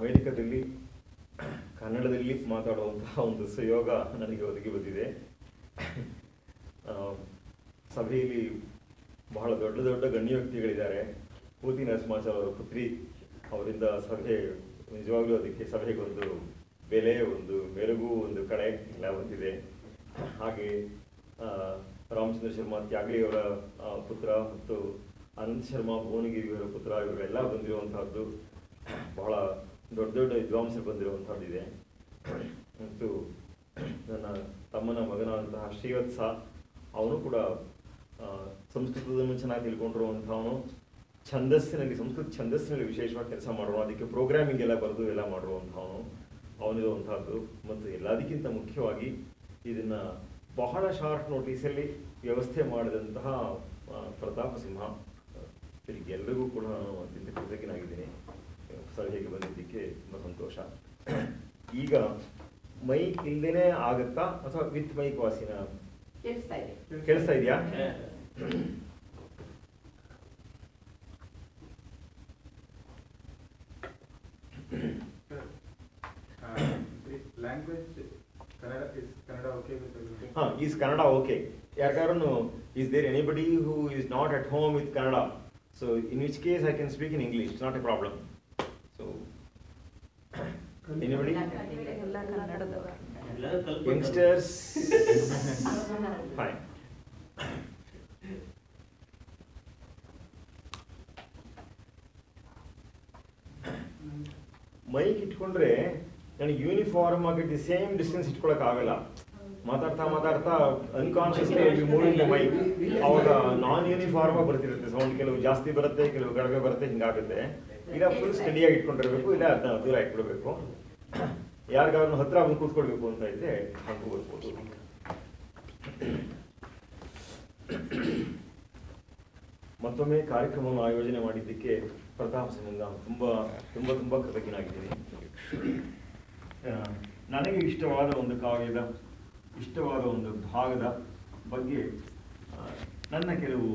ಅಮೆರಿಕದಲ್ಲಿ, ಕನ್ನಡದಲ್ಲಿ ಮಾತಾಡುವಂತಹ ಒಂದು ಸುಯೋಗ ನನಗೆ ಒದಗಿ ಬಂದಿದೆ. ಸಭೆಯಲ್ಲಿ ಬಹಳ ದೊಡ್ಡ ದೊಡ್ಡ ಗಣ್ಯ ವ್ಯಕ್ತಿಗಳಿದ್ದಾರೆ. ಪೂತಿ ನರಸಿಂಹಾಚಾರ್ ಅವರ ಪುತ್ರಿ ಅವರಿಂದ ಸಭೆ, ನಿಜವಾಗ್ಲೂ ಅದಕ್ಕೆ ಸಭೆಗೆ ಒಂದು ಬೆಲೆ, ಒಂದು ಮೆರುಗು, ಒಂದು ಕಡೆ ಎಲ್ಲ ಬಂದಿದೆ. ಹಾಗೆ ರಾಮಚಂದ್ರ ಶರ್ಮಾ ತ್ಯಾಗಲಿಯವರ ಅವರ ಪುತ್ರ ಮತ್ತು ಅನಂತ್ ಶರ್ಮಾ ಭುವನಗಿರಿಯವರ ಪುತ್ರ, ಇವರೆಲ್ಲ ಬಂದಿರುವಂತಹದ್ದು ಬಹಳ ದೊಡ್ಡ ದೊಡ್ಡ ವಿದ್ವಾಂಸರು ಬಂದಿರುವಂತಹದ್ದಿದೆ ಮತ್ತು ನನ್ನ ತಮ್ಮನ ಮಗನಾದಂತಹ ಶ್ರೀವತ್ಸ, ಅವನು ಕೂಡ ಸಂಸ್ಕೃತದನ್ನು ಚೆನ್ನಾಗಿ ತಿಳ್ಕೊಂಡಿರುವಂಥವನು. ಛಂದಸ್ಸಿನಲ್ಲಿ ಸಂಸ್ಕೃತ ಛಂದಸ್ಸಿನಲ್ಲಿ ವಿಶೇಷವಾಗಿ ಕೆಲಸ ಮಾಡುವ, ಅದಕ್ಕೆ ಪ್ರೋಗ್ರಾಮಿಂಗ್ ಎಲ್ಲ ಬರೆದು ಎಲ್ಲ ಮಾಡುವಂಥವನು, ಅವನಿರುವಂಥದ್ದು. ಮತ್ತು ಎಲ್ಲದಕ್ಕಿಂತ ಮುಖ್ಯವಾಗಿ ಇದನ್ನು ಬಹಳ ಶಾರ್ಟ್ ನೋಟಿಸಲ್ಲಿ ವ್ಯವಸ್ಥೆ ಮಾಡಿದಂತಹ ಪ್ರತಾಪ ಸಿಂಹ ಎಲ್ಲರಿಗೂ ಕೂಡ ನಾನು ಅತ್ಯಂತ ಕೃತಜ್ಞನಾಗಿದ್ದೀನಿ. ಸಲಹೆಗೆ ಬಂದಿದ್ದಕ್ಕೆ ತುಂಬ ಸಂತೋಷ ಈಗ ಮೈಕ್ ಇಲ್ದೇನೆ ಆಗತ್ತಾ ಅಥವಾ ವಿತ್ ಮೈಕ್ ವಾಸಿನ ಕೇಳಿಸ್ತಾ ಇದೆ ಕೇಳಿಸ್ತಾ ಇದೆಯಾ language Kannada is Kannada okay with everything? ಹಾ ಈಸ್ ಕನ್ನಡ ಓಕೆ ಯಾಕಾದ್ರೂ is there anybody who is not at home with Kannada so in which case I can speak in English not a problem so anybody youngsters fine mic ಇಟ್ಕೊಂಡ್ರೆ ನನಗೆ uniform ಆಗಿ the same distance ಇಟ್ಕೊಳಕ್ ಆಗಲ್ಲ. ಮಾತಾಡ್ತಾ ಮಾತಾಡ್ತಾ unconsciously moving mic ಅವಾಗ ನಾನ್ uniform ಆಗಿ ಬರ್ತಿರುತ್ತೆ sound ಕೆಲವು ಜಾಸ್ತಿ ಬರುತ್ತೆ ಕೆಲವು ಕಡಿಮೆ ಬರುತ್ತೆ ಹಿಂಗಾಗುತ್ತೆ. ಇಲ್ಲ ಫುಲ್ ಸ್ಟಡಿಯಾಗಿ ಇಟ್ಕೊಂಡಿರ್ಬೇಕು, ಇಲ್ಲ ಅದನ್ನ ದೂರ ಇಟ್ಬಿಡ್ಬೇಕು ಯಾರಿಗಾದ್ರೂ ಹತ್ರ ಬಂದು ಕೂತ್ಕೊಳ್ಬೇಕು ಅಂತ ಇದ್ರೆ ಹಂಗೂ ಬರ್ಬೋದು. ಮತ್ತೊಮ್ಮೆ ಕಾರ್ಯಕ್ರಮವನ್ನು ಆಯೋಜನೆ ಮಾಡಿದ್ದಕ್ಕೆ ಪ್ರತಾಪ್ ಸಿಂಗ್ ತುಂಬ, ತುಂಬಾ, ತುಂಬ ಕೃತಜ್ಞನಾಗಿದ್ದೀನಿ. ನನಗೆ ಇಷ್ಟವಾದ ಒಂದು ಕಾವ್ಯದ, ಇಷ್ಟವಾದ ಒಂದು ಭಾಗದ ಬಗ್ಗೆ ನನ್ನ ಕೆಲವು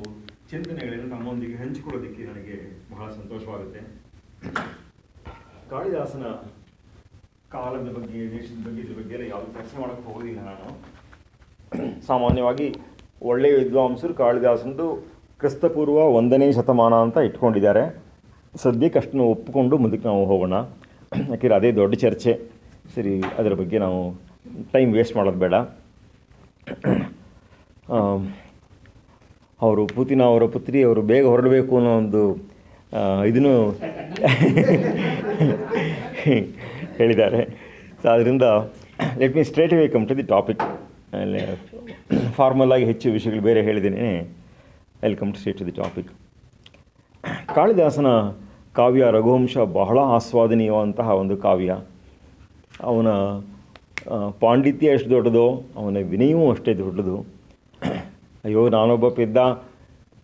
ಚಿಂತನೆಗಳನ್ನು ನಮ್ಮೊಂದಿಗೆ ಹಂಚಿಕೊಳ್ಳೋದಕ್ಕೆ ನನಗೆ ಬಹಳ ಸಂತೋಷವಾಗುತ್ತೆ. ಕಾಳಿದಾಸನ ಕಾಲದ ಬಗ್ಗೆ, ದೇಶದ ಬಗ್ಗೆ, ಇದ್ರ ಬಗ್ಗೆ ಎಲ್ಲ ಯಾವುದು ಕೆಲಸ ಮಾಡೋಕ್ಕೆ ಹೋಗೋದಿಲ್ಲ ನಾನು. ಸಾಮಾನ್ಯವಾಗಿ ಒಳ್ಳೆಯ ವಿದ್ವಾಂಸರು ಕಾಳಿದಾಸನದು ಕ್ರಿಸ್ತಪೂರ್ವ ಒಂದನೇ ಶತಮಾನ ಅಂತ ಇಟ್ಕೊಂಡಿದ್ದಾರೆ. ಸದ್ಯಕ್ಕೆ ಅಷ್ಟನ್ನು ಒಪ್ಪಿಕೊಂಡು ಮುಂದಕ್ಕೆ ನಾವು ಹೋಗೋಣ. ಯಾಕೆಂದರೆ ಅದೇ ದೊಡ್ಡ ಚರ್ಚೆ. ಸರಿ, ಅದರ ಬಗ್ಗೆ ನಾವು ಟೈಮ್ ವೇಸ್ಟ್ ಮಾಡೋದು ಬೇಡ. ಅವರು ಪೂತಿನ ಅವರ ಪುತ್ರಿ, ಅವರು ಬೇಗ ಹೊರಡಬೇಕು ಅನ್ನೋ ಒಂದು ಇದನ್ನು ಹೇಳಿದ್ದಾರೆ. ಸೊ ಅದರಿಂದ let me straight way come to the topic formal ಆಗಿ ಹೆಚ್ಚು ವಿಷಯಗಳು ಬೇರೆ ಹೇಳಿದ್ದೇನೆ. Welcome to straight to the topic ಕಾಳಿದಾಸನ ಕಾವ್ಯ ರಘುವಂಶ ಬಹಳ ಆಸ್ವಾದನೀಯವಂತಹ ಒಂದು ಕಾವ್ಯ. ಅವನ ಪಾಂಡಿತ್ಯ ಎಷ್ಟು ದೊಡ್ಡದೋ, ಅವನ ವಿನಯವೂ ಅಷ್ಟೇ ದೊಡ್ಡದು. ಅಯ್ಯೋ, ನಾನೊಬ್ಬ ಪೆದ್ದ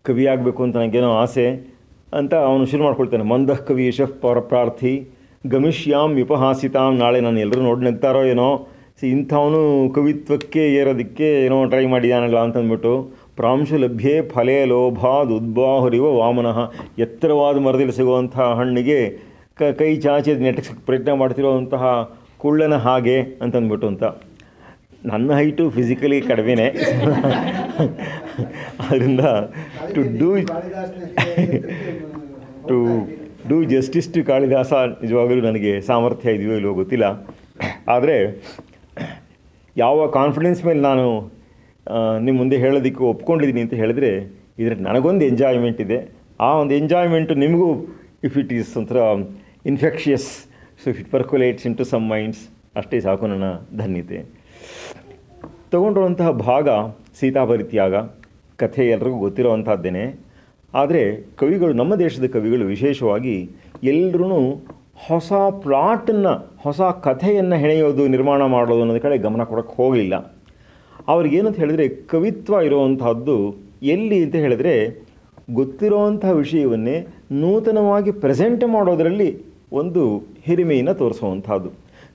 ಕವಿಯಾಗಬೇಕು ಅಂತ ನನಗೇನೋ ಆಸೆ. ಅಂತ ಅವನು ಶುರು ಮಾಡ್ಕೊಳ್ತಾನೆ. ಮಂದಃ ಕವಿ ಯಶಃ ಪರ ಪ್ರಾರ್ಥಿ, ಗಮಿಷ್ಯಾಂ ವಿಪಹಾಸಿತಾಂ, ನಾಳೆ ನಾನು ಎಲ್ಲರೂ ನೋಡಿ ನಗ್ತಾರೋ ಏನೋ. ಸಿ, ಇಂಥವನು ಕವಿತ್ವಕ್ಕೆ ಏರೋದಕ್ಕೆ ಏನೋ ಟ್ರೈ ಮಾಡಿದಾನಲ್ಲ ಅಂತಂದ್ಬಿಟ್ಟು ಪ್ರಾಂಶು ಲಭ್ಯೆ ಫಲೇ ಲೋಭಾದ್ ಉದ್ಬಾಹುರಿವ ವಾಮನಃ. ಎತ್ತರವಾದ ಮರದಲ್ಲಿ ಸಿಗುವಂಥ ಹಣ್ಣಿಗೆ ಕ, ಕೈ ಚಾಚಿ ಅದು ನೆಟ್ಟಕ್ಕೆ ಪ್ರಯತ್ನ ಮಾಡ್ತಿರೋವಂತಹ ಕುಳ್ಳನ ಹಾಗೆ ಅಂತಂದ್ಬಿಟ್ಟು ಅಂತ. ನನ್ನ ಹೈಟು ಫಿಸಿಕಲಿ ಕಡಿಮೆನೇ. ಅದರಿಂದ to do to do justice to Kalidasa ನಿಜವಾಗಲೂ ನನಗೆ ಸಾಮರ್ಥ್ಯ ಇದೆಯೋ ಇಲ್ಲವೋ ಗೊತ್ತಿಲ್ಲ. ಆದರೆ ಯಾವ ಕಾನ್ಫಿಡೆನ್ಸ್ ಮೇಲೆ ನಾನು ನಿಮ್ಮ ಮುಂದೆ ಹೇಳೋದಕ್ಕೆ ಒಪ್ಕೊಂಡಿದ್ದೀನಿ ಅಂತ ಹೇಳಿದ್ರೆ ಇದರ ನನಗೊಂದು ಎಂಜಾಯ್ಮೆಂಟ್ ಇದೆ. ಆ ಒಂದು ಎಂಜಾಯ್ಮೆಂಟು ನಿಮಗೂ ಇಫ್ ಇಟ್ ಈಸ್ ಒಂಥರ infectious so if it percolates into some minds ಅಷ್ಟೇ ಸಾಕು ನನ್ನ ಧನ್ಯತೆ. ತಗೊಂಡಿರುವಂತಹ ಭಾಗ ಸೀತಾಪರಿತ್ಯಾಗ ಕಥೆ ಎಲ್ರಿಗೂ ಗೊತ್ತಿರುವಂಥದ್ದೇನೆ. ಆದರೆ ಕವಿಗಳು ನಮ್ಮ ದೇಶದ ಕವಿಗಳು ವಿಶೇಷವಾಗಿ ಎಲ್ಲರೂ ಹೊಸ ಪ್ಲಾಟನ್ನು, ಹೊಸ ಕಥೆಯನ್ನು ಹೆಣೆಯೋದು, ನಿರ್ಮಾಣ ಮಾಡೋದು ಅನ್ನೋದ ಕಡೆ ಗಮನ ಕೊಡೋಕ್ಕೆ ಹೋಗಲಿಲ್ಲ. ಅವ್ರಿಗೇನಂತ ಹೇಳಿದರೆ ಕವಿತ್ವ ಇರುವಂತಹದ್ದು ಎಲ್ಲಿ ಅಂತ ಹೇಳಿದ್ರೆ ಗೊತ್ತಿರುವಂಥ ವಿಷಯವನ್ನೇ ನೂತನವಾಗಿ ಪ್ರೆಸೆಂಟ್ ಮಾಡೋದರಲ್ಲಿ ಒಂದು ಹಿರಿಮೆಯನ್ನು ತೋರಿಸುವಂಥದ್ದು.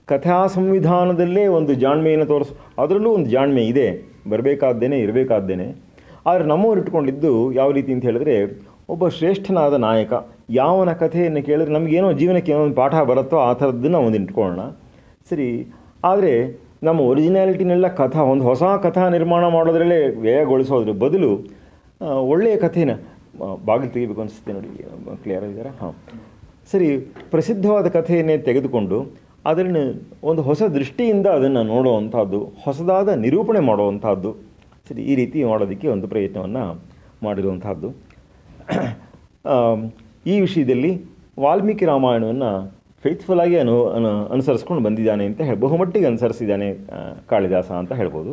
ಕಥಾ ಸಂವಿಧಾನದಲ್ಲೇ ಒಂದು ಜಾಣ್ಮೆಯನ್ನು ತೋರಿಸ್, ಅದರಲ್ಲೂ ಒಂದು ಜಾಣ್ಮೆ ಇದೆ. ಬರಬೇಕಾದ್ದೇನೆ, ಇರಬೇಕಾದ್ದೇನೆ. ಆದರೆ ನಮ್ಮವ್ರು ಇಟ್ಕೊಂಡಿದ್ದು ಯಾವ ರೀತಿ ಅಂತ ಹೇಳಿದ್ರೆ, ಒಬ್ಬ ಶ್ರೇಷ್ಠನಾದ ನಾಯಕ, ಯಾವನ ಕಥೆಯನ್ನು ಕೇಳಿದ್ರೆ ನಮಗೇನೋ ಜೀವನಕ್ಕೆ ಏನೋ ಒಂದು ಪಾಠ ಬರುತ್ತೋ ಆ ಥರದ್ದನ್ನು ಒಂದು ಇಟ್ಕೊಳ್ಳೋಣ. ಸರಿ, ಆದರೆ ನಮ್ಮ ಒರಿಜಿನಾಲಿಟಿನೆಲ್ಲ ಕಥಾ, ಒಂದು ಹೊಸ ಕಥಾ ನಿರ್ಮಾಣ ಮಾಡೋದ್ರಲ್ಲೇ ವ್ಯಯಗೊಳಿಸೋದ್ರ ಬದಲು ಒಳ್ಳೆಯ ಕಥೆನ ಬಾಗಿಲು ತೆಗಿಬೇಕು ಅನಿಸುತ್ತೆ ನೋಡಿ ಕ್ಲಿಯರ್ ಆಗಿದ್ದಾರೆ ಹಾಂ. ಸರಿ, ಪ್ರಸಿದ್ಧವಾದ ಕಥೆಯನ್ನೇ ತೆಗೆದುಕೊಂಡು ಅದನ್ನು ಒಂದು ಹೊಸ ದೃಷ್ಟಿಯಿಂದ ಅದನ್ನು ನೋಡುವಂಥದ್ದು, ಹೊಸದಾದ ನಿರೂಪಣೆ ಮಾಡುವಂಥದ್ದು ಸರಿ, ಈ ರೀತಿ ಮಾಡೋದಕ್ಕೆ ಒಂದು ಪ್ರಯತ್ನವನ್ನು ಮಾಡಿರುವಂತಹದ್ದು. ಈ ವಿಷಯದಲ್ಲಿ ವಾಲ್ಮೀಕಿ ರಾಮಾಯಣವನ್ನು ಫೇತ್ಫುಲ್ಲಾಗಿ ಅನು ಅನು, ಅನುಸರಿಸ್ಕೊಂಡು ಬಂದಿದ್ದಾನೆ ಅಂತ ಹೇಳಿ, ಬಹುಮಟ್ಟಿಗೆ ಅನುಸರಿಸಿದ್ದಾನೆ ಕಾಳಿದಾಸ ಅಂತ ಹೇಳ್ಬೋದು.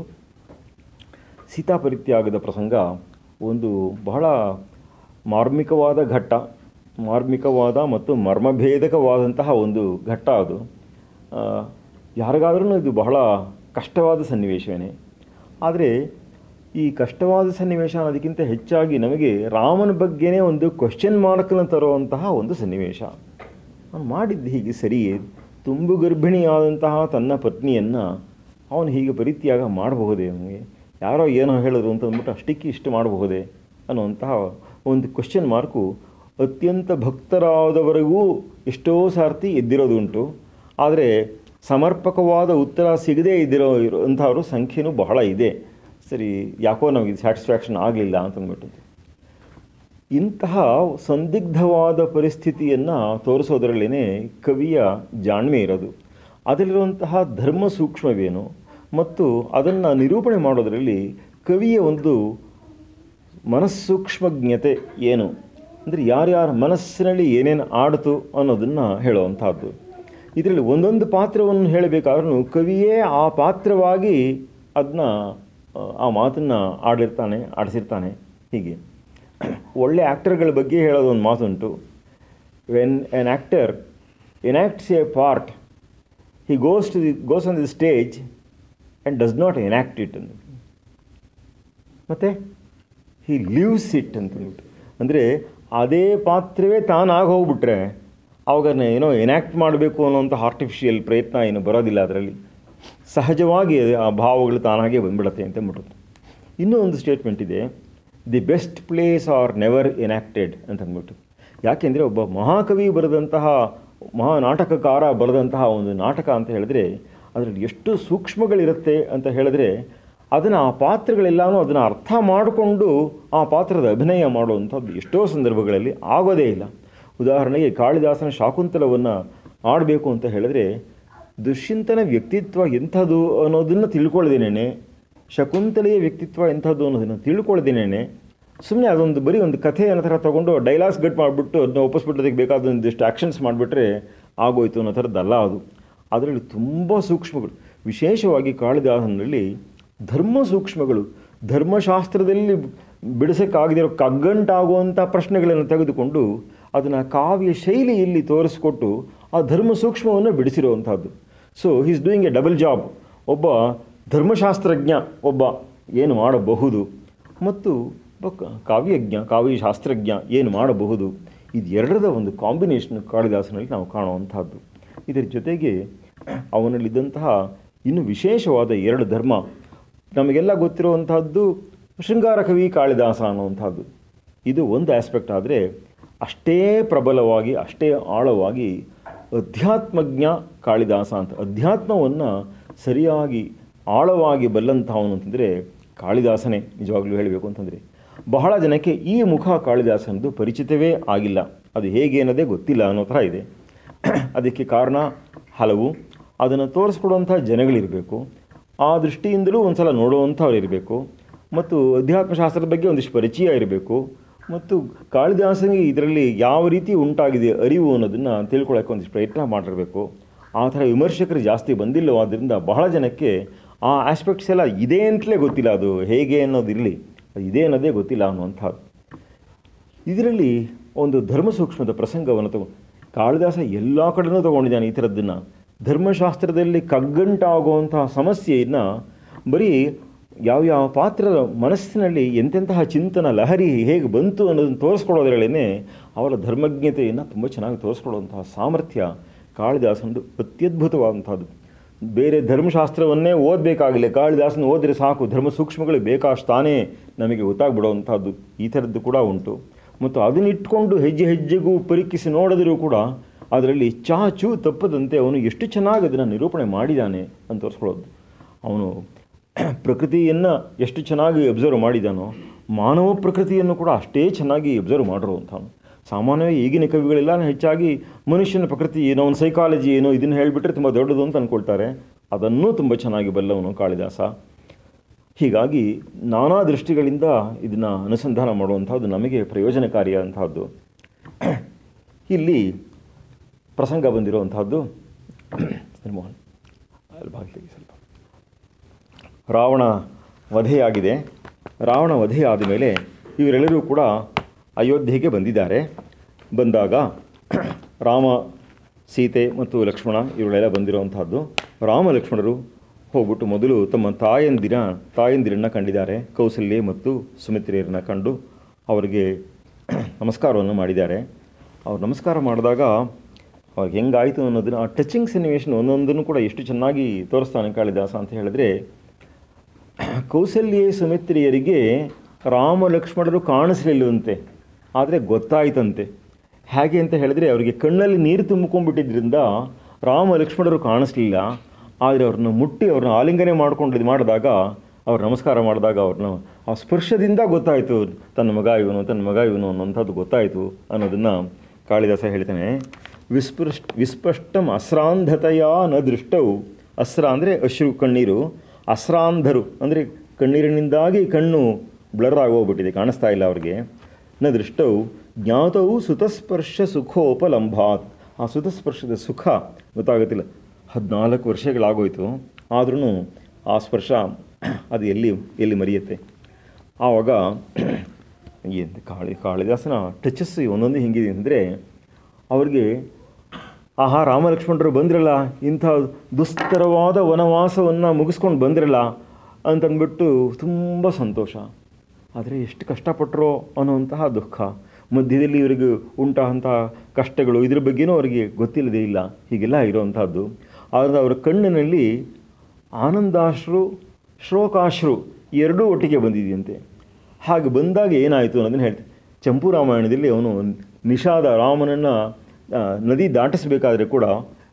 ಸೀತಾಪರಿತ್ಯಾಗದ ಪ್ರಸಂಗ ಒಂದು ಬಹಳ ಮಾರ್ಮಿಕವಾದ ಘಟ್ಟ, ಮಾರ್ಮಿಕವಾದ ಮತ್ತು ಮರ್ಮಭೇದಕವಾದಂತಹ ಒಂದು ಘಟ್ಟ ಅದು. ಯಾರಿಗಾದ್ರೂ ಇದು ಬಹಳ ಕಷ್ಟವಾದ ಸನ್ನಿವೇಶವೇ. ಆದರೆ ಈ ಕಷ್ಟವಾದ ಸನ್ನಿವೇಶ ಅನ್ನೋದಕ್ಕಿಂತ ಹೆಚ್ಚಾಗಿ ನಮಗೆ ರಾಮನ ಬಗ್ಗೆನೇ ಒಂದು ಕ್ವಶನ್ ಮಾರ್ಕ್ನ ತರುವಂತಹ ಒಂದು ಸನ್ನಿವೇಶ. ಅವನು ಮಾಡಿದ್ದು ಹೀಗೆ ಸರಿಯೇ? ತುಂಬು ಗರ್ಭಿಣಿಯಾದಂತಹ ತನ್ನ ಪತ್ನಿಯನ್ನು ಅವನು ಹೀಗೆ ಪರಿತ್ಯಾಗ ಮಾಡಬಹುದೇ ನಮಗೆ? ಯಾರೋ ಏನೋ ಹೇಳಿದ್ರು ಅಂತ ಅಂದ್ಬಿಟ್ಟು ಅಷ್ಟಕ್ಕೆ ಇಷ್ಟು ಮಾಡಬಹುದೇ? ಅನ್ನುವಂತಹ ಒಂದು ಕ್ವಶನ್ ಮಾರ್ಕು ಅತ್ಯಂತ ಭಕ್ತರಾದವರೆಗೂ ಎಷ್ಟೋ ಸಾರ್ತಿ ಎದ್ದಿರೋದುಂಟು. ಆದರೆ ಸಮರ್ಪಕವಾದ ಉತ್ತರ ಸಿಗದೇ ಇದ್ದಿರೋ ಇರುವಂಥವ್ರ ಸಂಖ್ಯೆನೂ ಬಹಳ ಇದೆ. ಸರಿ, ಯಾಕೋ ನಮಗೆ ಸ್ಯಾಟಿಸ್ಫ್ಯಾಕ್ಷನ್ ಆಗಲಿಲ್ಲ ಅಂತ ಅಂದ್ಬಿಟ್ಟು ಇಂತಹ ಸಂದಿಗ್ಧವಾದ ಪರಿಸ್ಥಿತಿಯನ್ನು ತೋರಿಸೋದರಲ್ಲೇ ಕವಿಯ ಜಾಣ್ಮೆ ಇರೋದು. ಅದರಲ್ಲಿರುವಂತಹ ಧರ್ಮ ಸೂಕ್ಷ್ಮವೇನು ಮತ್ತು ಅದನ್ನು ನಿರೂಪಣೆ ಮಾಡೋದರಲ್ಲಿ ಕವಿಯ ಒಂದು ಮನಸ್ಸೂಕ್ಷ್ಮಜ್ಞತೆ ಏನು? ಅಂದರೆ ಯಾರ್ಯಾರ ಮನಸ್ಸಿನಲ್ಲಿ ಏನೇನು ಆಡ್ತು ಅನ್ನೋದನ್ನು ಹೇಳುವಂಥದ್ದು ಇದರಲ್ಲಿ ಒಂದೊಂದು ಪಾತ್ರವನ್ನು ಹೇಳಬೇಕಾದ್ರೂ ಕವಿಯೇ ಆ ಪಾತ್ರವಾಗಿ ಅದನ್ನ ಆ ಮಾತನ್ನು ಆಡಿರ್ತಾನೆ, ಆಡಿಸಿರ್ತಾನೆ. ಹೀಗೆ. ಒಳ್ಳೆ ಆ್ಯಕ್ಟರ್ಗಳ ಬಗ್ಗೆ ಹೇಳೋದು ಒಂದು ಮಾತುಂಟು. When an actor enacts a part he goes to the goes on the stage and does not enact it ಅಂತ ಮತ್ತು? ಹಿ ಲೀವ್ಸ್ ಇಟ್ ಅಂತಂದ್ಬಿಟ್ಟು ಅಂದರೆ ಅದೇ ಪಾತ್ರವೇ ತಾನಾಗಿ ಹೋಗ್ಬಿಟ್ರೆ, ಅವಾಗ ಏನೋ ಎನ್ಯಾಕ್ಟ್ ಮಾಡಬೇಕು ಅನ್ನೋಂಥ ಆರ್ಟಿಫಿಷಿಯಲ್ ಪ್ರಯತ್ನ ಏನು ಬರೋದಿಲ್ಲ ಅದರಲ್ಲಿ. ಸಹಜವಾಗಿ ಆ ಭಾವಗಳು ತಾನಾಗೆ ಬಂದ್ಬಿಡತ್ತೆ ಅಂತ ಅಂದ್ಬಿಟ್ಟು ಇನ್ನೂ ಒಂದು ಸ್ಟೇಟ್ಮೆಂಟ್ ಇದೆ the best plays are never enacted ಅಂತ ಅಂದ್ಬಿಟ್ಟು. ಯಾಕೆಂದರೆ ಒಬ್ಬ ಮಹಾಕವಿ ಬರೆದಂತಹ ಮಹಾ ನಾಟಕಕಾರ ಬರೆದಂತಹ ಒಂದು ನಾಟಕ ಅಂತ ಹೇಳಿದ್ರೆ, ಅದರಲ್ಲಿ ಎಷ್ಟು ಸೂಕ್ಷ್ಮಗಳಿರುತ್ತೆ ಅಂತ ಹೇಳಿದ್ರೆ, ಅದನ್ನು ಆ ಪಾತ್ರಗಳೆಲ್ಲನೂ ಅದನ್ನು ಅರ್ಥ ಮಾಡಿಕೊಂಡು ಆ ಪಾತ್ರದ ಅಭಿನಯ ಮಾಡುವಂಥದ್ದು ಎಷ್ಟೋ ಸಂದರ್ಭಗಳಲ್ಲಿ ಆಗೋದೇ ಇಲ್ಲ. ಉದಾಹರಣೆಗೆ ಕಾಳಿದಾಸನ ಶಾಕುಂತಲವನ್ನು ಆಡಬೇಕು ಅಂತ ಹೇಳಿದ್ರೆ ದುಷ್ಯಂತನ ವ್ಯಕ್ತಿತ್ವ ಎಂಥದ್ದು ಅನ್ನೋದನ್ನು ತಿಳ್ಕೊಳ್ದೇನೆ ಶಕುಂತಲೆಯ ವ್ಯಕ್ತಿತ್ವ ಎಂಥದ್ದು ಅನ್ನೋದನ್ನು ತಿಳ್ಕೊಳ್ದೇನೆ ಸುಮ್ಮನೆ ಅದೊಂದು ಬರೀ ಒಂದು ಕಥೆ ಅನ್ನೋ ಥರ ತೊಗೊಂಡು ಡೈಲಾಗ್ಸ್ ಗಟ್ ಮಾಡಿಬಿಟ್ಟು ಅದನ್ನ ಒಪ್ಪಿಸ್ಬಿಟ್ಟೋದಕ್ಕೆ ಬೇಕಾದ ಒಂದಿಷ್ಟು ಆ್ಯಕ್ಷನ್ಸ್ ಮಾಡಿಬಿಟ್ರೆ ಆಗೋಯ್ತು ಅನ್ನೋ ಥರದ್ದಲ್ಲ ಅದು. ಅದರಲ್ಲಿ ತುಂಬ ಸೂಕ್ಷ್ಮಗಳು. ವಿಶೇಷವಾಗಿ ಕಾಳಿದಾಸನಲ್ಲಿ ಧರ್ಮ ಸೂಕ್ಷ್ಮಗಳು, ಧರ್ಮಶಾಸ್ತ್ರದಲ್ಲಿ ಬಿಡಿಸೋಕ್ಕಾಗದಿರೋ ಕಗ್ಗಂಟಾಗುವಂಥ ಪ್ರಶ್ನೆಗಳನ್ನು ತೆಗೆದುಕೊಂಡು ಅದನ್ನು ಕಾವ್ಯ ಶೈಲಿಯಲ್ಲಿ ತೋರಿಸ್ಕೊಟ್ಟು ಆ ಧರ್ಮ ಸೂಕ್ಷ್ಮವನ್ನು ಬಿಡಿಸಿರುವಂಥದ್ದು. So is doing a double job ಒಬ್ಬ ಧರ್ಮಶಾಸ್ತ್ರಜ್ಞ, ಒಬ್ಬ ಏನು ಮಾಡಬಹುದು, ಮತ್ತು ಒಬ್ಬ ಕಾವ್ಯಜ್ಞ, ಕಾವ್ಯಶಾಸ್ತ್ರಜ್ಞ ಏನು ಮಾಡಬಹುದು ಇದು ಎರಡರದ ಒಂದು ಕಾಂಬಿನೇಷನ್ ಕಾಳಿದಾಸನಲ್ಲಿ ನಾವು ಕಾಣುವಂಥದ್ದು. ಇದರ ಜೊತೆಗೆ ಅವನಲ್ಲಿದ್ದಂತಹ ಇನ್ನು ವಿಶೇಷವಾದ ಎರಡು ಧರ್ಮ, ನಮಗೆಲ್ಲ ಗೊತ್ತಿರುವಂಥದ್ದು ಶೃಂಗಾರ ಕವಿ ಕಾಳಿದಾಸ ಅನ್ನುವಂಥದ್ದು. ಇದು ಒಂದು ಆಸ್ಪೆಕ್ಟ್ ಆದರೆ ಅಷ್ಟೇ ಪ್ರಬಲವಾಗಿ, ಅಷ್ಟೇ ಆಳವಾಗಿ ಅಧ್ಯಾತ್ಮಜ್ಞ ಕಾಳಿದಾಸ ಅಂತ. ಅಧ್ಯಾತ್ಮವನ್ನು ಸರಿಯಾಗಿ, ಆಳವಾಗಿ ಬಲ್ಲಂಥವನು ಅಂತಂದರೆ ಕಾಳಿದಾಸನೇ ನಿಜವಾಗ್ಲೂ ಹೇಳಬೇಕು ಅಂತಂದರೆ. ಬಹಳ ಜನಕ್ಕೆ ಈ ಮುಖ ಕಾಳಿದಾಸನದು ಪರಿಚಿತವೇ ಆಗಿಲ್ಲ. ಅದು ಹೇಗೆ ಅನ್ನೋದೇ ಗೊತ್ತಿಲ್ಲ ಅನ್ನೋ ಥರ ಇದೆ. ಅದಕ್ಕೆ ಕಾರಣ ಹಲವು. ಅದನ್ನು ತೋರಿಸ್ಕೊಡುವಂಥ ಜನಗಳಿರಬೇಕು. ಆ ದೃಷ್ಟಿಯಿಂದಲೂ ಒಂದು ಸಲ ನೋಡುವಂಥವ್ರು ಇರಬೇಕು ಮತ್ತು ಅಧ್ಯಾತ್ಮಶಾಸ್ತ್ರದ ಬಗ್ಗೆ ಒಂದಿಷ್ಟು ಪರಿಚಯ ಇರಬೇಕು. ಮತ್ತು ಕಾಳಿದಾಸನಿಗೆ ಇದರಲ್ಲಿ ಯಾವ ರೀತಿ ಉಂಟಾಗಿದೆ ಅರಿವು ಅನ್ನೋದನ್ನು ತಿಳ್ಕೊಳ್ಳೋಕೆ ಒಂದಿಷ್ಟು ಪ್ರಯತ್ನ ಮಾಡಿರಬೇಕು. ಆ ಥರ ವಿಮರ್ಶಕರು ಜಾಸ್ತಿ ಬಂದಿಲ್ಲವಾದ್ದರಿಂದ ಬಹಳ ಜನಕ್ಕೆ ಆ ಆಸ್ಪೆಕ್ಟ್ಸ್ ಎಲ್ಲ ಇದೆ ಅಂತಲೇ ಗೊತ್ತಿಲ್ಲ. ಅದು ಹೇಗೆ ಅನ್ನೋದಿರಲಿ ಅದು ಇದೆ ಅನ್ನೋದೇ ಗೊತ್ತಿಲ್ಲ ಅನ್ನುವಂಥದ್ದು. ಇದರಲ್ಲಿ ಒಂದು ಧರ್ಮ ಸೂಕ್ಷ್ಮದ ಪ್ರಸಂಗವನ್ನು ತಗೊ, ಕಾಳಿದಾಸ ಎಲ್ಲ ಕಡೆನೂ ತಗೊಂಡಿದ್ದಾನೆ ಈ ಥರದ್ದನ್ನು. ಧರ್ಮಶಾಸ್ತ್ರದಲ್ಲಿ ಕಗ್ಗಂಟಾಗುವಂತಹ ಸಮಸ್ಯೆಯನ್ನು ಬರೀ ಯಾವ್ಯಾವ ಪಾತ್ರದ ಮನಸ್ಸಿನಲ್ಲಿ ಎಂತೆಂತಹ ಚಿಂತನ, ಲಹರಿ ಹೇಗೆ ಬಂತು ಅನ್ನೋದನ್ನು ತೋರಿಸ್ಕೊಳ್ಳೋದ್ರಲ್ಲೇ ಅವರ ಧರ್ಮಜ್ಞತೆಯನ್ನು ತುಂಬ ಚೆನ್ನಾಗಿ ತೋರಿಸ್ಕೊಳ್ಳುವಂತಹ ಸಾಮರ್ಥ್ಯ ಕಾಳಿದಾಸನದು ಅತ್ಯದ್ಭುತವಾದಂಥದ್ದು. ಬೇರೆ ಧರ್ಮಶಾಸ್ತ್ರವನ್ನೇ ಓದಬೇಕಾಗಲಿ ಕಾಳಿದಾಸನ ಓದಿದ್ರೆ ಸಾಕು, ಧರ್ಮ ಸೂಕ್ಷ್ಮಗಳು ಬೇಕಾಷ್ಟು ತಾನೇ ನಮಗೆ ಗೊತ್ತಾಗ್ಬಿಡುವಂಥದ್ದು. ಈ ಥರದ್ದು ಕೂಡ ಉಂಟು. ಮತ್ತು ಅದನ್ನಿಟ್ಕೊಂಡು ಹೆಜ್ಜೆ ಹೆಜ್ಜೆಗೂ ಪರೀಕ್ಷಿಸಿ ನೋಡಿದರೂ ಕೂಡ ಅದರಲ್ಲಿ ಚಾಚು ತಪ್ಪದಂತೆ ಅವನು ಎಷ್ಟು ಚೆನ್ನಾಗಿ ಅದನ್ನು ನಿರೂಪಣೆ ಮಾಡಿದ್ದಾನೆ ಅಂತ ತೋರಿಸ್ಕೊಳ್ಳೋದು. ಅವನು ಪ್ರಕೃತಿಯನ್ನು ಎಷ್ಟು ಚೆನ್ನಾಗಿ ಅಬ್ಸರ್ವ್ ಮಾಡಿದಾನೋ ಮಾನವ ಪ್ರಕೃತಿಯನ್ನು ಕೂಡ ಅಷ್ಟೇ ಚೆನ್ನಾಗಿ ಅಬ್ಸರ್ವ್ ಮಾಡಿರುವಂಥವನು ಸಾಮಾನ್ಯವಾಗಿ ಈಗಿನ ಕವಿಗಳೆಲ್ಲ ಹೆಚ್ಚಾಗಿ ಮನುಷ್ಯನ ಪ್ರಕೃತಿ ಏನೋ ಒಂದು ಸೈಕಾಲಜಿ ಏನೋ ಇದನ್ನು ಹೇಳಿಬಿಟ್ರೆ ತುಂಬ ದೊಡ್ಡದು ಅಂತ ಅಂದ್ಕೊಳ್ತಾರೆ ಅದನ್ನೂ ತುಂಬ ಚೆನ್ನಾಗಿ ಬಲ್ಲವನು ಕಾಳಿದಾಸ. ಹೀಗಾಗಿ ನಾನಾ ದೃಷ್ಟಿಗಳಿಂದ ಇದನ್ನು ಅನುಸಂಧಾನ ಮಾಡುವಂಥದ್ದು ನಮಗೆ ಪ್ರಯೋಜನಕಾರಿಯಾದಂಥದ್ದು ಇಲ್ಲಿ ಪ್ರಸಂಗ ಬಂದಿರುವಂಥದ್ದು. ನಿರ್ಮೋಹನ್ ಅಲ್ಲಿ ಸ್ವಲ್ಪ ರಾವಣ ವಧೆಯಾಗಿದೆ. ರಾವಣ ವಧೆಯಾದ ಮೇಲೆ ಇವರೆಲ್ಲರೂ ಕೂಡ ಅಯೋಧ್ಯೆಗೆ ಬಂದಿದ್ದಾರೆ. ಬಂದಾಗ ರಾಮ, ಸೀತೆ ಮತ್ತು ಲಕ್ಷ್ಮಣ ಇವರೆಲ್ಲ ಬಂದಿರುವಂತಹದ್ದು ರಾಮ, ಲಕ್ಷ್ಮಣರು ಹೋಗ್ಬಿಟ್ಟು ಮೊದಲು ತಮ್ಮ ತಾಯಂದಿರ, ತಾಯಂದಿರನ್ನು ಕಂಡಿದ್ದಾರೆ. ಕೌಸಲ್ಯ ಮತ್ತು ಸುಮಿತ್ರೆಯರನ್ನ ಕಂಡು ಅವರಿಗೆ ನಮಸ್ಕಾರವನ್ನು ಮಾಡಿದ್ದಾರೆ. ಅವ್ರು ನಮಸ್ಕಾರ ಮಾಡಿದಾಗ ಅವ್ರಿಗೆ ಹೆಂಗಾಯಿತು ಅನ್ನೋದನ್ನು, ಆ ಟಚಿಂಗ್ ಸನ್ನಿವೇಶನ ಒಂದೊಂದನ್ನು ಕೂಡ ಎಷ್ಟು ಚೆನ್ನಾಗಿ ತೋರಿಸ್ತಾನೆ ಕಾಳಿದಾಸ ಅಂತ ಹೇಳಿದ್ರೆ ಕೌಸಲ್ಯ ಸುಮಿತ್ರಿಯರಿಗೆ ರಾಮ ಲಕ್ಷ್ಮಣರು ಕಾಣಿಸಲಿಲ್ಲವಂತೆ ಆದರೆ ಗೊತ್ತಾಯ್ತಂತೆ. ಹೇಗೆ ಅಂತ ಹೇಳಿದ್ರೆ ಅವರಿಗೆ ಕಣ್ಣಲ್ಲಿ ನೀರು ತುಂಬಿಕೊಂಡ್ಬಿಟ್ಟಿದ್ರಿಂದ ರಾಮ ಲಕ್ಷ್ಮಣರು ಕಾಣಿಸ್ಲಿಲ್ಲ. ಆದರೆ ಅವ್ರನ್ನ ಮುಟ್ಟಿ, ಅವ್ರನ್ನ ಆಲಿಂಗನೆ ಮಾಡ್ಕೊಂಡು ಇದು ಮಾಡಿದಾಗ, ಅವ್ರು ನಮಸ್ಕಾರ ಮಾಡಿದಾಗ ಅವ್ರನ್ನ ಆ ಸ್ಪರ್ಶದಿಂದ ಗೊತ್ತಾಯಿತು, ತನ್ನ ಮಗ ಇವನು, ತನ್ನ ಮಗ ಇವನು ಅನ್ನೋಂಥದ್ದು ಗೊತ್ತಾಯಿತು ಅನ್ನೋದನ್ನು ಕಾಳಿದಾಸ ಹೇಳ್ತಾನೆ. ವಿಸ್ಪೃಷ್ಟ ವಿಸ್ಪಷ್ಟಂ ಅಸ್ರಾಂಧತೆಯ ನ ದೃಷ್ಟವು ಅಸ್ರ ಅಂದರೆ ಅಶ್ರು ಕಣ್ಣೀರು. ಅಸ್ರಾಂಧರು, ಅಂದರೆ ಕಣ್ಣೀರಿನಿಂದಾಗಿ ಕಣ್ಣು ಬ್ಲರ್ ಆಗೋಗ್ಬಿಟ್ಟಿದೆ, ಕಾಣಿಸ್ತಾ ಇಲ್ಲ ಅವ್ರಿಗೆ. ನ ದೃಷ್ಟವು, ಜ್ಞಾತವು ಸುತಸ್ಪರ್ಶ ಸುಖೋಪಲಂಭಾತ್. ಆ ಸುತಸ್ಪರ್ಶದ ಸುಖ ಗೊತ್ತಾಗುತ್ತಿಲ್ಲ. ಹದಿನಾಲ್ಕು ವರ್ಷಗಳಾಗೋಯಿತು ಆದ್ರೂ ಆ ಸ್ಪರ್ಶ ಅದು ಎಲ್ಲಿ ಎಲ್ಲಿ ಮರೆಯುತ್ತೆ? ಆವಾಗ ಕಾಳಿ, ಕಾಳಿದಾಸನ ಟಚಸ್ ಒಂದೊಂದು ಹೆಂಗಿದೆ, ಅಂದರೆ ಅವ್ರಿಗೆ ಆಹಾ, ರಾಮಲಕ್ಷ್ಮಣರು ಬಂದಿರಲ್ಲ, ಇಂಥ ದುಸ್ತರವಾದ ವನವಾಸವನ್ನು ಮುಗಿಸ್ಕೊಂಡು ಬಂದಿರಲ್ಲ ಅಂತಂದ್ಬಿಟ್ಟು ತುಂಬ ಸಂತೋಷ. ಆದರೆ ಎಷ್ಟು ಕಷ್ಟಪಟ್ಟರೋ ಅನ್ನುವಂತಹ ದುಃಖ. ಮಧ್ಯದಲ್ಲಿ ಇವರಿಗೆ ಉಂಟಾದಂತಹ ಕಷ್ಟಗಳು ಇದ್ರ ಬಗ್ಗೆನೂ ಅವರಿಗೆ ಗೊತ್ತಿಲ್ಲದೇ ಇಲ್ಲ, ಹೀಗೆಲ್ಲ ಇರೋವಂಥದ್ದು ಆದರೆ ಅವರ ಕಣ್ಣಿನಲ್ಲಿ ಆನಂದಾಶ್ರು, ಶ್ರೋಕಾಶ್ರು ಎರಡೂ ಒಟ್ಟಿಗೆ ಬಂದಿದೆಯಂತೆ. ಹಾಗೆ ಬಂದಾಗ ಏನಾಯಿತು ಅನ್ನೋದನ್ನು ಹೇಳ್ತೀನಿ ಚಂಪು ರಾಮಾಯಣದಲ್ಲಿ ಅವನು ನಿಷಾದ ರಾಮನನ್ನು ನದಿ ದಾಟಿಸಬೇಕಾದ್ರೆ ಕೂಡ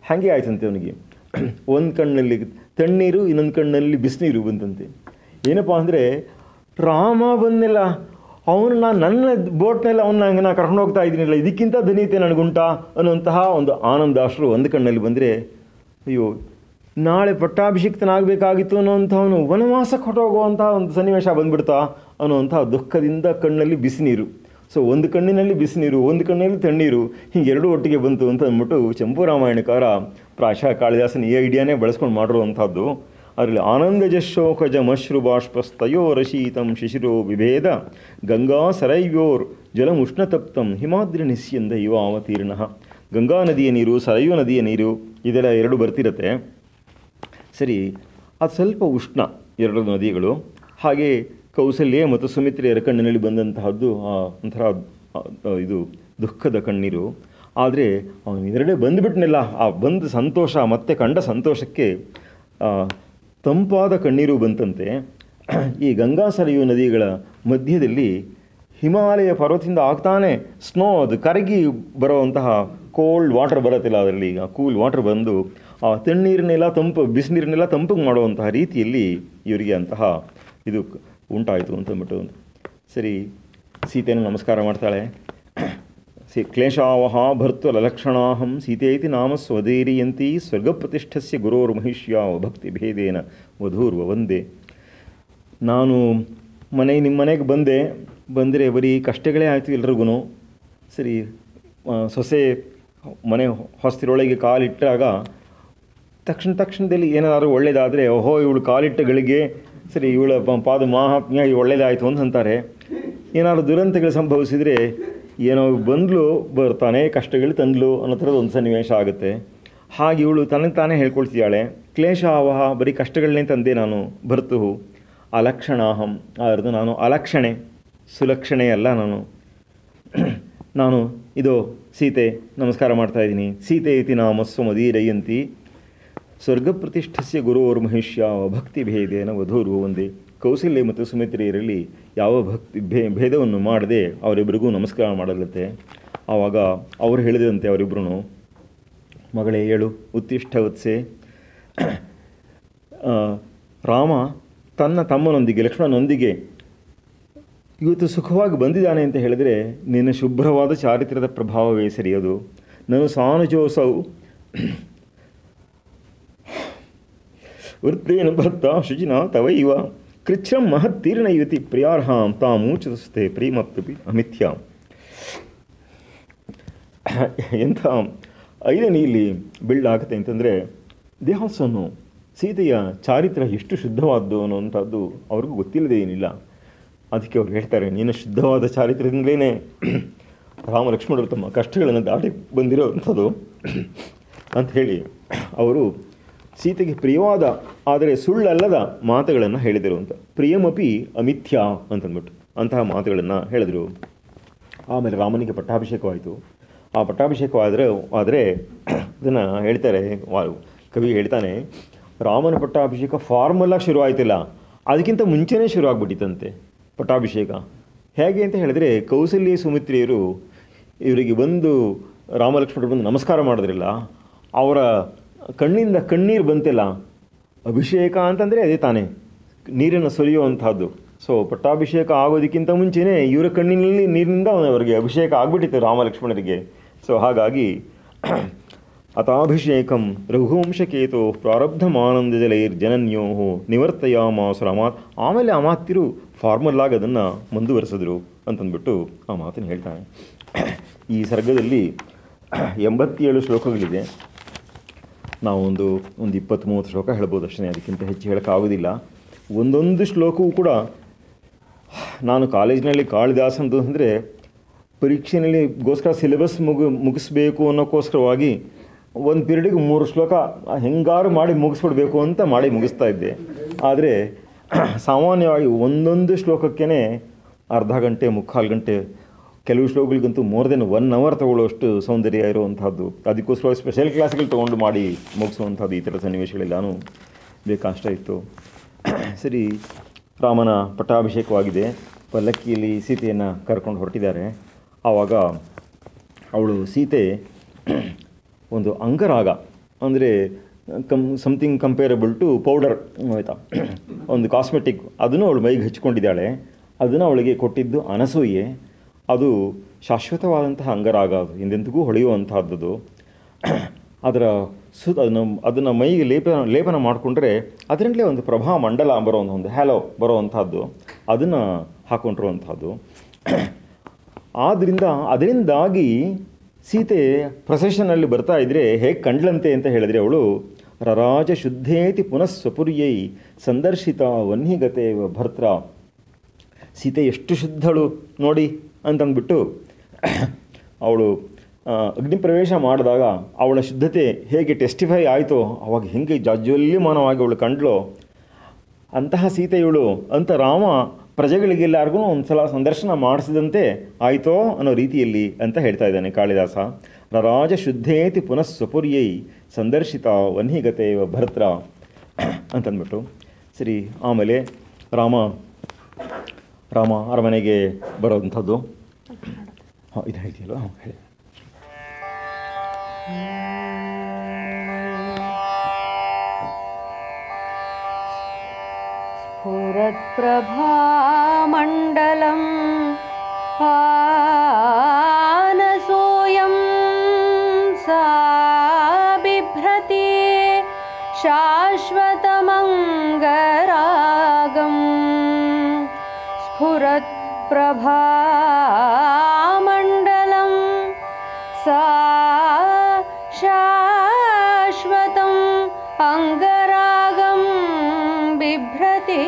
ಹಾಗೆ ಆಯ್ತಂತೆ ಅವನಿಗೆ. ಒಂದು ಕಣ್ಣಲ್ಲಿ ತಣ್ಣೀರು, ಇನ್ನೊಂದು ಕಣ್ಣಲ್ಲಿ ಬಿಸಿನೀರು ಬಂತಂತೆ. ಏನಪ್ಪ ಅಂದರೆ, ರಾಮ ಬಂದಿಲ್ಲ ನಾನು ನನ್ನ ಬೋಟ್ನಲ್ಲಿ ಅವನ್ನ ಹಂಗೆ ನಾನು ಕರ್ಕೊಂಡು ಹೋಗ್ತಾ ಇದ್ದೀನಿಲ್ಲ, ಇದಕ್ಕಿಂತ ಧನೀತೆ ನನಗುಂಟ ಅನ್ನುವಂತಹ ಒಂದು ಆನಂದಾಶ್ರು ಒಂದು ಕಣ್ಣಲ್ಲಿ ಬಂದರೆ, ಅಯ್ಯೋ, ನಾಳೆ ಪಟ್ಟಾಭಿಷಿಕ್ತನಾಗಬೇಕಾಗಿತ್ತು ಅನ್ನೋವಂಥವನು ವನವಾಸಕ್ಕೆ ಹೊರಟೋಗುವಂಥ ಒಂದು ಸನ್ನಿವೇಶ ಬಂದ್ಬಿಡ್ತಾ ಅನ್ನುವಂಥ ದುಃಖದಿಂದ ಕಣ್ಣಲ್ಲಿ ಬಿಸಿನೀರು. ಸೊ ಒಂದು ಕಣ್ಣಿನಲ್ಲಿ ಬಿಸಿನೀರು, ಒಂದು ಕಣ್ಣಿನಲ್ಲಿ ತಣ್ಣೀರು, ಹಿಂಗೆ ಎರಡೂ ಒಟ್ಟಿಗೆ ಬಂತು ಅಂತ ಅಂದ್ಬಿಟ್ಟು ಚಂಪು ರಾಮಾಯಣಕಾರ ಪ್ರಾಶಃ ಕಾಳಿದಾಸನ ಈ ಐಡಿಯಾನೇ ಬಳಸ್ಕೊಂಡು ಮಾಡಿರುವಂಥದ್ದು. ಅದರಲ್ಲಿ ಆನಂದಜ ಶೋಕಜ ಮಶ್ರು ಬಾಷ್ಪಸ್ತಯೋ ರಶೀತಂ ಶಿಶಿರೋ ವಿಭೇದ, ಗಂಗಾ ಸರೈವ್ಯೋರ್ ಜಲಮುಷ್ಣತಪ್ತಂ ಹಿಮಾದ್ರಿ ನಿಸ್ಯಂದ ಇವ ಅವತೀರ್ಣ ಗಂಗಾ ನದಿಯ ನೀರು, ಸರಯೋ ನದಿಯ ನೀರು, ಇದೆಲ್ಲ ಎರಡು ಬರ್ತಿರತ್ತೆ. ಸರಿ, ಅದು ಸ್ವಲ್ಪ ಉಷ್ಣ ಎರಡು ನದಿಗಳು. ಹಾಗೆ ಕೌಸಲ್ಯ ಮತ್ತು ಸುಮಿತ್ರೆಯರ ಕಣ್ಣಿನಲ್ಲಿ ಬಂದಂತಹದ್ದು ಒಂಥರ ಇದು ದುಃಖದ ಕಣ್ಣೀರು. ಆದರೆ ಅವನು ಇದರಡೆ ಬಂದುಬಿಟ್ನೆಲ್ಲ, ಆ ಬಂದ ಸಂತೋಷ, ಮತ್ತೆ ಕಂಡ ಸಂತೋಷಕ್ಕೆ ತಂಪಾದ ಕಣ್ಣೀರು ಬಂತಂತೆ. ಈ ಗಂಗಾ ಸರಯೂ ನದಿಗಳ ಮಧ್ಯದಲ್ಲಿ ಹಿಮಾಲಯ ಪರ್ವತದಿಂದ ಆಗ್ತಾನೆ. ಸ್ನೋ, ಅದು ಕರಗಿ ಬರುವಂತಹ ಕೋಲ್ಡ್ ವಾಟರ್ ಬರುತ್ತಿಲ್ಲ ಅದರಲ್ಲಿ. ಈಗ ಕೂಲ್ ವಾಟರ್ ಬಂದು, ಆ ತಣ್ಣೀರನ್ನೆಲ್ಲ ತಂಪು ಬಿಸಿನೀರನ್ನೆಲ್ಲ ತಂಪಗೆ ಮಾಡುವಂತಹ ರೀತಿಯಲ್ಲಿ ಇವರಿಗೆ ಅಂತಹ ಇದು ಉಂಟಾಯಿತು ಅಂತ ಅಂದ್ಬಿಟ್ಟು ಸರಿ, ಸೀತೆಯನ್ನು ನಮಸ್ಕಾರ ಮಾಡ್ತಾಳೆ. ಸಿ, ಕ್ಲೇಶಾವಹ ಭರ್ತು ಲಲಕ್ಷಣಾಹಂ ಇತಿ ನಾಮ ಸ್ವದೇರಿಯಂತಿ ಸ್ವರ್ಗಪ್ರತಿಷ್ಠಸ್ಯ ಗುರೋರ್ಮಹಿಷ್ಯ ಭಕ್ತಿ ಭೇದೇನ ವಧೂರ್ವ ವಂದೇ. ನಾನು ಮನೆ, ನಿಮ್ಮ ಮನೆಗೆ ಬಂದೆ, ಬಂದರೆ ಬರೀ ಕಷ್ಟಗಳೇ ಆಯಿತು ಎಲ್ರಿಗೂ ಸರಿ ಸೊಸೆ ಮನೆ ಹೊಸ್ತಿರೊಳಗೆ ಕಾಲಿಟ್ಟಾಗ ತಕ್ಷಣ ತಕ್ಷಣದಲ್ಲಿ ಏನಾದರೂ ಒಳ್ಳೆಯದಾದರೆ ಓಹೋ, ಇವಳು ಕಾಲಿಟ್ಟ ಗಳಿಗೆ ಸರಿ, ಇವಳ ಪಾದ ಮಹಾತ್ಮ್ಯ ಒಳ್ಳೇದಾಯಿತು ಅಂತ ಅಂತಾರೆ ಏನಾದ್ರು ದುರಂತಗಳು ಸಂಭವಿಸಿದರೆ ಏನೋ ಬಂದಲು ಬರ್ತಾನೆ ಕಷ್ಟಗಳು ತಂದಲು ಅನ್ನೋ ಥರದ ಒಂದು ಸನ್ನಿವೇಶ ಆಗುತ್ತೆ. ಹಾಗೆ ಇವಳು ತನಗೆ ತಾನೇ ಹೇಳ್ಕೊಳ್ತಿದ್ದಾಳೆ, ಕ್ಲೇಶ ಆವಹ, ಬರೀ ಕಷ್ಟಗಳನ್ನೇ ತಂದೆ ನಾನು ಬರ್ತು ಅಲಕ್ಷಣಾಹಂ. ಅದರದು ನಾನು ಅಲಕ್ಷಣೆ, ಸುಲಕ್ಷಣೆ ಅಲ್ಲ ನಾನು. ನಾನು, ಇದು, ಸೀತೆ, ನಮಸ್ಕಾರ ಮಾಡ್ತಾ ಇದ್ದೀನಿ. ಸೀತೆ ಇತಿ ನಾಮ ಸ್ವಮದೀರಯಂತಿ ಸ್ವರ್ಗಪ್ರತಿಷ್ಠಸ್ಯ ಗುರುವರ್ ಮಹಿಷ್ಯ ಭಕ್ತಿ ಭೇದೇನ ವಧೂರು ಒಂದೇ. ಕೌಸಲ್ಯ ಮತ್ತು ಸುಮಿತ್ರಿಯರಲ್ಲಿ ಯಾವ ಭಕ್ತಿ ಭೇ, ಭೇದವನ್ನು ಮಾಡದೆ ಅವರಿಬ್ಬರಿಗೂ ನಮಸ್ಕಾರ ಮಾಡಲತ್ತೆ ಆವಾಗ ಅವರು ಹೇಳಿದಂತೆ ಅವರಿಬ್ಬರೂ ಮಗಳೇ ಏಳು ಉತ್ತಿಷ್ಠ ವತ್ಸೆ. ರಾಮ ತನ್ನ ತಮ್ಮನೊಂದಿಗೆ, ಲಕ್ಷ್ಮಣನೊಂದಿಗೆ ಇವತ್ತು ಸುಖವಾಗಿ ಬಂದಿದ್ದಾನೆ ಅಂತ ಹೇಳಿದರೆ, ನಿನ್ನ ಶುಭ್ರವಾದ ಚಾರಿತ್ರ್ಯದ ಪ್ರಭಾವವೇ ಸರಿಯದು. ನಾನು ಸಾನುಜೋಸೌ ವೃತ್ತೇನ ಭರ್ತ ಶುಚಿನ ತವೈವ ಕೃಚ್ಛಂ ಮಹತ್ತೀರ್ಣ ಯುತಿ ಪ್ರಿಯಾರ್ಹಾಂ ತಾಮೂಚತಸ್ತೆ ಪ್ರೇಮಪ್ರಪಿ ಅಮಿಥ್ಯಾಂ ಎಂಥ ಐದನೇ ಇಲ್ಲಿ ಬಿಲ್ಡ್ ಆಗುತ್ತೆ ಅಂತಂದರೆ ದೇಹಾಸನು ಸೀತೆಯ ಚಾರಿತ್ರ ಎಷ್ಟು ಶುದ್ಧವಾದ್ದು ಅನ್ನುವಂಥದ್ದು ಅವ್ರಿಗೂ ಗೊತ್ತಿಲ್ಲದೆ ಏನಿಲ್ಲ. ಅದಕ್ಕೆ ಅವ್ರು ಹೇಳ್ತಾರೆ, ನೀನು ಶುದ್ಧವಾದ ಚಾರಿತ್ರದಿಂದಲೇ ರಾಮ ಲಕ್ಷ್ಮಣರು ತಮ್ಮ ಕಷ್ಟಗಳನ್ನು ದಾಟಿ ಬಂದಿರೋವಂಥದ್ದು. ಅಂತ ಹೇಳಿ, ಅವರು ಸೀತೆಗೆ ಪ್ರಿಯವಾದ, ಆದರೆ ಸುಳ್ಳಲ್ಲದ ಮಾತುಗಳನ್ನು ಹೇಳಿದರು ಅಂತ. ಪ್ರಿಯಮಪಿ ಅಮಿಥ್ಯ ಅಂತಂದ್ಬಿಟ್ಟು ಅಂತಹ ಮಾತುಗಳನ್ನು ಹೇಳಿದರು. ಆಮೇಲೆ ರಾಮನಿಗೆ ಪಟ್ಟಾಭಿಷೇಕವಾಯಿತು. ಆ ಪಟ್ಟಾಭಿಷೇಕವಾದರೆ, ಆದರೆ ಇದನ್ನು ಹೇಳ್ತಾರೆ ಕವಿ ಹೇಳ್ತಾನೆ, ರಾಮನ ಪಟ್ಟಾಭಿಷೇಕ ಫಾರ್ಮಲ್ಲಾಗಿ ಶುರು ಆಯ್ತಿಲ್ಲ. ಅದಕ್ಕಿಂತ ಮುಂಚೆನೇ ಶುರು ಆಗಿಬಿಟ್ಟಿತ್ತಂತೆ ಪಟ್ಟಾಭಿಷೇಕ. ಹೇಗೆ ಅಂತ ಹೇಳಿದ್ರೆ, ಕೌಸಲ್ಯ ಸುಮಿತ್ರಿಯರು ಇವರಿಗೆ ಬಂದು ರಾಮಲಕ್ಷ್ಮಣರು ಬಂದು ನಮಸ್ಕಾರ ಮಾಡಿದ್ರಿಲ್ಲ. ಅವರ ಕಣ್ಣಿಂದ ಕಣ್ಣೀರು ಬಂತಿಲ್ಲ. ಅಭಿಷೇಕ ಅಂತಂದರೆ ಅದೇ ತಾನೇ. ನೀರನ್ನು ಸುರಿಯುವಂಥದ್ದು ಸೊ ಪಟ್ಟಾಭಿಷೇಕ ಆಗೋದಕ್ಕಿಂತ ಮುಂಚೆನೇ ಇವರ ಕಣ್ಣಿನಲ್ಲಿ ನೀರಿನಿಂದ ಅವರಿಗೆ ಅಭಿಷೇಕ ಆಗಿಬಿಟ್ಟಿತ್ತು ರಾಮ ಲಕ್ಷ್ಮಣರಿಗೆ ಸೊ ಹಾಗಾಗಿ ಅತಾಭಿಷೇಕಂ ರಘುವಂಶಕೇತೋ ಜಲೈರ್ ಜನನ್ಯೋ ಮಾಸುರ ಮಾತು ಆಮೇಲೆ ಆ ಮಾತಿರು ಫಾರ್ಮಲ್ ಆಗಿ ಅದನ್ನು ಮುಂದುವರೆಸಿದ್ರು ಅಂತಂದ್ಬಿಟ್ಟು ಆ ಮಾತನ್ನು ಹೇಳ್ತಾನೆ. ಈ ಸರ್ಗದಲ್ಲಿ ಎಂಬತ್ತೇಳು ಶ್ಲೋಕಗಳಿದೆ. ನಾವು ಒಂದು ಒಂದು ಇಪ್ಪತ್ತು ಮೂವತ್ತು ಶ್ಲೋಕ ಹೇಳ್ಬೋದು ಅಷ್ಟೇ, ಅದಕ್ಕಿಂತ ಹೆಚ್ಚು ಹೇಳೋಕ್ಕಾಗೋದಿಲ್ಲ. ಒಂದೊಂದು ಶ್ಲೋಕವೂ ಕೂಡ, ನಾನು ಕಾಲೇಜಿನಲ್ಲಿ ಕಾಳಿದಾಸ ಅಂತ ಅಂದರೆ, ಪರೀಕ್ಷೆಯಲ್ಲಿ ಗೋಸ್ಕರ ಸಿಲೆಬಸ್ ಮುಗು, ಮುಗಿಸ್ಬೇಕು ಅನ್ನೋಕ್ಕೋಸ್ಕರವಾಗಿ ಒಂದು ಪೀರಿಯಡಿಗೆ ಮೂರು ಶ್ಲೋಕ ಹೆಂಗಾರು ಮಾಡಿ ಮುಗಿಸ್ಬಿಡ್ಬೇಕು ಅಂತ ಮಾಡಿ ಮುಗಿಸ್ತಾ ಇದ್ದೆ. ಆದರೆ, ಸಾಮಾನ್ಯವಾಗಿ ಒಂದೊಂದು ಶ್ಲೋಕಕ್ಕೇ ಅರ್ಧ ಗಂಟೆ, ಮುಕ್ಕಾಲು ಗಂಟೆ ಕೆಲವು ಶ್ಲೋಕಗಳಿಗಂತೂ ಮೋರ್ ದೆನ್ ಒನ್ ಅವರ್ ತಗೊಳ್ಳೋಷ್ಟು ಸೌಂದರ್ಯ ಇರುವಂಥದ್ದು ಅದಕ್ಕೋಸ್ಕರ ಸ್ಪೆಷಲ್ ಕ್ಲಾಸ್ಗಳು ತೊಗೊಂಡು ಮಾಡಿ ಮುಗಿಸುವಂಥದ್ದು ಈ ಥರ ಸನ್ನಿವೇಶಗಳೆಲ್ಲನೂ ಬೇಕಷ್ಟ ಇತ್ತು. ಸರಿ, ರಾಮನ ಪಟ್ಟಾಭಿಷೇಕವಾಗಿದೆ. ಪಲ್ಲಕ್ಕಿಯಲ್ಲಿ ಸೀತೆಯನ್ನು ಕರ್ಕೊಂಡು ಹೊರಟಿದ್ದಾರೆ. ಆವಾಗ ಅವಳು ಸೀತೆ ಒಂದು ಅಂಗರಾಗ, ಅಂದರೆ come something comparable to powder ಆಯಿತಾ? ಒಂದು ಕಾಸ್ಮೆಟಿಕ್ ಅದನ್ನು ಅವಳು ಮೈಗೆ ಹಚ್ಕೊಂಡಿದ್ದಾಳೆ. ಅದನ್ನು ಅವಳಿಗೆ ಕೊಟ್ಟಿದ್ದು ಅನಸೂಯೆ. ಅದು ಶಾಶ್ವತವಾದಂತಹ ಅಂಗರಾಗ ಅದು ಎಂದೆಂದಿಗೂ ಹೊಳೆಯುವಂತಹದ್ದು ಅದರ ಸು ಅದನ್ನು ಅದನ್ನು ಮೈಗೆ ಲೇಪನ ಲೇಪನ ಮಾಡಿಕೊಂಡ್ರೆ ಅದರಿಂದಲೇ ಒಂದು ಪ್ರಭಾ ಮಂಡಲ ಬರೋ ಒಂದು ಹ್ಯಾಲೋ ಬರೋವಂಥದ್ದು ಅದನ್ನು ಹಾಕ್ಕೊಂಡಿರುವಂಥದ್ದು ಆದ್ದರಿಂದ ಅದರಿಂದಾಗಿ ಸೀತೆ ಪ್ರೊಸೆಷನಲ್ಲಿ ಬರ್ತಾ ಇದ್ದರೆ ಹೇಗೆ ಕಂಡ್ಲಂತೆ ಅಂತ ಹೇಳಿದರೆ ಅವಳು, ರರಾಜ ಶುದ್ಧೇತಿ ಪುನಃ ಸ್ವಪುರ್ಯೈ ಸಂದರ್ಶಿತ ವನ್ಹಿಗತೆ ಭರ್ತ್ರ. ಸೀತೆ ಎಷ್ಟು ಶುದ್ಧಳು ನೋಡಿ. ಅಂತಂದ್ಬಿಟ್ಟು ಅವಳು ಅಗ್ನಿ ಪ್ರವೇಶ ಮಾಡಿದಾಗ ಅವಳ ಶುದ್ಧತೆ ಹೇಗೆ ಟೆಸ್ಟಿಫೈ ಆಯಿತು ಅವಾಗ ಹೆಂಗೆ ಜಾಜ್ವಲ್ಯಮಾನವಾಗಿ ಅವಳು ಕಂಡ್ಲೋ ಅಂತಹ ಸೀತೆಯವಳು ಅಂತ ರಾಮ ಪ್ರಜೆಗಳಿಗೆಲ್ಲರಿಗೂ ಒಂದು ಸಲ ಸಂದರ್ಶನ ಮಾಡಿಸಿದಂತೆ ಆಯಿತೋ ಅನ್ನೋ ರೀತಿಯಲ್ಲಿ ಅಂತ ಹೇಳ್ತಾ ಇದ್ದಾನೆ ಕಾಳಿದಾಸ. ರಾಜ ಶುದ್ಧೇತಿ ಪುನಃ ಸ್ವಪುರ್ಯೈ ಸಂದರ್ಶಿತ ವನ್ಹಿಗತೆ ಭರ್ತ್ರ. ಅಂತಂದ್ಬಿಟ್ಟು, ಸರಿ, ಆಮೇಲೆ ರಾಮ ರಾಮ ಅರಮನೆಗೆ ಬರೋವಂಥದ್ದು ಹಾಂ ಇದು ಹೇಳ್ತೀಯಲ್ಲ ಹಾಂ ಹೇಳಿ स्फुरत्प्रभामण्डलं पानसोऽयं स्फुरत्प्रभामण्डलं सा शाश्वतम् अङ्गरागं बिभ्रति।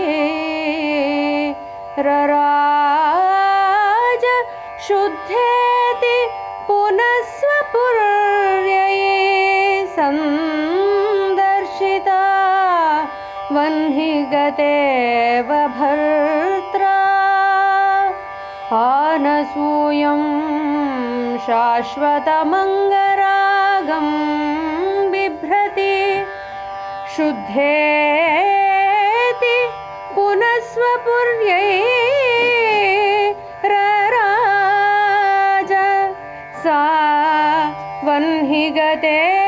रराज शुद्धेति पुनः स्वपुर्यये सन्दर्शिता। वह्निगतेव भर्त्रा सूयं शाश्वतमङ्गरागं बिभ्रति शुद्धेति पुनस्वपुर्यै रराज सा वह्निगते गते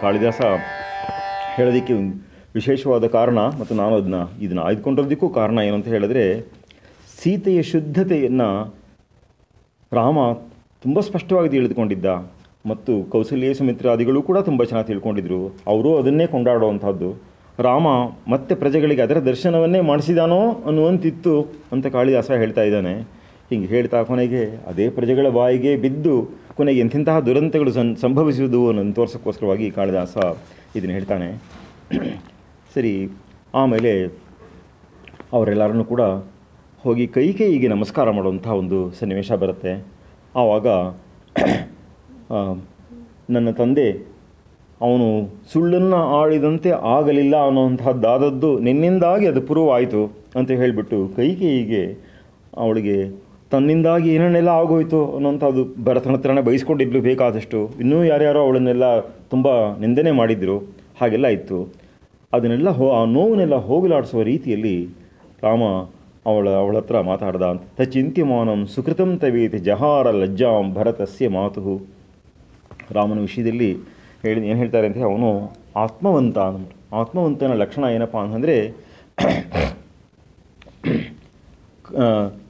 ಕಾಳಿದಾಸ ಹೇಳೋದಕ್ಕೆ ವಿಶೇಷವಾದ ಕಾರಣ, ಮತ್ತು ನಾನು ಅದನ್ನ, ಇದನ್ನು ಆಯ್ದುಕೊಂಡಿರೋದಕ್ಕೂ ಕಾರಣ ಏನು ಅಂತ ಹೇಳಿದ್ರೆ, ಸೀತೆಯ ಶುದ್ಧತೆಯನ್ನು ರಾಮ ತುಂಬ ಸ್ಪಷ್ಟವಾಗಿ ತಿಳಿದುಕೊಂಡಿದ್ದ, ಮತ್ತು ಕೌಸಲ್ಯ ಸುಮಿತ್ರಾದಿಗಳು ಕೂಡ ತುಂಬ ಚೆನ್ನಾಗಿ ತಿಳ್ಕೊಂಡಿದ್ರು. ಅವರು ಅದನ್ನೇ ಕೊಂಡಾಡುವಂಥದ್ದು ರಾಮ ಮತ್ತೆ ಪ್ರಜೆಗಳಿಗೆ ಅದರ ದರ್ಶನವನ್ನೇ ಮಾಡಿಸಿದಾನೋ ಅನ್ನುವಂತಿತ್ತು ಅಂತ ಕಾಳಿದಾಸ ಹೇಳ್ತಾ ಇದ್ದಾನೆ. ಹೀಗೆ ಹೇಳ್ತಾ ಕೊನೆಗೆ, ಅದೇ ಪ್ರಜೆಗಳ ಬಾಯಿಗೆ ಬಿದ್ದು ಕೊನೆಗೆ ಎಂಥೆಂತಹ ದುರಂತಗಳು ಸನ್ ಸಂಭವಿಸುವುದು ಅನ್ನೋದು ತೋರ್ಸೋಕ್ಕೋಸ್ಕರವಾಗಿ ಕಾಳಿದಾಸ ಇದನ್ನು ಹೇಳ್ತಾನೆ. ಸರಿ, ಆಮೇಲೆ ಅವರೆಲ್ಲರನ್ನೂ ಕೂಡ ಹೋಗಿ ಕೈ ಕೈಗೆ ನಮಸ್ಕಾರ ಮಾಡುವಂಥ ಒಂದು ಸನ್ನಿವೇಶ ಬರುತ್ತೆ. ಆವಾಗ ನನ್ನ ತಂದೆ, ಅವನು ಸುಳ್ಳನ್ನು ಆಳಿದಂತೆ ಆಗಲಿಲ್ಲ ಅನ್ನೋವಂಥದ್ದಾದದ್ದು ನಿನ್ನಿಂದಾಗಿ ಅದು ಪ್ರೂವ್ ಆಯಿತು ಅಂತ ಹೇಳಿಬಿಟ್ಟು ಕೈ ಕೈಗೆ ಅವಳಿಗೆ ತನ್ನಿಂದಾಗಿ ಏನೇನೆಲ್ಲ ಆಗೋಯ್ತು ಅನ್ನೋಂಥದ್ದು ಭರತನ ಹತ್ರನೇ ಬಯಸ್ಕೊಂಡಿದ್ಲು ಬೇಕಾದಷ್ಟು. ಇನ್ನೂ ಯಾರ್ಯಾರೋ ಅವಳನ್ನೆಲ್ಲ ತುಂಬ ನಿಂದನೆ ಮಾಡಿದ್ರು. ಹಾಗೆಲ್ಲ ಇತ್ತು. ಅದನ್ನೆಲ್ಲ ಹೋ, ಆ ನೋವನ್ನೆಲ್ಲ ಹೋಗಲಾಡಿಸುವ ರೀತಿಯಲ್ಲಿ ರಾಮ ಅವಳ ಅವಳ ಹತ್ರ ಮಾತಾಡ್ದ. ಅಂತ ಚಿಂತ್ಯಮಾನಂ ಸುಕೃತಂ ತವೇತಿ ಜಹಾರ ಲಜ್ಜಾಂ ಭರತಸ್ಯ ಮಾತು. ರಾಮನ ವಿಷಯದಲ್ಲಿ ಹೇಳಿ, ಏನು ಹೇಳ್ತಾರೆ ಅಂತ ಅವನು, ಆತ್ಮವಂತ ಅಂದ್ಬಿಟ್ಟು ಆತ್ಮವಂತನ ಲಕ್ಷಣ ಏನಪ್ಪ ಅಂತಂದರೆ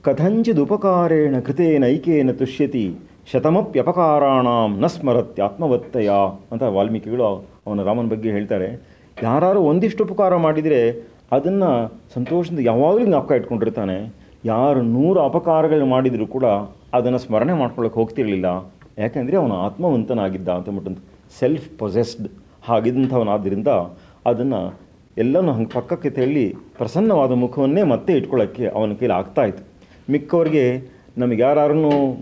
ಕಥಂಚಿದುಪಕಾರೇಣ ಕೃತೇನ ಐಕೇನ ತುಷ್ಯತಿ, ಶತಮಪ್ಯಪಕಾರಾಣಾಂ ನ ಸ್ಮರತ್ಯಾತ್ಮವತ್ತಯ ಅಂತ ವಾಲ್ಮೀಕಿಗಳು ಅವನ ರಾಮನ ಬಗ್ಗೆ ಹೇಳ್ತಾರೆ. ಯಾರು ಒಂದಿಷ್ಟು ಉಪಕಾರ ಮಾಡಿದರೆ ಅದನ್ನು ಸಂತೋಷದಿಂದ ಯಾವಾಗಲೂ ಜ್ಞಾಪಕ ಇಟ್ಕೊಂಡಿರ್ತಾನೆ. ಯಾರು ನೂರು ಅಪಕಾರಗಳು ಮಾಡಿದರೂ ಕೂಡ ಅದನ್ನು ಸ್ಮರಣೆ ಮಾಡ್ಕೊಳ್ಳೋಕೆ ಹೋಗ್ತಿರಲಿಲ್ಲ. ಯಾಕೆಂದರೆ ಅವನು ಆತ್ಮವಂತನಾಗಿದ್ದ ಅಂತ ಸೆಲ್ಫ್ ಪೊಸೆಸ್ಡ್ ಹಾಗಿದ್ದಂಥವನಾದ್ದರಿಂದ ಅದನ್ನು ಎಲ್ಲನೂ ಹಂಗೆ ಪಕ್ಕಕ್ಕೆ ತಳ್ಳಿ ಪ್ರಸನ್ನವಾದ ಮುಖವನ್ನೇ ಮತ್ತೆ ಇಟ್ಕೊಳ್ಳೋಕ್ಕೆ ಅವನ ಕೈಲಿ ಆಗ್ತಾಯಿತ್ತು ಮಿಕ್ಕವ್ರಿಗೆ ನಮಗೆ ಯಾರು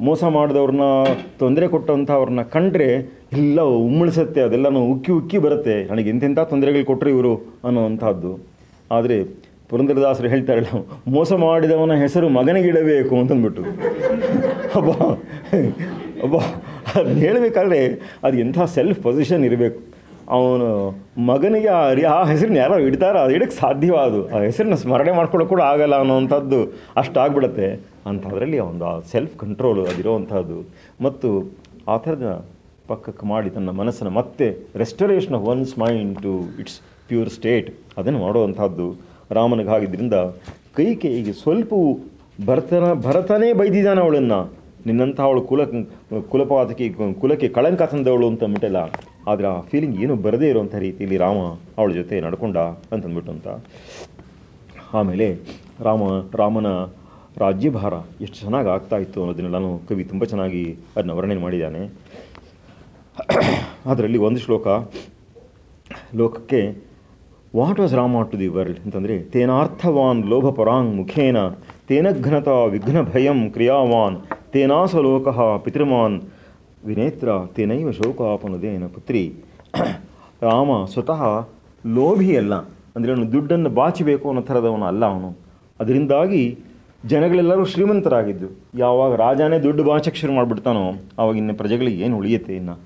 ಮೋಸ ಮಾಡಿದವ್ರನ್ನ ತೊಂದರೆ ಕೊಟ್ಟಂಥವ್ರನ್ನ ಕಂಡ್ರೆ ಎಲ್ಲ ಉಮ್ಮಳಿಸುತ್ತೆ, ಅದೆಲ್ಲನೂ ಉಕ್ಕಿ ಉಕ್ಕಿ ಬರುತ್ತೆ. ನನಗೆ ಎಂತೆಂಥ ತೊಂದರೆಗಳು ಕೊಟ್ಟರು ಇವರು ಅನ್ನೋವಂಥದ್ದು. ಆದರೆ ಪುರಂದರದಾಸರು ಹೇಳ್ತಾರಲ್ಲ, ಮೋಸ ಮಾಡಿದವನ ಹೆಸರು ಮಗನಿಗಿಡಬೇಕು ಅಂತಂದ್ಬಿಟ್ಟು. ಅಬ್ಬಾ ಅಬ್ಬಾ ಅದನ್ನ ಹೇಳಬೇಕಾದ್ರೆ ಅದು ಎಂಥ ಸೆಲ್ಫ್ ಪೊಸಿಷನ್ ಇರಬೇಕು. ಅವನು ಮಗನಿಗೆ ಆ ಆ ಹೆಸರನ್ನ ಯಾರೋ ಇಡ್ತಾರೋ ಅದು ಇಡಕ್ಕೆ ಸಾಧ್ಯವಾದು ಆ ಹೆಸರನ್ನ ಸ್ಮರಣೆ ಮಾಡ್ಕೊಳ್ಳೋ ಕೂಡ ಆಗಲ್ಲ ಅನ್ನೋವಂಥದ್ದು ಅಷ್ಟಾಗ್ಬಿಡುತ್ತೆ ಅಂಥದ್ರಲ್ಲಿ ಒಂದು ಆ ಸೆಲ್ಫ್ ಕಂಟ್ರೋಲ್ ಅದಿರೋವಂಥದ್ದು. ಮತ್ತು ಆ ಥರದ ಪಕ್ಕಕ್ಕೆ ಮಾಡಿ ತನ್ನ ಮನಸ್ಸನ್ನು ಮತ್ತೆ restoration of one's mind to its pure state ಅದನ್ನು ಮಾಡುವಂಥದ್ದು. ರಾಮನಿಗಾಗಿದ್ದರಿಂದ ಕೈ ಕೈಗೆ ಸ್ವಲ್ಪ ಭರತನ ಭರತನೇ ಬೈದಿದ್ದಾನೆ ಅವಳನ್ನು. ನಿನ್ನಂಥ ಅವಳು ಕುಲ ಕುಲಪಾತಕಿ ಕುಲಕ್ಕೆ ಕಳಂಕ ತಂದವಳು ಅಂತ ಅಂದ್ಬಿಟ್ಟಲ್ಲ, ಆದರೆ ಆ ಫೀಲಿಂಗ್ ಏನು ಬರದೇ ಇರುವಂಥ ರೀತಿಯಲ್ಲಿ ರಾಮ ಅವಳ ಜೊತೆ ನಡ್ಕೊಂಡ ಅಂತಂದ್ಬಿಟ್ಟು ಅಂತ ಆಮೇಲೆ ರಾಮ ರಾಮನ ರಾಜ್ಯಭಾರ ಎಷ್ಟು ಚೆನ್ನಾಗಿ ಆಗ್ತಾ ಇತ್ತು ನಾನು ಕವಿ ತುಂಬ ಚೆನ್ನಾಗಿ ಅದನ್ನ ವರ್ಣನೆ ಮಾಡಿದ್ದಾನೆ. ಅದರಲ್ಲಿ ಒಂದು ಶ್ಲೋಕ, ಲೋಕಕ್ಕೆ what was Rama to the world ಅಂತಂದರೆ, ತೇನಾರ್ಥವಾನ್ ಲೋಭ ಪರಾಂಗ್ ಮುಖೇನ, ತೇನ ಘನತಾ ವಿಘ್ನ ಭಯಂ ಕ್ರಿಯಾವಾನ್ ತೇನಾಸ ಲೋಕಃ ಪಿತೃಮಾನ್ ವಿನೇತ್ರ ತೇನೈವ ಶೋಕಾಪನದೇನ ಪುತ್ರಿ. ರಾಮ ಸ್ವತಃ ಲೋಭಿಯಲ್ಲ. ಅಂದರೆ ಅವನು ದುಡ್ಡನ್ನು ಬಾಚಬೇಕು ಅನ್ನೋ ಥರದವನು ಅಲ್ಲ ಅವನು. ಅದರಿಂದಾಗಿ ಜನಗಳೆಲ್ಲರೂ ಶ್ರೀಮಂತರಾಗಿದ್ದು. ಯಾವಾಗ ರಾಜನೇ ದುಡ್ಡು ಬಾಚಕ್ಕೆ ಶುರು ಮಾಡಿಬಿಡ್ತಾನೋ ಆವಾಗ ಇನ್ನು ಪ್ರಜೆಗಳಿಗೆ ಏನು ಉಳಿಯುತ್ತೆ ಇನ್ನು.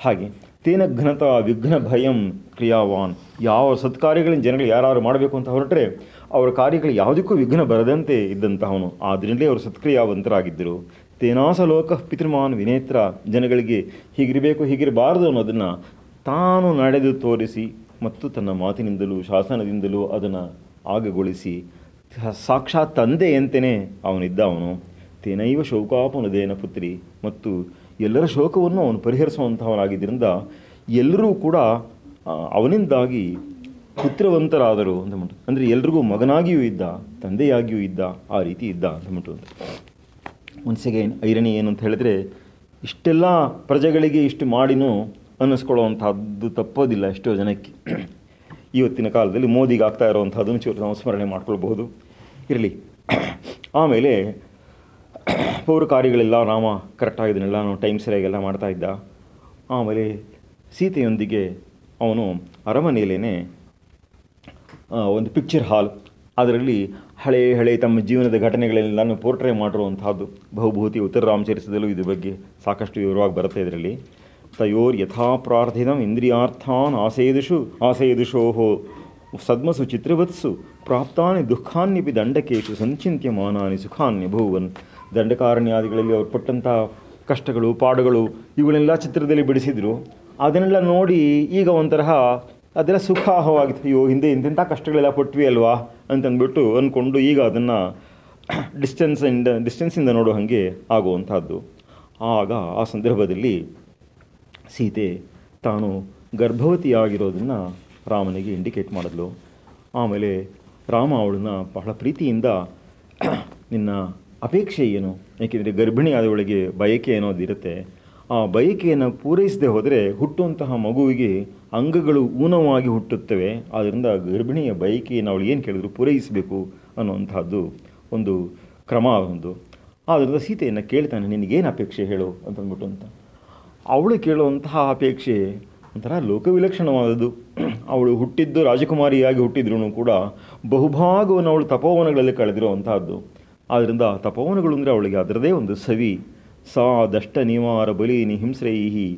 ಹಾಗೆ, ತೇನ ಘನತ ವಿಘ್ನ ಭಯಂ ಕ್ರಿಯಾವಾನ್. ಯಾವ ಸತ್ಕಾರ್ಯಗಳನ್ನ ಜನಗಳು ಯಾರು ಮಾಡಬೇಕು ಅಂತ ಹೊರಟ್ರೆ, ಅವರ ಕಾರ್ಯಗಳು ಯಾವುದಕ್ಕೂ ವಿಘ್ನ ಬರದಂತೆ ಇದ್ದಂತಹವನು. ಆದ್ದರಿಂದಲೇ ಅವರು ಸತ್ಕ್ರಿಯಾವಂತರಾಗಿದ್ದರು. ತೇನಾಸ ಲೋಕ ಪಿತೃಮಾನ್ ವಿನೇತ್ರ, ಜನಗಳಿಗೆ ಹೀಗಿರಬೇಕು, ಹೀಗಿರಬಾರದು ಅನ್ನೋದನ್ನು ತಾನು ನಡೆದು ತೋರಿಸಿ ಮತ್ತು ತನ್ನ ಮಾತಿನಿಂದಲೂ ಶಾಸನದಿಂದಲೂ ಅದನ್ನು ಆಗಗೊಳಿಸಿ. ಸಾಕ್ಷಾತ್ ತಂದೆಯಂತೆಯೇ ಅವನಿದ್ದ ಅವನು ತೇನೈವ ಶೋಕಾಪನದೇನ ಪುತ್ರಿ. ಮತ್ತು ಎಲ್ಲರ ಶೋಕವನ್ನು ಅವನು ಪರಿಹರಿಸುವಂಥವನಾಗಿದ್ದರಿಂದ ಎಲ್ಲರೂ ಕೂಡ ಅವನಿಂದಾಗಿ ಪುತ್ರವಂತರಾದರು ಅಂತ ಅಂದರೆ ಎಲ್ರಿಗೂ ಮಗನಾಗಿಯೂ ಇದ್ದ, ತಂದೆಯಾಗಿಯೂ ಇದ್ದ, ಆ ರೀತಿ ಇದ್ದ ಅಂತ ಒನ್ಸ್ ಅಗೈನ್ ಐರಣಿ ಏನು ಅಂತ ಹೇಳಿದ್ರೆ, ಇಷ್ಟೆಲ್ಲ ಪ್ರಜೆಗಳಿಗೆ ಇಷ್ಟು ಮಾಡಿನೂ ಅನ್ನಿಸ್ಕೊಳ್ಳುವಂಥದ್ದು ತಪ್ಪೋದಿಲ್ಲ ಎಷ್ಟೋ ಜನಕ್ಕೆ. ಇವತ್ತಿನ ಕಾಲದಲ್ಲಿ ಮೋದಿಗೆ ಆಗ್ತಾ ಇರೋವಂಥದ್ದನ್ನು ಚೂರು ನಾವು ಸ್ಮರಣೆ ಮಾಡ್ಕೊಳ್ಬಹುದು. ಇರಲಿ. ಆಮೇಲೆ ಪೌರ ಕಾರ್ಯಗಳೆಲ್ಲ ರಾಮ ಕರೆಕ್ಟಾಗಿ ನಾವು ಟೈಮ್ ಸರಿಯಾಗೆಲ್ಲ ಮಾಡ್ತಾ ಇದ್ದ. ಆಮೇಲೆ ಸೀತೆಯೊಂದಿಗೆ ಅವನು ಅರಮನೆಯಲ್ಲೇ ಒಂದು ಪಿಕ್ಚರ್ ಹಾಲ್ ಅದರಲ್ಲಿ ಹಳೆ ಹಳೆ ತಮ್ಮ ಜೀವನದ ಘಟನೆಗಳೆಲ್ಲನೂ ಪೋರ್ಟ್ರೇ ಮಾಡಿರುವಂತಹದ್ದು ಬಹುಭೂತಿ ಉತ್ತರ ರಾಮಚರಿಸದಲ್ಲೂ ಇದ್ರ ಬಗ್ಗೆ ಸಾಕಷ್ಟು ವಿವರವಾಗಿ ಬರುತ್ತೆ ಇದರಲ್ಲಿ. ತಯೋರ್ ಯಥಾ ಪ್ರಾರ್ಥಿತಂ ಇಂದ್ರಿಯಾರ್ಥಾನ್ ಆಸೇದುಷು ಆಸೇದುಷೋಹೋ ಸದ್ಮಸು ಚಿತ್ರವತ್ಸು, ಪ್ರಾಪ್ತಾನಿ ದುಃಖಾನ್ಯಪಿ ದಂಡಕೇಶು ಸಂಚಿಂತ್ಯಮಾನಾನಿ ಸುಖಾನ್ಯಭೂವನ್ ದಂಡಕಾರಣ್ಯಾದಿಗಳಲ್ಲಿ ಅವ್ರು ಪಟ್ಟಂತಹ ಕಷ್ಟಗಳು, ಪಾಡುಗಳು ಇವುಗಳೆಲ್ಲ ಚಿತ್ರದಲ್ಲಿ ಬಿಡಿಸಿದರು. ಅದನ್ನೆಲ್ಲ ನೋಡಿ ಈಗ ಒಂಥರಹ ಅದೆಲ್ಲ ಸುಖಾಹವಾಗಿತ್ತು ಅಯ್ಯೋ, ಹಿಂದೆ ಇಂತೆಂಥ ಕಷ್ಟಗಳೆಲ್ಲ ಪಟ್ವಿ ಅಲ್ವಾ ಅಂತಂದ್ಬಿಟ್ಟು ಅಂದ್ಕೊಂಡು ಈಗ ಅದನ್ನು ಡಿಸ್ಟೆನ್ಸಿಂದ ಡಿಸ್ಟೆನ್ಸಿಂದ ನೋಡೋ ಹಾಗೆ ಆಗುವಂಥದ್ದು. ಆಗ ಆ ಸಂದರ್ಭದಲ್ಲಿ ಸೀತೆ ತಾನು ಗರ್ಭವತಿಯಾಗಿರೋದನ್ನು ರಾಮನಿಗೆ ಇಂಡಿಕೇಟ್ ಮಾಡಿದ್ಲು. ಆಮೇಲೆ ರಾಮ ಅವಳನ್ನ ಬಹಳ ಪ್ರೀತಿಯಿಂದ ನಿನ್ನ ಅಪೇಕ್ಷೆ ಏನು? ಏಕೆಂದರೆ ಗರ್ಭಿಣಿ ಆದವಳಿಗೆ ಬಯಕೆ ಅನ್ನೋದಿರುತ್ತೆ. ಆ ಬಯಕೆಯನ್ನು ಪೂರೈಸದೆ ಹೋದರೆ ಹುಟ್ಟುವಂತಹ ಮಗುವಿಗೆ ಅಂಗಗಳು ಊನವಾಗಿ ಹುಟ್ಟುತ್ತವೆ. ಆದ್ದರಿಂದ ಗರ್ಭಿಣಿಯ ಬಯಕೆಯನ್ನು ಅವಳು ಏನು ಕೇಳಿದ್ರು ಪೂರೈಸಬೇಕು ಅನ್ನುವಂಥದ್ದು ಒಂದು ಕ್ರಮ ಒಂದು. ಆದ್ದರಿಂದ ಸೀತೆಯನ್ನು ಕೇಳ್ತಾನೆ, ನಿನಗೇನು ಅಪೇಕ್ಷೆ ಹೇಳು ಅಂತಂದ್ಬಿಟ್ಟು ಅಂತ. ಅವಳು ಕೇಳುವಂತಹ ಅಪೇಕ್ಷೆ ಒಂಥರ ಲೋಕವಿಲಕ್ಷಣವಾದದ್ದು. ಅವಳು ಹುಟ್ಟಿದ್ದು ರಾಜಕುಮಾರಿಯಾಗಿ ಹುಟ್ಟಿದ್ರೂ ಕೂಡ ಬಹುಭಾಗವನ್ನು ಅವಳು ತಪೋವನಗಳಲ್ಲಿ ಕಳೆದಿರುವಂತಹದ್ದು ಆದ್ದರಿಂದ ತಪೋವನಗಳು ಅಂದರೆ ಅವಳಿಗೆ ಅದರದೇ ಒಂದು ಸವಿ. ಸಾ ದಷ್ಟ ನಿವಾರ ಬಲಿ ಹಿಂಸ್ರೈಹಿ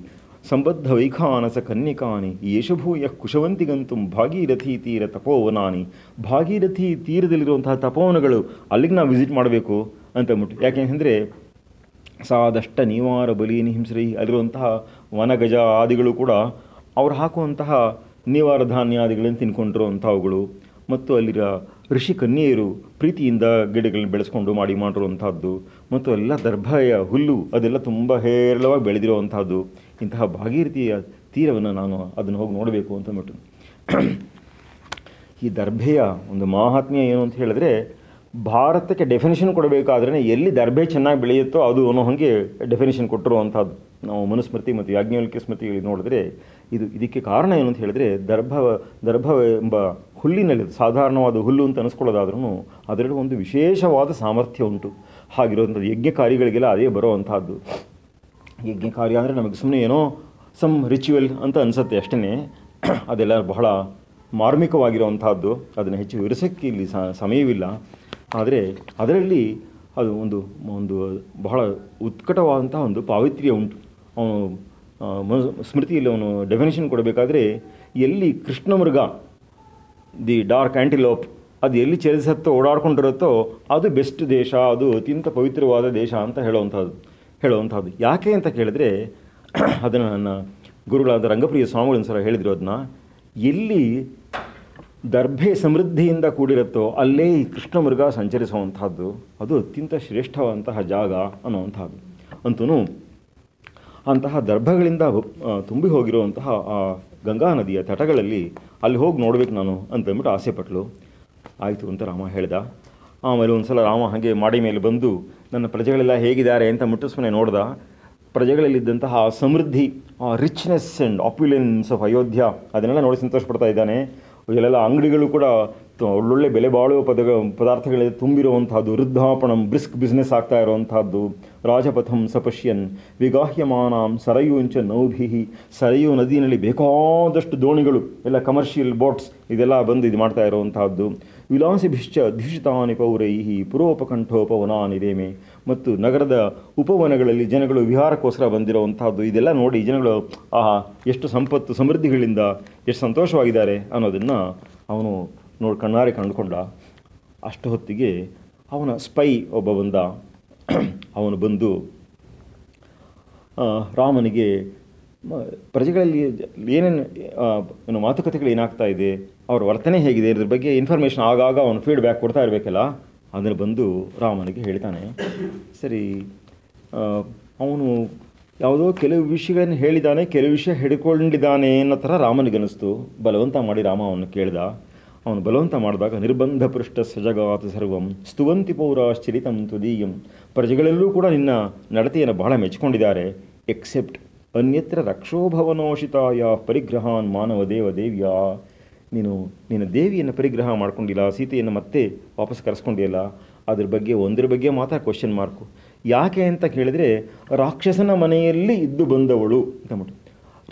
ಸಂಬದ್ಧ ವೈಖಾನಸ ಕನ್ನಿಕಾನಿ ಯಶಭೂಯ ಕುಶವಂತಿಗಂತು ಭಾಗೀರಥಿ ತೀರ ತಪೋವನಾನಿ. ಭಾಗೀರಥಿ ತೀರದಲ್ಲಿರುವಂತಹ ತಪೋವನಗಳು ಅಲ್ಲಿಗೆ ನಾವು ವಿಸಿಟ್ ಮಾಡಬೇಕು ಅಂತ ಅಂತಂದ್ಬಿಟ್ಟು ಯಾಕೆಂದರೆ ಸಾದಷ್ಟ ನಿವಾರ ಬಲೀನಿ ಹಿಂಸ್ರಿ ಅಲ್ಲಿರುವಂತಹ ವನಗಜ ಆದಿಗಳು ಕೂಡ ಅವ್ರು ಹಾಕುವಂತಹ ನಿವಾರ ಧಾನ್ಯಾದಿಗಳನ್ನು ತಿನ್ಕೊಂಡಿರುವಂಥವುಗಳು. ಮತ್ತು ಅಲ್ಲಿರ ಋಷಿ ಕನ್ಯೆಯರು ಪ್ರೀತಿಯಿಂದ ಗಿಡಗಳನ್ನ ಬೆಳೆಸ್ಕೊಂಡು ಮಾಡಿ ಮಾಡಿರುವಂಥದ್ದು. ಮತ್ತು ಎಲ್ಲ ದರ್ಭಯ ಹುಲ್ಲು ಅದೆಲ್ಲ ತುಂಬ ಹೇರಳವಾಗಿ ಬೆಳೆದಿರುವಂಥದ್ದು. ಇಂತಹ ಭಾಗೀರಥಿಯ ತೀರವನ್ನು ನಾನು ಅದನ್ನು ಹೋಗಿ ನೋಡಬೇಕು ಅಂತ ಅಂತಂದ್ಬಿಟ್ಟು ಈ ದರ್ಭೆಯ ಒಂದು ಮಾಹಾತ್ಮ್ಯ ಏನು ಅಂತ ಹೇಳಿದ್ರೆ, ಭಾರತಕ್ಕೆ ಡೆಫಿನೇಷನ್ ಕೊಡಬೇಕಾದ್ರೆ ಎಲ್ಲಿ ದರ್ಭೆ ಚೆನ್ನಾಗಿ ಬೆಳೆಯುತ್ತೋ ಅದು ಅನ್ನೋ ಹಾಗೆ ಡೆಫಿನೇಷನ್ ಕೊಟ್ಟಿರುವಂಥದ್ದು. ನಾವು ಮನುಸ್ಮೃತಿ ಮತ್ತು ಯಾಜ್ಞವಲ್ಕ್ಯ ಸ್ಮೃತಿಗಳಿಗೆ ನೋಡಿದ್ರೆ ಇದು ಇದಕ್ಕೆ ಕಾರಣ ಏನು ಅಂತ ಹೇಳಿದ್ರೆ, ದರ್ಭ ದರ್ಭ ಎಂಬ ಹುಲ್ಲಿನಲ್ಲಿ, ಸಾಧಾರಣವಾದ ಹುಲ್ಲು ಅಂತ ಅನಿಸ್ಕೊಳ್ಳೋದಾದ್ರೂ ಅದರಲ್ಲಿ ಒಂದು ವಿಶೇಷವಾದ ಸಾಮರ್ಥ್ಯ ಉಂಟು. ಹಾಗಿರೋಂಥದ್ದು ಯಜ್ಞ ಕಾರ್ಯಗಳಿಗೆಲ್ಲ ಅದೇ ಬರುವಂತಹದ್ದು ಯಜ್ಞ ಕಾರ್ಯ ಅಂದರೆ ನಮಗೆ ಸುಮ್ಮನೆ ಏನೋ ಸಮ್ ರಿಚುವಲ್ ಅಂತ ಅನಿಸುತ್ತೆ ಅಷ್ಟೇ ಅದೆಲ್ಲ ಬಹಳ ಮಾರ್ಮಿಕವಾಗಿರುವಂತಹದ್ದು. ಅದನ್ನು ಹೆಚ್ಚು ವಿವರಿಸೋಕ್ಕೆ ಇಲ್ಲಿ ಸಮಯವಿಲ್ಲ. ಆದರೆ ಅದರಲ್ಲಿ ಅದು ಒಂದು ಒಂದು ಬಹಳ ಉತ್ಕಟವಾದಂಥ ಒಂದು ಪಾವಿತ್ರ್ಯ ಉಂಟು. ಅವನು ಸ್ಮೃತಿಯಲ್ಲಿ ಅವನು ಡೆಫಿನೇಷನ್ ಕೊಡಬೇಕಾದ್ರೆ ಎಲ್ಲಿ ಕೃಷ್ಣ ಮೃಗ ದಿ ಡಾರ್ಕ್ ಆ್ಯಂಟಿಲೋಪ್ ಅದು ಎಲ್ಲಿ ಚಲಿಸತ್ತೋ, ಓಡಾಡ್ಕೊಂಡಿರುತ್ತೋ, ಅದು ಬೆಸ್ಟ್ ದೇಶ, ಅದು ಅತ್ಯಂತ ಪವಿತ್ರವಾದ ದೇಶ ಅಂತ ಹೇಳುವಂಥದ್ದು ಹೇಳುವಂಥದ್ದು ಯಾಕೆ ಅಂತ ಕೇಳಿದ್ರೆ, ಅದನ್ನು ನನ್ನ ಗುರುಗಳಾದ ರಂಗಪ್ರಿಯ ಸ್ವಾಮಿಗಳು ಸಲ ಹೇಳಿದರು ಅದನ್ನ ಎಲ್ಲಿ ದರ್ಭೆ ಸಮೃದ್ಧಿಯಿಂದ ಕೂಡಿರುತ್ತೋ, ಅಲ್ಲೇ ಈ ಕೃಷ್ಣ ಮೃಗ ಸಂಚರಿಸುವಂಥದ್ದು ಅದು ಅತ್ಯಂತ ಶ್ರೇಷ್ಠವಾದಂತಹ ಜಾಗ ಅನ್ನುವಂಥದ್ದು ಅಂತೂ ಅಂತಹ ದರ್ಭಗಳಿಂದ ತುಂಬಿ ಹೋಗಿರುವಂತಹ, ಆ, ಗಂಗಾ ನದಿಯ ತಟಗಳಲ್ಲಿ ಅಲ್ಲಿ ಹೋಗಿ ನೋಡಬೇಕು ನಾನು ಅಂತಂದ್ಬಿಟ್ಟು ಆಸೆ ಪಟ್ಲು. ಆಯಿತು ಅಂತ ರಾಮ ಹೇಳ್ದ. ಆಮೇಲೆ ಒಂದು ಸಲ ರಾಮ ಹಾಗೆ ಮಾಡಿ ಮೇಲೆ ಬಂದು, ನನ್ನ ಪ್ರಜೆಗಳೆಲ್ಲ ಹೇಗಿದ್ದಾರೆ ಅಂತ ಮುಟ್ಟಿಸ್ಮನೆ ನೋಡ್ದ. ಪ್ರಜೆಗಳಲ್ಲಿದ್ದಂತಹ ಆ ಸಮೃದ್ಧಿ, ಆ richness and opulence of Ayodhya, ಅದನ್ನೆಲ್ಲ ನೋಡಿ ಸಂತೋಷ ಪಡ್ತಾ ಇದ್ದಾನೆ. ಇಲ್ಲೆಲ್ಲ ಅಂಗಡಿಗಳು ಕೂಡ ಒಳ್ಳೊಳ್ಳೆ ಬೆಲೆ ಬಾಳುವ ಪದ ಪದಾರ್ಥಗಳಿಗೆ ತುಂಬಿರುವಂಥದ್ದು ವೃದ್ಧಾಪಣಂ ಬ್ರಿಸ್ಕ್ ಬಿಸ್ನೆಸ್ ಆಗ್ತಾ ಇರುವಂಥದ್ದು ರಾಜಪಥಂ ಸಪಶ್ಯನ್, ವಿಗಾಹ್ಯಮಾನಾಂ ಸರಯುಂಚ ನೌಭಿಹಿ, ಸರಯು ನದಿಯಲ್ಲಿ ಬೇಕಾದಷ್ಟು ದೋಣಿಗಳು, ಎಲ್ಲ ಕಮರ್ಷಿಯಲ್ ಬೋಟ್ಸ್ ಇದೆಲ್ಲ ಬಂದು ಇದು ಮಾಡ್ತಾ ಇರುವಂತಹದ್ದು. ವಿಲಾಸಿಭಿಶ್ಚ ಧಿಷಿತಾನಿ ಪೌರೈಹಿ ಪುರೋಪಕಂಠೋಪವನಾನಿ ರೇಮೆ ಮತ್ತು ನಗರದ ಉಪವನಗಳಲ್ಲಿ ಜನಗಳು ವಿಹಾರಕ್ಕೋಸ್ಕರ ಬಂದಿರುವಂತಹದ್ದು ಇದೆಲ್ಲ ನೋಡಿ ಜನಗಳು, ಆಹಾ, ಎಷ್ಟು ಸಂಪತ್ತು ಸಮೃದ್ಧಿಗಳಿಂದ ಎಷ್ಟು ಸಂತೋಷವಾಗಿದ್ದಾರೆ ಅನ್ನೋದನ್ನು ಅವನು ನೋಡಿ, ಕಣ್ಣಾರೆ ಕಂಡುಕೊಂಡ. ಅಷ್ಟು ಹೊತ್ತಿಗೆ ಅವನ ಸ್ಪೈ ಒಬ್ಬ ಬಂದ. ಅವನು ಬಂದು ರಾಮನಿಗೆ ಪ್ರಜೆಗಳಲ್ಲಿ ಏನೇನು ಏನು ಮಾತುಕತೆಗಳು ಏನಾಗ್ತಾ ಇದೆ, ಅವ್ರ ವರ್ತನೆ ಹೇಗಿದೆ, ಇದ್ರ ಬಗ್ಗೆ ಇನ್ಫಾರ್ಮೇಷನ್ ಆಗಾಗ ಅವನು ಫೀಡ್ಬ್ಯಾಕ್ ಕೊಡ್ತಾ ಇರಬೇಕಲ್ಲ, ಅದನ್ನು ಬಂದು ರಾಮನಿಗೆ ಹೇಳ್ತಾನೆ. ಸರಿ ಅವನು ಯಾವುದೋ ಕೆಲವು ವಿಷಯಗಳನ್ನು ಹೇಳಿದ್ದಾನೆ ಕೆಲವು ವಿಷಯ ಹಿಡ್ಕೊಂಡಿದ್ದಾನೆ ಅನ್ನೋ ಥರ ರಾಮನಿಗನಿಸ್ತು. ಬಲವಂತ ಮಾಡಿ ರಾಮ ಅವನು ಕೇಳಿದ. ಅವನು ಬಲವಂತ ಮಾಡಿದಾಗ, ನಿರ್ಬಂಧ ಪೃಷ್ಠ ಸಜಗಾತ ಸರ್ವಂ ಸ್ತುವಂತಿ ಪೌರಾಶ್ಚರಿತಂ ತುದೀಯಂ ಪ್ರಜೆಗಳೆಲ್ಲೂ ಕೂಡ ನಿನ್ನ ನಡತೆಯನ್ನು ಬಹಳ ಮೆಚ್ಚಿಕೊಂಡಿದ್ದಾರೆ ಎಕ್ಸೆಪ್ಟ್ ಅನ್ಯತ್ರ ರಕ್ಷೋಭವನೋಷಿತಾಯ ಪರಿಗ್ರಹಾನ್ ಮಾನವ ದೇವ ದೇವಿಯ. ನೀನು, ನಿನ್ನ ದೇವಿಯನ್ನು ಪರಿಗ್ರಹ ಮಾಡ್ಕೊಂಡಿಲ್ಲ, ಸೀತೆಯನ್ನು ಮತ್ತೆ ವಾಪಸ್ ಕರೆಸ್ಕೊಂಡಿಲ್ಲ ಅದ್ರ ಬಗ್ಗೆ, ಒಂದ್ರ ಬಗ್ಗೆ ಮಾತ್ರ ಕ್ವಶನ್ ಮಾರ್ಕು ಯಾಕೆ ಅಂತ ಕೇಳಿದರೆ, ರಾಕ್ಷಸನ ಮನೆಯಲ್ಲಿ ಇದ್ದು ಬಂದವಳು ಅಂತಬಿಟ್ಟು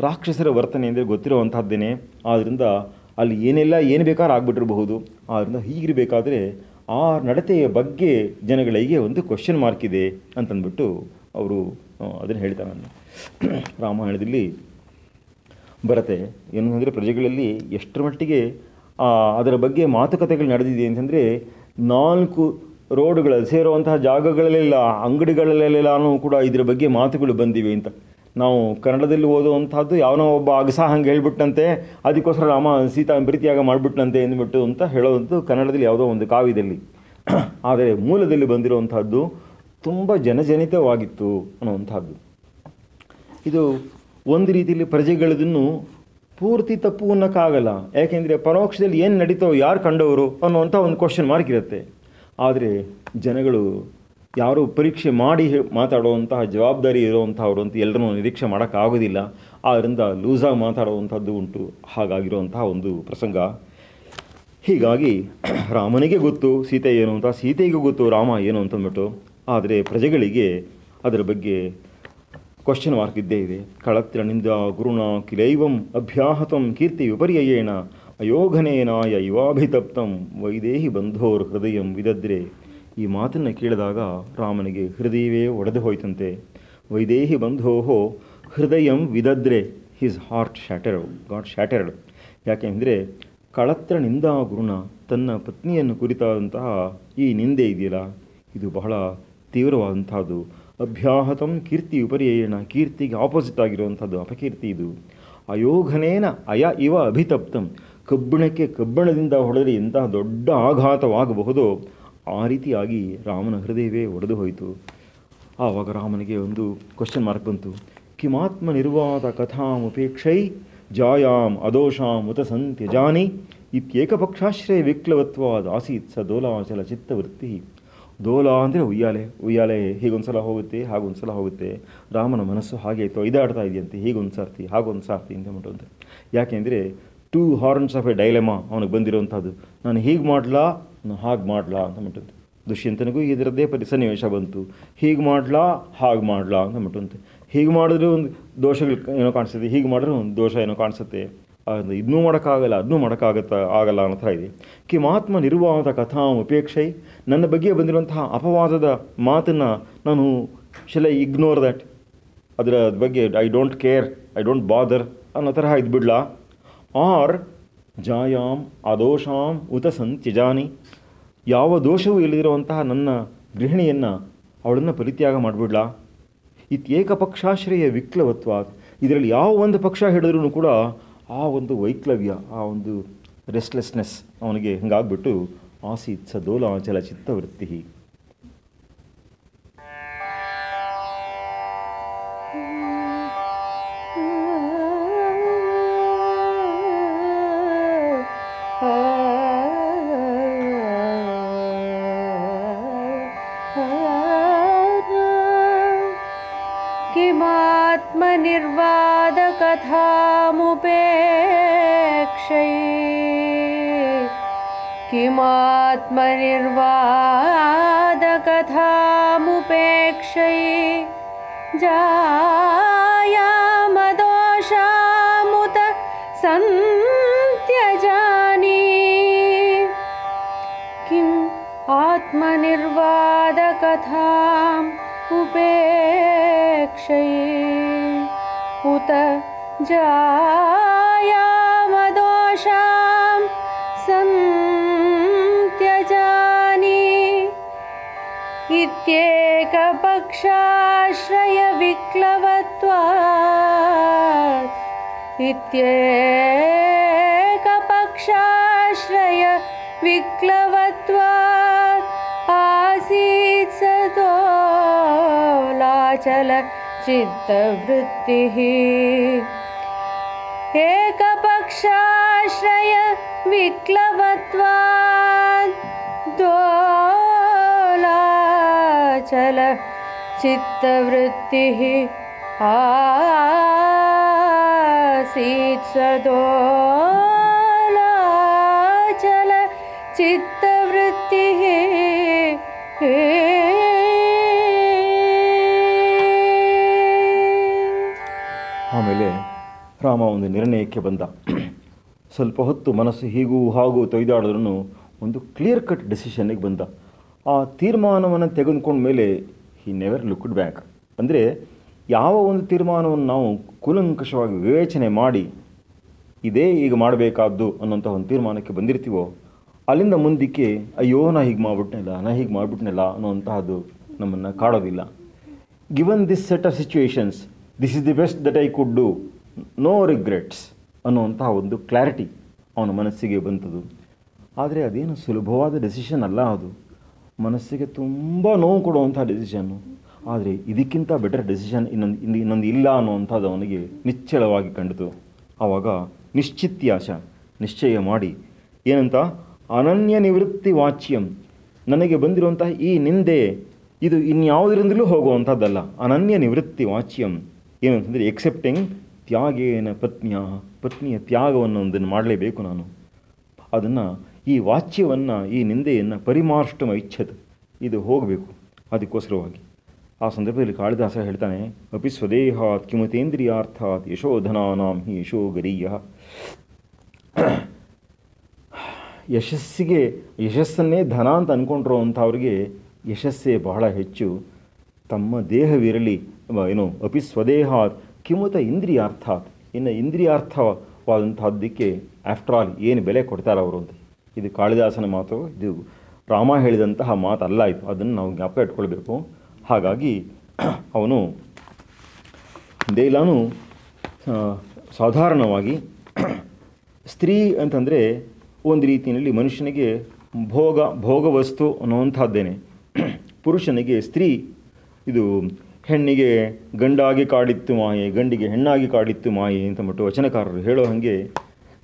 ರಾಕ್ಷಸರ ವರ್ತನೆ ಅಂದರೆ ಗೊತ್ತಿರುವಂತಹದ್ದೇನೆ. ಆದ್ದರಿಂದ ಅಲ್ಲಿ ಏನೆಲ್ಲ, ಏನು ಬೇಕಾದ್ರೂ ಆಗ್ಬಿಟ್ಟಿರಬಹುದು. ಆದ್ದರಿಂದ ಹೀಗಿರಬೇಕಾದ್ರೆ, ಆ ನಡತೆಯ ಬಗ್ಗೆ ಜನಗಳಿಗೆ ಒಂದು ಕ್ವಶನ್ ಮಾರ್ಕ್ ಇದೆ ಅಂತಂದ್ಬಿಟ್ಟು ಅವರು ಅದನ್ನು ಹೇಳ್ತಾನೆ ರಾಮಾಯಣದಲ್ಲಿ ಬರುತ್ತೆ. ಏನು ಅಂದರೆ ಪ್ರಜೆಗಳಲ್ಲಿ ಎಷ್ಟರ ಮಟ್ಟಿಗೆ ಅದರ ಬಗ್ಗೆ ಮಾತುಕತೆಗಳು ನಡೆದಿದೆ ಅಂತಂದರೆ, ನಾಲ್ಕು ರೋಡ್ಗಳಲ್ಲಿ ಸೇರುವಂತಹ ಜಾಗಗಳಲ್ಲೆಲ್ಲ, ಅಂಗಡಿಗಳಲ್ಲೆಲ್ಲಾನು ಕೂಡ ಇದರ ಬಗ್ಗೆ ಮಾತುಗಳು ಬಂದಿವೆ ಅಂತ. ನಾವು ಕನ್ನಡದಲ್ಲಿ ಓದುವಂಥದ್ದು ಯಾವನೋ ಒಬ್ಬ ಅಗಸ ಹಂಗೆ ಹೇಳ್ಬಿಟ್ಟಂತೆ, ಅದಕ್ಕೋಸ್ಕರ ರಾಮ, ಸೀತಾ, ಪ್ರೀತಿಯಾಗ ಮಾಡಿಬಿಟ್ಟಂತೆ ಅಂದ್ಬಿಟ್ಟು ಅಂತ ಹೇಳೋವಂಥದ್ದು ಕನ್ನಡದಲ್ಲಿ ಯಾವುದೋ ಒಂದು ಕಾವ್ಯದಲ್ಲಿ. ಆದರೆ ಮೂಲದಲ್ಲಿ ಬಂದಿರುವಂತಹದ್ದು ತುಂಬ ಜನಜನಿತವಾಗಿತ್ತು ಅನ್ನುವಂಥದ್ದು. ಇದು ಒಂದು ರೀತಿಯಲ್ಲಿ ಪ್ರಜೆಗಳದನ್ನು ಪೂರ್ತಿ ತಪ್ಪು ಅನ್ನೋಕ್ಕಾಗಲ್ಲ. ಯಾಕೆಂದರೆ ಪರೋಕ್ಷದಲ್ಲಿ ಏನು ನಡೀತೋ ಯಾರು ಕಂಡವರು ಅನ್ನುವಂಥ ಒಂದು ಕ್ವಶನ್ ಮಾರ್ಕ್ ಇರುತ್ತೆ. ಆದರೆ ಜನಗಳು ಯಾರು ಪರೀಕ್ಷೆ ಮಾಡಿ ಮಾತಾಡುವಂತಹ ಜವಾಬ್ದಾರಿ ಇರುವಂಥವ್ರು ಅಂತ ಎಲ್ಲರನ್ನೂ ನಿರೀಕ್ಷೆ ಮಾಡೋಕ್ಕಾಗೋದಿಲ್ಲ. ಆದ್ದರಿಂದ ಲೂಸಾಗಿ ಮಾತಾಡುವಂಥದ್ದು ಉಂಟು. ಹಾಗಾಗಿರುವಂತಹ ಒಂದು ಪ್ರಸಂಗ. ಹೀಗಾಗಿ ರಾಮನಿಗೆ ಗೊತ್ತು, ಸೀತೆ ಏನು ಅಂತ? ಸೀತೆಗೂ ಗೊತ್ತು, ರಾಮ ಏನು ಅಂತಂದ್ಬಿಟ್ಟು ಆದರೆ ಪ್ರಜೆಗಳಿಗೆ ಅದರ ಬಗ್ಗೆ ಕ್ವಶನ್ ಮಾರ್ಕ್ ಇದ್ದೇ ಇದೆ. ಕಳತ್ರನಿಂದ ಗುರುಣ ಕಿಲೈವಂ ಅಭ್ಯಾಹತಂ ಕೀರ್ತಿ ವಿಪರ್ಯಯೇಣ ಅಯೋಘನೇನಾಯ ಯುವಾಭಿತಪ್ತಂ ವೈದೇಹಿ ಬಂಧೋರ್ ಹೃದಯಂ ವಿದದ್ರೆ. ಈ ಮಾತನ್ನು ಕೇಳಿದಾಗ ರಾಮನಿಗೆ ಹೃದಯವೇ ಒಡೆದು ಹೋಯ್ತಂತೆ. ವೈದೇಹಿ ಬಂಧೋಹೋ ಹೃದಯಂ ವಿದದ್ರೆ. His heart shattered got shattered ಯಾಕೆಂದರೆ ಕಳತ್ರ ನಿಂದ ಗುರುಣ ತನ್ನ ಪತ್ನಿಯನ್ನು ಕುರಿತಾದಂತಹ ಈ ನಿಂದೆ ಇದೆಯಲ್ಲ? ಇದು ಬಹಳ ತೀವ್ರವಾದಂಥದ್ದು ಅಭ್ಯಾಹತಂ ಕೀರ್ತಿ ವಿಪರ್ಯಯಣ ಕೀರ್ತಿಗೆ ಆಪೋಸಿಟ್ ಆಗಿರುವಂಥದ್ದು ಅಪಕೀರ್ತಿ ಇದು. ಅಯೋಘನೇನ ಅಯ ಇವ ಅಭಿತಪ್ತಂ. ಕಬ್ಬಿಣಕ್ಕೆ ಕಬ್ಬಿಣದಿಂದ ಹೊಡೆದರೆ ಎಂತಹ ದೊಡ್ಡ ಆಘಾತವಾಗಬಹುದೋ, ಆ ರೀತಿಯಾಗಿ ರಾಮನ ಹೃದಯವೇ ಒಡೆದು ಹೋಯಿತು. ಆವಾಗ ರಾಮನಿಗೆ ಒಂದು ಕ್ವಶನ್ ಮಾರ್ಕ್ ಬಂತು. ಕಿಮಾತ್ಮ ನಿರ್ವಾದ ಕಥಾಮುಪೇಕ್ಷೈ ಜಾಯಾಮ್ ಅದೋಷಾಂ ಉತ ಸಂತ್ಯಜಾನಿ. ಇತ್ಯೇಕಪಕ್ಷಾಶ್ರಯ ವಿಕ್ಲವತ್ವಾದ ಆಸೀತ್ ಸ ದೋಲಾಚಲ ಚಿತ್ತವೃತ್ತಿ. ದೋಲ ಅಂದರೆ ಉಯ್ಯಾಲೆ ಉಯ್ಯಾಲೆ ಹೀಗೊಂದ್ಸಲ ಹೋಗುತ್ತೆ, ಹಾಗೊಂದ್ಸಲ ಹೋಗುತ್ತೆ. ರಾಮನ ಮನಸ್ಸು ಹಾಗೆ ಇತ್ತು ಇದಾಡ್ತಾ ಇದೆಯಂತೆ ಹೀಗೊಂದು ಸಾರ್ತಿ ಹಾಗೊಂದು ಸಾರ್ತಿ ಅಂತ ಮಾಡುವಂತೆ ಯಾಕೆಂದರೆ two horns of a dilemma ಅವನಿಗೆ ಬಂದಿರುವಂಥದ್ದು. ನಾನು ಹೀಗೆ ಮಾಡಲಾ ನಾನು ಹಾಗೆ ಮಾಡಲಾ ಅಂತ ಮಾಡುವಂತೆ ದುಷ್ಯಂತನಿಗೂ ಇದರದ್ದೇ ಪರಿ ಸನ್ನಿವೇಶ ಬಂತು. ಹೀಗೆ ಮಾಡಲಾ, ಹಾಗೆ ಮಾಡಲಾ ಅಂತ ಮಾಡುವಂತೆ ಹೀಗೆ ಮಾಡಿದ್ರೆ ಒಂದು ದೋಷಗಳು ಏನೋ ಕಾಣಿಸುತ್ತೆ ಹೀಗೆ ಮಾಡಿದ್ರೆ ಒಂದು ದೋಷ ಏನೋ ಕಾಣಿಸುತ್ತೆ. ಅದು ಇದನ್ನೂ ಮಾಡೋಕ್ಕಾಗಲ್ಲ ಅದನ್ನೂ ಮಾಡೋಕ್ಕಾಗತ್ತ ಆಗಲ್ಲ ಅನ್ನೋ ಥರ ಇದೆ. ಕಿಮಾತ್ಮ ನಿರ್ವಾದ ಕಥಾ ಉಪೇಕ್ಷೈ, ನನ್ನ ಬಗ್ಗೆ ಬಂದಿರುವಂತಹ ಅಪವಾದದ ಮಾತನ್ನು ನಾನು ಶಲೆ ಇಗ್ನೋರ್ ದಟ್ ಅದರ ಬಗ್ಗೆ I don't care I don't bother ಅನ್ನೋ ತರಹ ಇದ್ಬಿಡ್ಲಾ ಆರ್ ಜಾಯಾಮ್ ಅದೋಷಾಂ ಉತ ಸಂತ್ಯಜಾನಿ ಯಾವ ದೋಷವೂ ಇಲ್ಲದಿರುವಂತಹ ನನ್ನ ಗೃಹಿಣಿಯನ್ನು ಅವಳನ್ನು ಪರಿತ್ಯಾಗ ಮಾಡಿಬಿಡ್ಲಾ? ಇತ್ಯೇಕಪಕ್ಷಾಶ್ರಯ ವಿಕ್ಲವತ್ವ ಇದರಲ್ಲಿ ಯಾವ ಒಂದು ಪಕ್ಷ ಹಿಡಿದ್ರೂ ಕೂಡ ಆ ಒಂದು ವೈಕ್ಲವ್ಯ ಆ ಒಂದು ರೆಸ್ಟ್ಲೆಸ್ನೆಸ್ ಅವನಿಗೆ ಹಿಂಗಾಗ್ಬಿಟ್ಟು ಆಸೀತ್ ಸ ದೋಲಾಚಲ ಚಿತ್ತವೃತ್ತಿ प्रत्येकपक्षाश्रय विक्लवत्वात् आसीत् स दोलाचल चित्तवृत्तिः। एकपक्षाश्रय विक्लवत्वात् द्वोला चित्तवृत्तिः। आ स दोलाचल चित्तवृत्तिः ಆಮೇಲೆ ರಾಮ ಒಂದು ನಿರ್ಣಯಕ್ಕೆ ಬಂದ ಸ್ವಲ್ಪ ಹೊತ್ತು ಮನಸ್ಸು ಹೀಗೂ ಹಾಗೂ ತೊಯ್ದಾಡಿದ್ರೂ ಒಂದು ಕ್ಲಿಯರ್ ಕಟ್ ಡೆಸಿಷನ್ನಿಗೆ ಬಂದ ಆ ತೀರ್ಮಾನವನ್ನು ತೆಗೆದುಕೊಂಡ ಮೇಲೆ ಹಿ ನೆವರ್ ಲುಕ್ಡ್ ಬ್ಯಾಕ್ ಅಂದರೆ ಯಾವ ಒಂದು ತೀರ್ಮಾನವನ್ನು ನಾವು ಕೂಲಂಕಷವಾಗಿ ವಿವೇಚನೆ ಮಾಡಿ ಇದೇ ಈಗ ಮಾಡಬೇಕಾದ್ದು ಅನ್ನೋಂಥ ಒಂದು ತೀರ್ಮಾನಕ್ಕೆ ಬಂದಿರ್ತೀವೋ, ಅಲ್ಲಿಂದ ಮುಂದಕ್ಕೆ ಅಯ್ಯೋ, ನಾ ಹೀಗೆ ಮಾಡಿಬಿಟ್ನಲ್ಲ, ನಾ ಹೀಗೆ ಮಾಡಿಬಿಟ್ನಲ್ಲ ಅನ್ನೋಂತಹದ್ದು ನಮ್ಮನ್ನು ಕಾಡೋದಿಲ್ಲ. Given this set of situations this is the best that I could do no regrets ಅನ್ನುವಂತಹ ಒಂದು ಕ್ಲಾರಿಟಿ ಅವನ ಮನಸ್ಸಿಗೆ ಬಂತದು. ಆದರೆ ಅದೇನು ಸುಲಭವಾದ ಡೆಸಿಷನ್ ಅಲ್ಲ ಅದು. ಮನಸ್ಸಿಗೆ ತುಂಬ ನೋವು ಕೊಡುವಂಥ ಡೆಸಿಷನ್ನು ಆದರೆ ಇದಕ್ಕಿಂತ ಬೆಟರ್ ಡೆಸಿಷನ್ ಇನ್ನೊಂದು ಇನ್ನು ಇನ್ನೊಂದು ಇಲ್ಲ ಅನ್ನುವಂಥದ್ದು ಅವನಿಗೆ ನಿಶ್ಚಲವಾಗಿ ಕಂಡಿತು. ಆವಾಗ ನಿಶ್ಚಿತ್ಯಾಶ ನಿಶ್ಚಯ ಮಾಡಿ, ಏನಂತ? ಅನನ್ಯ ನಿವೃತ್ತಿ ವಾಚ್ಯಂ. ನನಗೆ ಬಂದಿರುವಂತಹ ಈ ನಿಂದೆ ಇದು ಇನ್ಯಾವುದರಿಂದಲೂ ಹೋಗುವಂಥದ್ದಲ್ಲ. ಅನನ್ಯ ನಿವೃತ್ತಿ ವಾಚ್ಯಂ. ಏನು ಅಂತಂದರೆ ಎಕ್ಸೆಪ್ಟಿಂಗ್ ತ್ಯಾಗೇನ ಪತ್ನಿಯ ಪತ್ನಿಯ ತ್ಯಾಗವನ್ನು ಒಂದನ್ನು ಮಾಡಲೇಬೇಕು ನಾನು. ಅದನ್ನು ಈ ವಾಚ್ಯವನ್ನು, ಈ ನಿಂದೆಯನ್ನು ಪರಿಮಾರ್ಷ್ಟಮ ಇಚ್ಛತ್. ಇದು ಹೋಗಬೇಕು. ಅದಕ್ಕೋಸ್ಕರವಾಗಿ. ಆ ಸಂದರ್ಭದಲ್ಲಿ ಕಾಳಿದಾಸ ಹೇಳ್ತಾನೆ, ಅಪಿ ಸ್ವದೇಹಾತ್ ಕಿಮತೇಂದ್ರಿಯಾರ್ಥಾತ್ ಯಶೋಧನಾನಾಂ ಹಿ ಯಶೋ ಗರೀಯ. ಯಶಸ್ಸಿಗೆ, ಯಶಸ್ಸನ್ನೇ ಧನ ಅಂತ ಅಂದ್ಕೊಂಡಿರೋ ಅಂಥವ್ರಿಗೆ ಯಶಸ್ಸೇ ಬಹಳ ಹೆಚ್ಚು. ತಮ್ಮ ದೇಹವಿರಲಿ ಏನು, ಅಪಿ ಸ್ವದೇಹಾತ್ ಕಿಮುತ ಇಂದ್ರಿಯಾರ್ಥಾತ್. ಇನ್ನು ಇಂದ್ರಿಯಾರ್ಥವಾದಂಥದ್ದಕ್ಕೆ ಆಫ್ಟರ್ ಆಲ್ ಏನು ಬೆಲೆ ಕೊಡ್ತಾರೆ ಅವರು ಅಂತ. ಇದು ಕಾಳಿದಾಸನ ಮಾತು, ಇದು ರಾಮ ಹೇಳಿದಂತಹ ಮಾತಲ್ಲ ಇದು. ಅದನ್ನು ನಾವು ಜ್ಞಾಪಕ ಇಟ್ಕೊಳ್ಬೇಕು. ಹಾಗಾಗಿ ಅವನು ದೇಲಾನು ಸಾಧಾರಣವಾಗಿ ಸ್ತ್ರೀ ಅಂತಂದರೆ ಒಂದು ರೀತಿಯಲ್ಲಿ ಮನುಷ್ಯನಿಗೆ ಭೋಗ, ಭೋಗವಸ್ತು ಅನ್ನುವಂಥದ್ದೇನೆ. ಪುರುಷನಿಗೆ ಸ್ತ್ರೀ, ಇದು ಹೆಣ್ಣಿಗೆ ಗಂಡಾಗಿ ಕಾಡಿತ್ತು ಮಾಯೆ, ಗಂಡಿಗೆ ಹೆಣ್ಣಾಗಿ ಕಾಡಿತ್ತು ಮಾಯೆ ಅಂತ ಮಟ್ಟು ವಚನಕಾರರು ಹೇಳೋ ಹಾಗೆ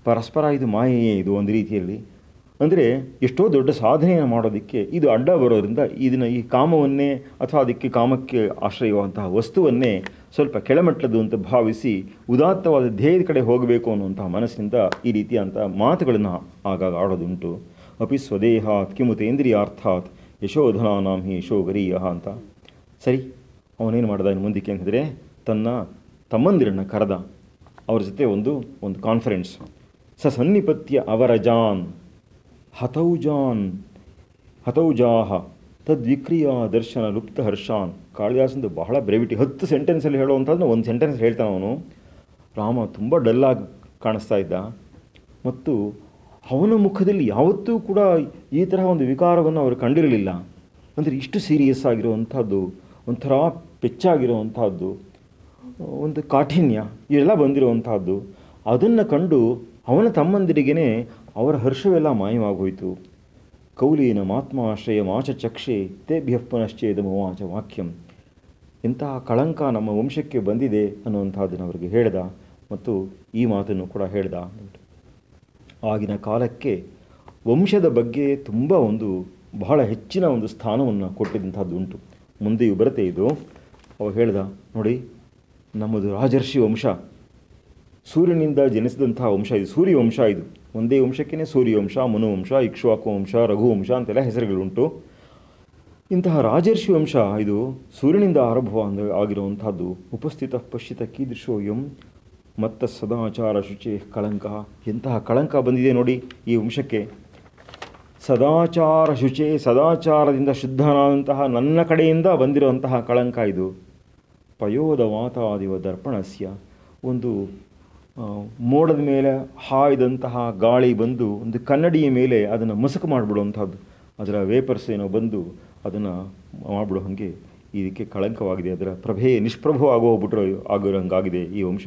ಪರಸ್ಪರ ಇದು ಮಾಯೆಯೇ ಇದು ಒಂದು ರೀತಿಯಲ್ಲಿ. ಅಂದರೆ ಎಷ್ಟೋ ದೊಡ್ಡ ಸಾಧನೆಯನ್ನು ಮಾಡೋದಕ್ಕೆ ಇದು ಅಡ್ಡ ಬರೋದ್ರಿಂದ ಇದನ್ನು ಈ ಕಾಮವನ್ನೇ ಅಥವಾ ಅದಕ್ಕೆ ಕಾಮಕ್ಕೆ ಆಶ್ರಯವಾದಂತಹ ವಸ್ತುವನ್ನೇ ಸ್ವಲ್ಪ ಕೆಳಮಟ್ಟದ್ದು ಅಂತ ಭಾವಿಸಿ ಉದಾತ್ತವಾದ ಧ್ಯೇಯದ ಕಡೆ ಹೋಗಬೇಕು ಅನ್ನುವಂತಹ ಮನಸ್ಸಿನಿಂದ ಈ ರೀತಿಯಂಥ ಮಾತುಗಳನ್ನು ಆಗಾಗ ಆಡೋದುಂಟು. ಅಪಿ ಸ್ವದೇಹಾತ್ ಕಿಮುತೇಂದ್ರಿಯಾರ್ಥಾತ್ ಯಶೋಧನಾನಾಂ ಹಿ ಯಶೋಗರೀಯ ಅಂತ. ಸರಿ, ಅವನೇನು ಮಾಡ್ದ ಇನ್ನು ಮುಂದಕ್ಕೆ ಅಂತಂದರೆ ತನ್ನ ತಮ್ಮಂದಿರನ್ನು ಕರೆದ. ಅವರ ಜೊತೆ ಒಂದು ಒಂದು ಕಾನ್ಫರೆನ್ಸ್ ಸ ಸನ್ನಿಪತ್ಯ ಅವರಜಾನ್ ಹತೌಜಾನ್ ಹತೌಜಾಹ ತದ್ವಿಕ್ರಿಯ ದರ್ಶನ ಲುಪ್ತ ಹರ್ಷಾನ್. ಕಾಳಿದಾಸಂದು ಬಹಳ ಬ್ರೆವಿಟಿ. ಹತ್ತು ಸೆಂಟೆನ್ಸಲ್ಲಿ ಹೇಳುವಂಥದ್ದು ಒಂದು ಸೆಂಟೆನ್ಸ್ ಹೇಳ್ತಾನೆ ಅವನು. ರಾಮ ತುಂಬ ಡಲ್ಲಾಗಿ ಕಾಣಿಸ್ತಾ ಇದ್ದ. ಮತ್ತು ಅವನ ಮುಖದಲ್ಲಿ ಯಾವತ್ತೂ ಕೂಡ ಈ ತರಹ ಒಂದು ವಿಕಾರವನ್ನು ಅವರು ಕಂಡಿರಲಿಲ್ಲ. ಅಂದರೆ ಇಷ್ಟು ಸೀರಿಯಸ್ ಆಗಿರುವಂಥದ್ದು, ಒಂಥರ ಪೆಚ್ಚಾಗಿರುವಂಥದ್ದು ಒಂದು ಕಾಠಿಣ್ಯ, ಇವೆಲ್ಲ ಬಂದಿರುವಂಥದ್ದು. ಅದನ್ನು ಕಂಡು ಅವನ ತಮ್ಮಂದಿರಿಗೇ ಅವರ ಹರ್ಷವೆಲ್ಲ ಮಾಯವಾಗೋಯಿತು. ಕೌಲೀನ ಮಾತ್ಮಾಶ್ರಯ ಮಾಚ ಚಕ್ಷೆ ತೇಭ್ಯ ಪುನಶ್ಚೇದ ಮವಾಚ ವಾಕ್ಯಂ. ಇಂತಹ ಕಳಂಕ ನಮ್ಮ ವಂಶಕ್ಕೆ ಬಂದಿದೆ ಅನ್ನುವಂಥದ್ದನ್ನು ಅವರಿಗೆ ಹೇಳ್ದ ಮತ್ತು ಈ ಮಾತನ್ನು ಕೂಡ ಹೇಳ್ದ. ಆಗಿನ ಕಾಲಕ್ಕೆ ವಂಶದ ಬಗ್ಗೆ ತುಂಬ ಒಂದು, ಬಹಳ ಹೆಚ್ಚಿನ ಒಂದು ಸ್ಥಾನವನ್ನು ಕೊಟ್ಟಿದ್ದಂಥದ್ದು ಉಂಟು. ಮುಂದೆಯೂ ಬರುತ್ತೆ ಇದು. ಅವ ಹೇಳ್ದ, ನೋಡಿ, ನಮ್ಮದು ರಾಜರ್ಷಿ ವಂಶ. ಸೂರ್ಯನಿಂದ ಜನಿಸಿದಂಥ ವಂಶ ಇದು ಸೂರ್ಯವಂಶ ಇದು. ಒಂದೇ ವಂಶಕ್ಕೇ ಸೂರ್ಯವಂಶ, ಮನುವಂಶ ಇಕ್ಷ್ವಾಕು ವಂಶ ರಘುವಂಶ ಅಂತೆಲ್ಲ ಹೆಸರುಗಳುಂಟು. ಇಂತಹ ರಾಜರ್ಷಿ ವಂಶ ಇದು ಸೂರ್ಯನಿಂದ ಆರಂಭ ಆಗಿರುವಂತಹದ್ದು ಉಪಸ್ಥಿತ ಪಶ್ಚಿತ ಕೀದೃಶೋಯಂ ಮತ್ತ ಸದಾಚಾರ ಶುಚಿ ಕಳಂಕ. ಎಂತಹ ಕಳಂಕ ಬಂದಿದೆ ನೋಡಿ ಈ ವಂಶಕ್ಕೆ. ಸದಾಚಾರ ಶುಚಿ ಸದಾಚಾರದಿಂದ ಶುದ್ಧನಾದಂತಹ ನನ್ನ ಕಡೆಯಿಂದ ಬಂದಿರುವಂತಹ ಕಳಂಕ ಇದು. ಪಯೋದ ವಾತಾದಿವ ದರ್ಪಣಸ್ಯ. ಒಂದು ಮೋಡದ ಮೇಲೆ ಹಾಯ್ದಂತಹ ಗಾಳಿ ಬಂದು ಒಂದು ಕನ್ನಡಿಯ ಮೇಲೆ ಅದನ್ನು ಮಸುಕು ಮಾಡಿಬಿಡುವಂಥದ್ದು. ಅದರ ವೇಪರ್ಸ್ ಏನೋ ಬಂದು ಅದನ್ನು ಮಾಡಿಬಿಡೋ ಹಾಗೆ ಇದಕ್ಕೆ ಕಳಂಕವಾಗಿದೆ. ಅದರ ಪ್ರಭೆ ನಿಷ್ಪ್ರಭು ಆಗೋ ಹೋಗ್ಬಿಟ್ರೆ ಆಗಿರೋ ಹಂಗಾಗಿದೆ ಈ ವಂಶ.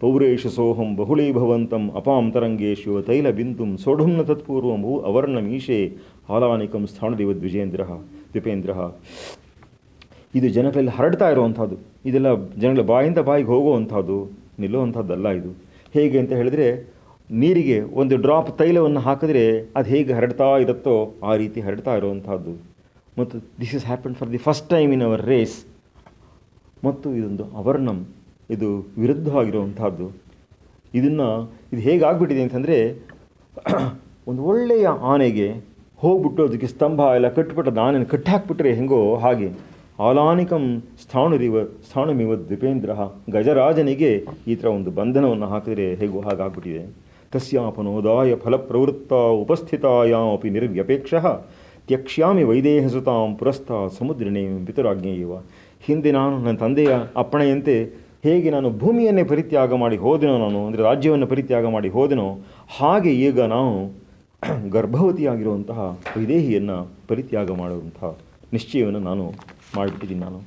ಪೌರೇಶ ಸೋಹಂ ಬಹುಳೀಭವಂತಂ ಅಪಾಂ ತರಂಗೇಶು ತೈಲ ಬಿಂದುಂ ಸೋಢುಂನ ತತ್ಪೂರ್ವಂ ಭೂ ಅವರ್ಣ ಮೀಶೆ ಹಾಲಾನಿಕಂ ಸ್ಥಾನದೇವ ದ್ವಿಜೇಂದ್ರ ದ್ವಿಪೇಂದ್ರ ಇದು ಜನಗಳಲ್ಲಿ ಹರಡ್ತಾ ಇರುವಂಥದ್ದು. ಇದೆಲ್ಲ ಜನಗಳ ಬಾಯಿಂದ ಬಾಯಿಗೆ ಹೋಗುವಂಥದ್ದು. ನಿಲ್ಲುವಂಥದ್ದಲ್ಲ ಇದು. ಹೇಗೆ ಅಂತ ಹೇಳಿದರೆ, ನೀರಿಗೆ ಒಂದು ಡ್ರಾಪ್ ತೈಲವನ್ನು ಹಾಕಿದ್ರೆ ಅದು ಹೇಗೆ ಹರಡ್ತಾ ಇರುತ್ತೋ ಆ ರೀತಿ ಹರಡ್ತಾ ಇರುವಂಥದ್ದು. ಮತ್ತು this is happen for the first time in our race ಮತ್ತು ಇದೊಂದು ಅವರ್ಣಂ, ಇದು ವಿರುದ್ಧವಾಗಿರುವಂಥದ್ದು. ಇದನ್ನು, ಇದು ಹೇಗಾಗ್ಬಿಟ್ಟಿದೆ ಅಂತಂದರೆ, ಒಂದು ಒಳ್ಳೆಯ ಆನೆಗೆ ಹೋಗ್ಬಿಟ್ಟು ಅದಕ್ಕೆ ಸ್ತಂಭ ಎಲ್ಲ ಕಟ್ಬಿಟ್ಟು ಆನೆಯನ್ನು ಕಟ್ಟಿ ಹಾಕ್ಬಿಟ್ರೆ ಹೆಂಗೋ ಹಾಗೆ. ಆಲಾನಿಕಂ ಸ್ಥಾಣುರಿವ ಸ್ಥಾಣುಮಿವ ದ್ವಿಪೇಂದ್ರ ಗಜರಾಜನಿಗೆ ಈ ಥರ ಒಂದು ಬಂಧನವನ್ನು ಹಾಕಿದರೆ ಹೇಗೋ ಹಾಗಾಗ್ಬಿಟ್ಟಿದೆ. ತಸ್ಯಾಪನೋದಾಯ ಫಲಪ್ರವೃತ್ತ ಉಪಸ್ಥಿತಾಯಾಮಿ ನಿರ್ವ್ಯಪೇಕ್ಷ ತ್ಯಕ್ಷ್ಯಾಮಿ ವೈದೇಹಸುತಾಂ ಪುರಸ್ಥ ಸಮುದ್ರನೇ ಪಿತುರಾಜ್ಞೆಯವ. ಹಿಂದೆ ನಾನು ನನ್ನ ತಂದೆಯ ಅಪ್ಪಣೆಯಂತೆ ಹೇಗೆ ನಾನು ಭೂಮಿಯನ್ನೇ ಪರಿತ್ಯಾಗ ಮಾಡಿ ಹೋದೆನೋ ನಾನು, ಅಂದರೆ ರಾಜ್ಯವನ್ನು ಪರಿತ್ಯಾಗ ಮಾಡಿ ಹೋದೆನೋ, ಹಾಗೆ ಈಗ ನಾವು ಗರ್ಭವತಿಯಾಗಿರುವಂತಹ ವೈದೇಹಿಯನ್ನು ಪರಿತ್ಯಾಗ ಮಾಡುವಂತಹ ನಿಶ್ಚಯವನ್ನು ನಾನು ಮಾಡಿಬಿಟ್ಟಿದ್ದೀನಿ ನಾನು.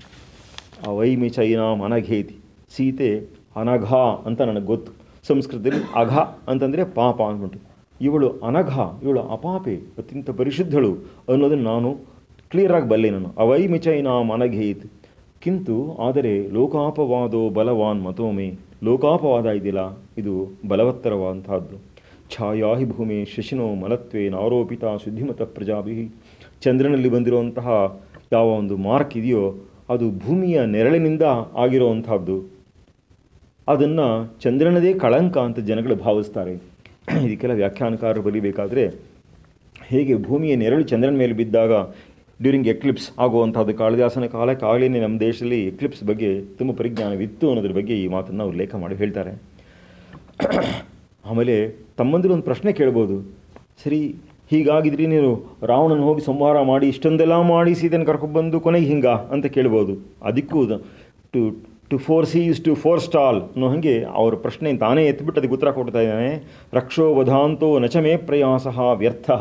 ಆ ವೈಮಿ ಚೈನಾಂ ಅನಘೇತಿ ಸೀತೆ ಅನಘ ಅಂತ ನನಗೆ ಗೊತ್ತು. ಸಂಸ್ಕೃತದಲ್ಲಿ ಅಘ ಅಂತಂದರೆ ಪಾಪ ಅಂದ್ಬಿಟ್ಟು. ಇವಳು ಅನಘ, ಇವಳು ಅಪಾಪೆ, ಅತ್ಯಂತ ಪರಿಶುದ್ಧಳು ಅನ್ನೋದನ್ನು ನಾನು ಕ್ಲಿಯರಾಗಿ ಬಲ್ಲೆ ನಾನು. ಅವೈಮಿ ಚೈನಾಂ ಅನಘೇತ್ ಕಿಂತು ಆದರೆ ಲೋಕಾಪವಾದೋ ಬಲವಾನ್ ಮತೋಮೆ. ಲೋಕಾಪವಾದ ಇದೆಯಲ್ಲ, ಇದು ಬಲವತ್ತರವಾದಂತಹದ್ದು. ಛಾಯಾಹಿ ಭೂಮಿ ಶಶಿನೋ ಮಲತ್ವೇನ ಆರೋಪಿತ ಶುದ್ಧಿಮತ ಪ್ರಜಾಭಿ ಚಂದ್ರನಲ್ಲಿ ಬಂದಿರುವಂತಹ ಯಾವ ಒಂದು ಮಾರ್ಕ್ ಇದೆಯೋ ಅದು ಭೂಮಿಯ ನೆರಳಿನಿಂದ ಆಗಿರುವಂಥದ್ದು. ಅದನ್ನು ಚಂದ್ರನದೇ ಕಳಂಕ ಅಂತ ಜನಗಳು ಭಾವಿಸ್ತಾರೆ. ಇದಕ್ಕೆಲ್ಲ ವ್ಯಾಖ್ಯಾನಕಾರರು ಬರೀಬೇಕಾದ್ರೆ, ಹೇಗೆ ಭೂಮಿಯ ನೆರಳು ಚಂದ್ರನ ಮೇಲೆ ಬಿದ್ದಾಗ ಡ್ಯೂರಿಂಗ್ ಎಕ್ಲಿಪ್ಸ್ ಆಗುವಂಥದ್ದು. ಕಾಳಿದಾಸನ ಕಾಲಕ್ಕಾಗಲೇ ನಮ್ಮ ದೇಶದಲ್ಲಿ ಎಕ್ಲಿಪ್ಸ್ ಬಗ್ಗೆ ತುಂಬ ಪರಿಜ್ಞಾನವಿತ್ತು ಅನ್ನೋದ್ರ ಬಗ್ಗೆ ಈ ಮಾತನ್ನು ಉಲ್ಲೇಖ ಮಾಡಿ ಹೇಳ್ತಾರೆ. ಆಮೇಲೆ ತಮ್ಮಂದಿರು ಒಂದು ಪ್ರಶ್ನೆ ಕೇಳ್ಬೋದು. ಸರಿ ಹೀಗಾಗಿದ್ರಿ ನೀನು ರಾವಣನ ಹೋಗಿ ಸಂಹಾರ ಮಾಡಿ ಇಷ್ಟೊಂದೆಲ್ಲ ಮಾಡಿ ಸೀತೆನ ಕರ್ಕೊಂಡ್ಬಂದು ಕೊನೆಗೆ ಹಿಂಗ ಅಂತ ಕೇಳ್ಬೋದು. ಅದಕ್ಕೂ to to foresees to forestall ಅನ್ನೋ ಹಾಗೆ ಅವ್ರ ಪ್ರಶ್ನೆ ತಾನೇ ಎತ್ತಿಬಿಟ್ಟು ಅದಕ್ಕೆ ಉತ್ತರ ಕೊಡ್ತಾ ಇದ್ದಾನೆ. ರಕ್ಷೋ ವಧಾಂತೋ ನಚಮೇ ಪ್ರಯಾಸ ವ್ಯರ್ಥ.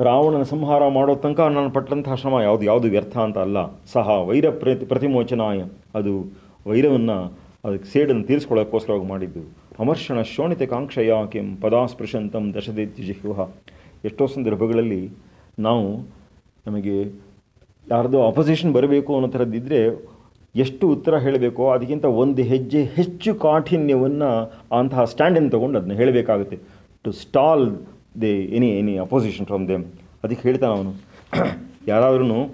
ರಾವಣನ ಸಂಹಾರ ಮಾಡೋ ತನಕ ನಾನು ಪಟ್ಟಂತಹ ಶ್ರಮ ಯಾವುದು ಯಾವುದು ವ್ಯರ್ಥ ಅಂತ ಅಲ್ಲ. ಸಹ ವೈರ ಪ್ರತಿ, ಪ್ರತಿಮೋಚನಾಯ. ಅದು ವೈರವನ್ನು ಅದಕ್ಕೆ ಸೇಡನ್ನು ತೀರಿಸ್ಕೊಳ್ಳೋಕ್ಕೋಸ್ಕರವಾಗಿ ಮಾಡಿದ್ದು. ಅಮರ್ಷಣ ಶೋಣಿತ ಕಾಂಕ್ಷೆಯ ಕೆಂ ಪದಾಸ್ಪೃಶಂತಂ ದಶದಿತ್ಯುಜಿಹ್ವ ಎಷ್ಟೋ ಸಂದರ್ಭಗಳಲ್ಲಿ ನಾವು ನಮಗೆ ಯಾರ್ದೋ ಆಪೋಸಿಷನ್ ಬರಬೇಕು ಅನ್ನೋ ಥರದ್ದಿದ್ದರೆ ಎಷ್ಟು ಉತ್ತರ ಹೇಳಬೇಕೋ ಅದಕ್ಕಿಂತ ಒಂದು ಹೆಜ್ಜೆ ಹೆಚ್ಚು ಕಾಠಿನ್ಯವನ್ನು ಅಂತಹ ಸ್ಟ್ಯಾಂಡನ್ನು ತೊಗೊಂಡು ಅದನ್ನ ಹೇಳಬೇಕಾಗುತ್ತೆ. To stall they any any opposition from them ಅದಕ್ಕೆ ಹೇಳ್ತಾನೆ ಅವನು ಯಾರಾದ್ರೂ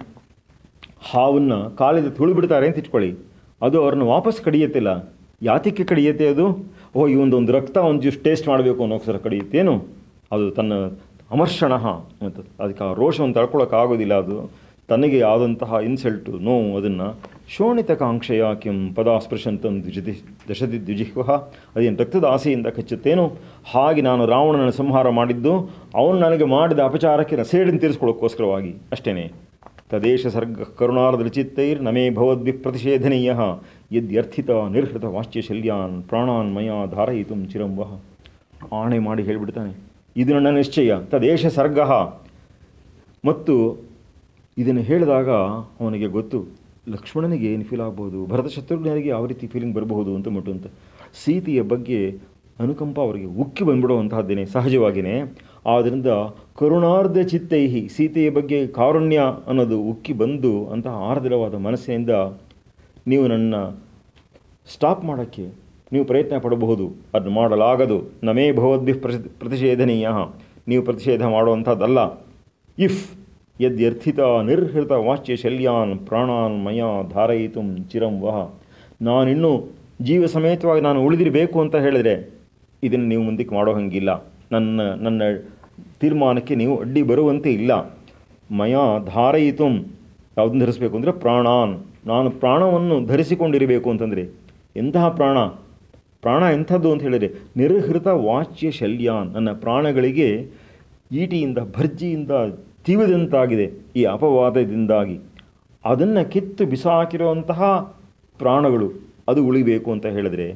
ಹಾವನ್ನು ಕಾಲಿಂದ ತುಳಿಬಿಡ್ತಾರೆ ಅಂತ ಇಟ್ಕೊಳ್ಳಿ. ಅದು ಅವ್ರನ್ನ ವಾಪಸ್ ಕಡಿಯತ್ತಿಲ್ಲ. ಯಾತಕ್ಕೆ ಕಡಿಯತ್ತೆ ಅದು? ಓ, ಈ ಒಂದೊಂದು ರಕ್ತ ಒಂದು ಜ್ಯೂಸ್ ಟೇಸ್ಟ್ ಮಾಡಬೇಕು ಅನ್ನೋಕ್ಸರ ಕಡಿಯುತ್ತೇನು? ಅದು ತನ್ನ ಅಮರ್ಷಣ ಅಂತ. ಅದಕ್ಕೆ ಆ ರೋಷವನ್ನು ತಡ್ಕೊಳ್ಳೋಕ್ಕಾಗೋದಿಲ್ಲ ಅದು. ತನಗೆ ಆದಂತಹ ಇನ್ಸಲ್ಟು ನೋವು ಅದನ್ನು ಶೋಣಿತಕಾಂಕ್ಷೆಯ ಕಿಂ ಕೆಂ ಪದಾಸ್ಪೃಶಂತಂ ದ್ವಿಜದಿ ದಶದಿ ದ್ವಿಜಿಹ್ವ. ಅದೇನು ರಕ್ತದ ಆಸೆಯಿಂದ ಕಚ್ಚುತ್ತೇನೋ? ಹಾಗೆ ನಾನು ರಾವಣನ ಸಂಹಾರ ಮಾಡಿದ್ದು, ಅವನು ನನಗೆ ಮಾಡಿದ ಅಪಚಾರಕ್ಕೆ ಸೇಡಿನ ತೀರಿಸ್ಕೊಳ್ಳೋಕ್ಕೋಸ್ಕರವಾಗಿ. ಅಷ್ಟೇ ತದೇಶ ಸರ್ಗ ಕರುಣಾರ್ಧ ಚಿತ್ತೈರ್ ನಮೇ ಭವದ್ವಿ ಪ್ರತಿಷೇಧನೀಯ. ಯದ್ಯರ್ಥಿತ ನಿರ್ಹೃತ ವಾಚ್ಯ ಶಲ್ಯಾನ್ ಪ್ರಾಣಾನ್ ಮಯ ಧಾರಯಿತು ಚಿರಂಬ ಆಣೆ ಮಾಡಿ ಹೇಳಿಬಿಡ್ತಾನೆ. ಇದು ನನ್ನ ನಿಶ್ಚಯ. ತದೇಶ ಸರ್ಗ. ಮತ್ತು ಇದನ್ನು ಹೇಳಿದಾಗ ಅವನಿಗೆ ಗೊತ್ತು, ಲಕ್ಷ್ಮಣನಿಗೆ ಏನು ಫೀಲ್ ಆಗ್ಬೋದು ಭರತ ಶತ್ರುಘ್ನಿಗೆ ಯಾವ ರೀತಿ ಫೀಲಿಂಗ್ ಬರಬಹುದು ಅಂತ ಮಟ್ಟು ಅಂತ. ಸೀತೆಯ ಬಗ್ಗೆ ಅನುಕಂಪ ಅವರಿಗೆ ಉಕ್ಕಿ ಬಂದ್ಬಿಡುವಂತಹದ್ದೇನೆ ಸಹಜವಾಗಿಯೇ ಆದ್ದರಿಂದ ಕರುಣಾರ್ಧ ಚಿತ್ತೈಹಿ, ಸೀತೆಯ ಬಗ್ಗೆ ಕಾರುಣ್ಯ ಅನ್ನೋದು ಉಕ್ಕಿ ಬಂದು ಅಂತಹ ಆರ್ದ್ರವಾದ ಮನಸ್ಸಿನಿಂದ ನೀವು ನನ್ನ ಸ್ಟಾಪ್ ಮಾಡೋಕ್ಕೆ ನೀವು ಪ್ರಯತ್ನ ಪಡಬಹುದು, ಅದು ಮಾಡಲಾಗದು. ನಮೇ ಭವದ್ಭಿ ಪ್ರತಿ ಪ್ರತಿಷೇಧನೀಯ. ನೀವು ಪ್ರತಿಷೇಧ ಮಾಡುವಂಥದ್ದಲ್ಲ. ಇಫ್ ಯದ್ಯರ್ಥಿತ ನಿರ್ಹೃತ ವಾಚ್ಯ ಶಲ್ಯಾನ್ ಪ್ರಾಣಾನ್ ಮಯ ಧಾರಯಿತು ಚಿರಂ ವಹ. ನಾನಿನ್ನೂ ಜೀವ ಸಮೇತವಾಗಿ ನಾನು ಉಳಿದಿರಬೇಕು ಅಂತ ಹೇಳಿದರೆ, ಇದನ್ನು ನೀವು ಮುಂದಕ್ಕೆ ಮಾಡೋ ಹಂಗಿಲ್ಲ. ನನ್ನ ನನ್ನ ತೀರ್ಮಾನಕ್ಕೆ ನೀವು ಅಡ್ಡಿ ಬರುವಂತೆ ಇಲ್ಲ. ಮಯ ಧಾರಯಿತು. ಯಾವುದನ್ನು ಧರಿಸಬೇಕು ಅಂದರೆ ಪ್ರಾಣಾನ್. ನಾನು ಪ್ರಾಣವನ್ನು ಧರಿಸಿಕೊಂಡಿರಬೇಕು ಅಂತಂದರೆ ಎಂತಹ ಪ್ರಾಣ? ಪ್ರಾಣ ಎಂಥದ್ದು ಅಂತ ಹೇಳಿದರೆ, ನಿರ್ಹೃತ ವಾಚ್ಯ ಶಲ್ಯಾನ್ ನನ್ನ ಪ್ರಾಣಗಳಿಗೆ ಈಟಿಯಿಂದ ಭರ್ಜಿಯಿಂದ ತಿವಿದಂತಾಗಿದೆ ಈ ಅಪವಾದದಿಂದಾಗಿ. ಅದನ್ನು ಕಿತ್ತು ಬಿಸಾಕಿರುವಂತಹ ಪ್ರಾಣಗಳು ಅದು ಉಳಿಬೇಕು ಅಂತ ಹೇಳಿದರೆ,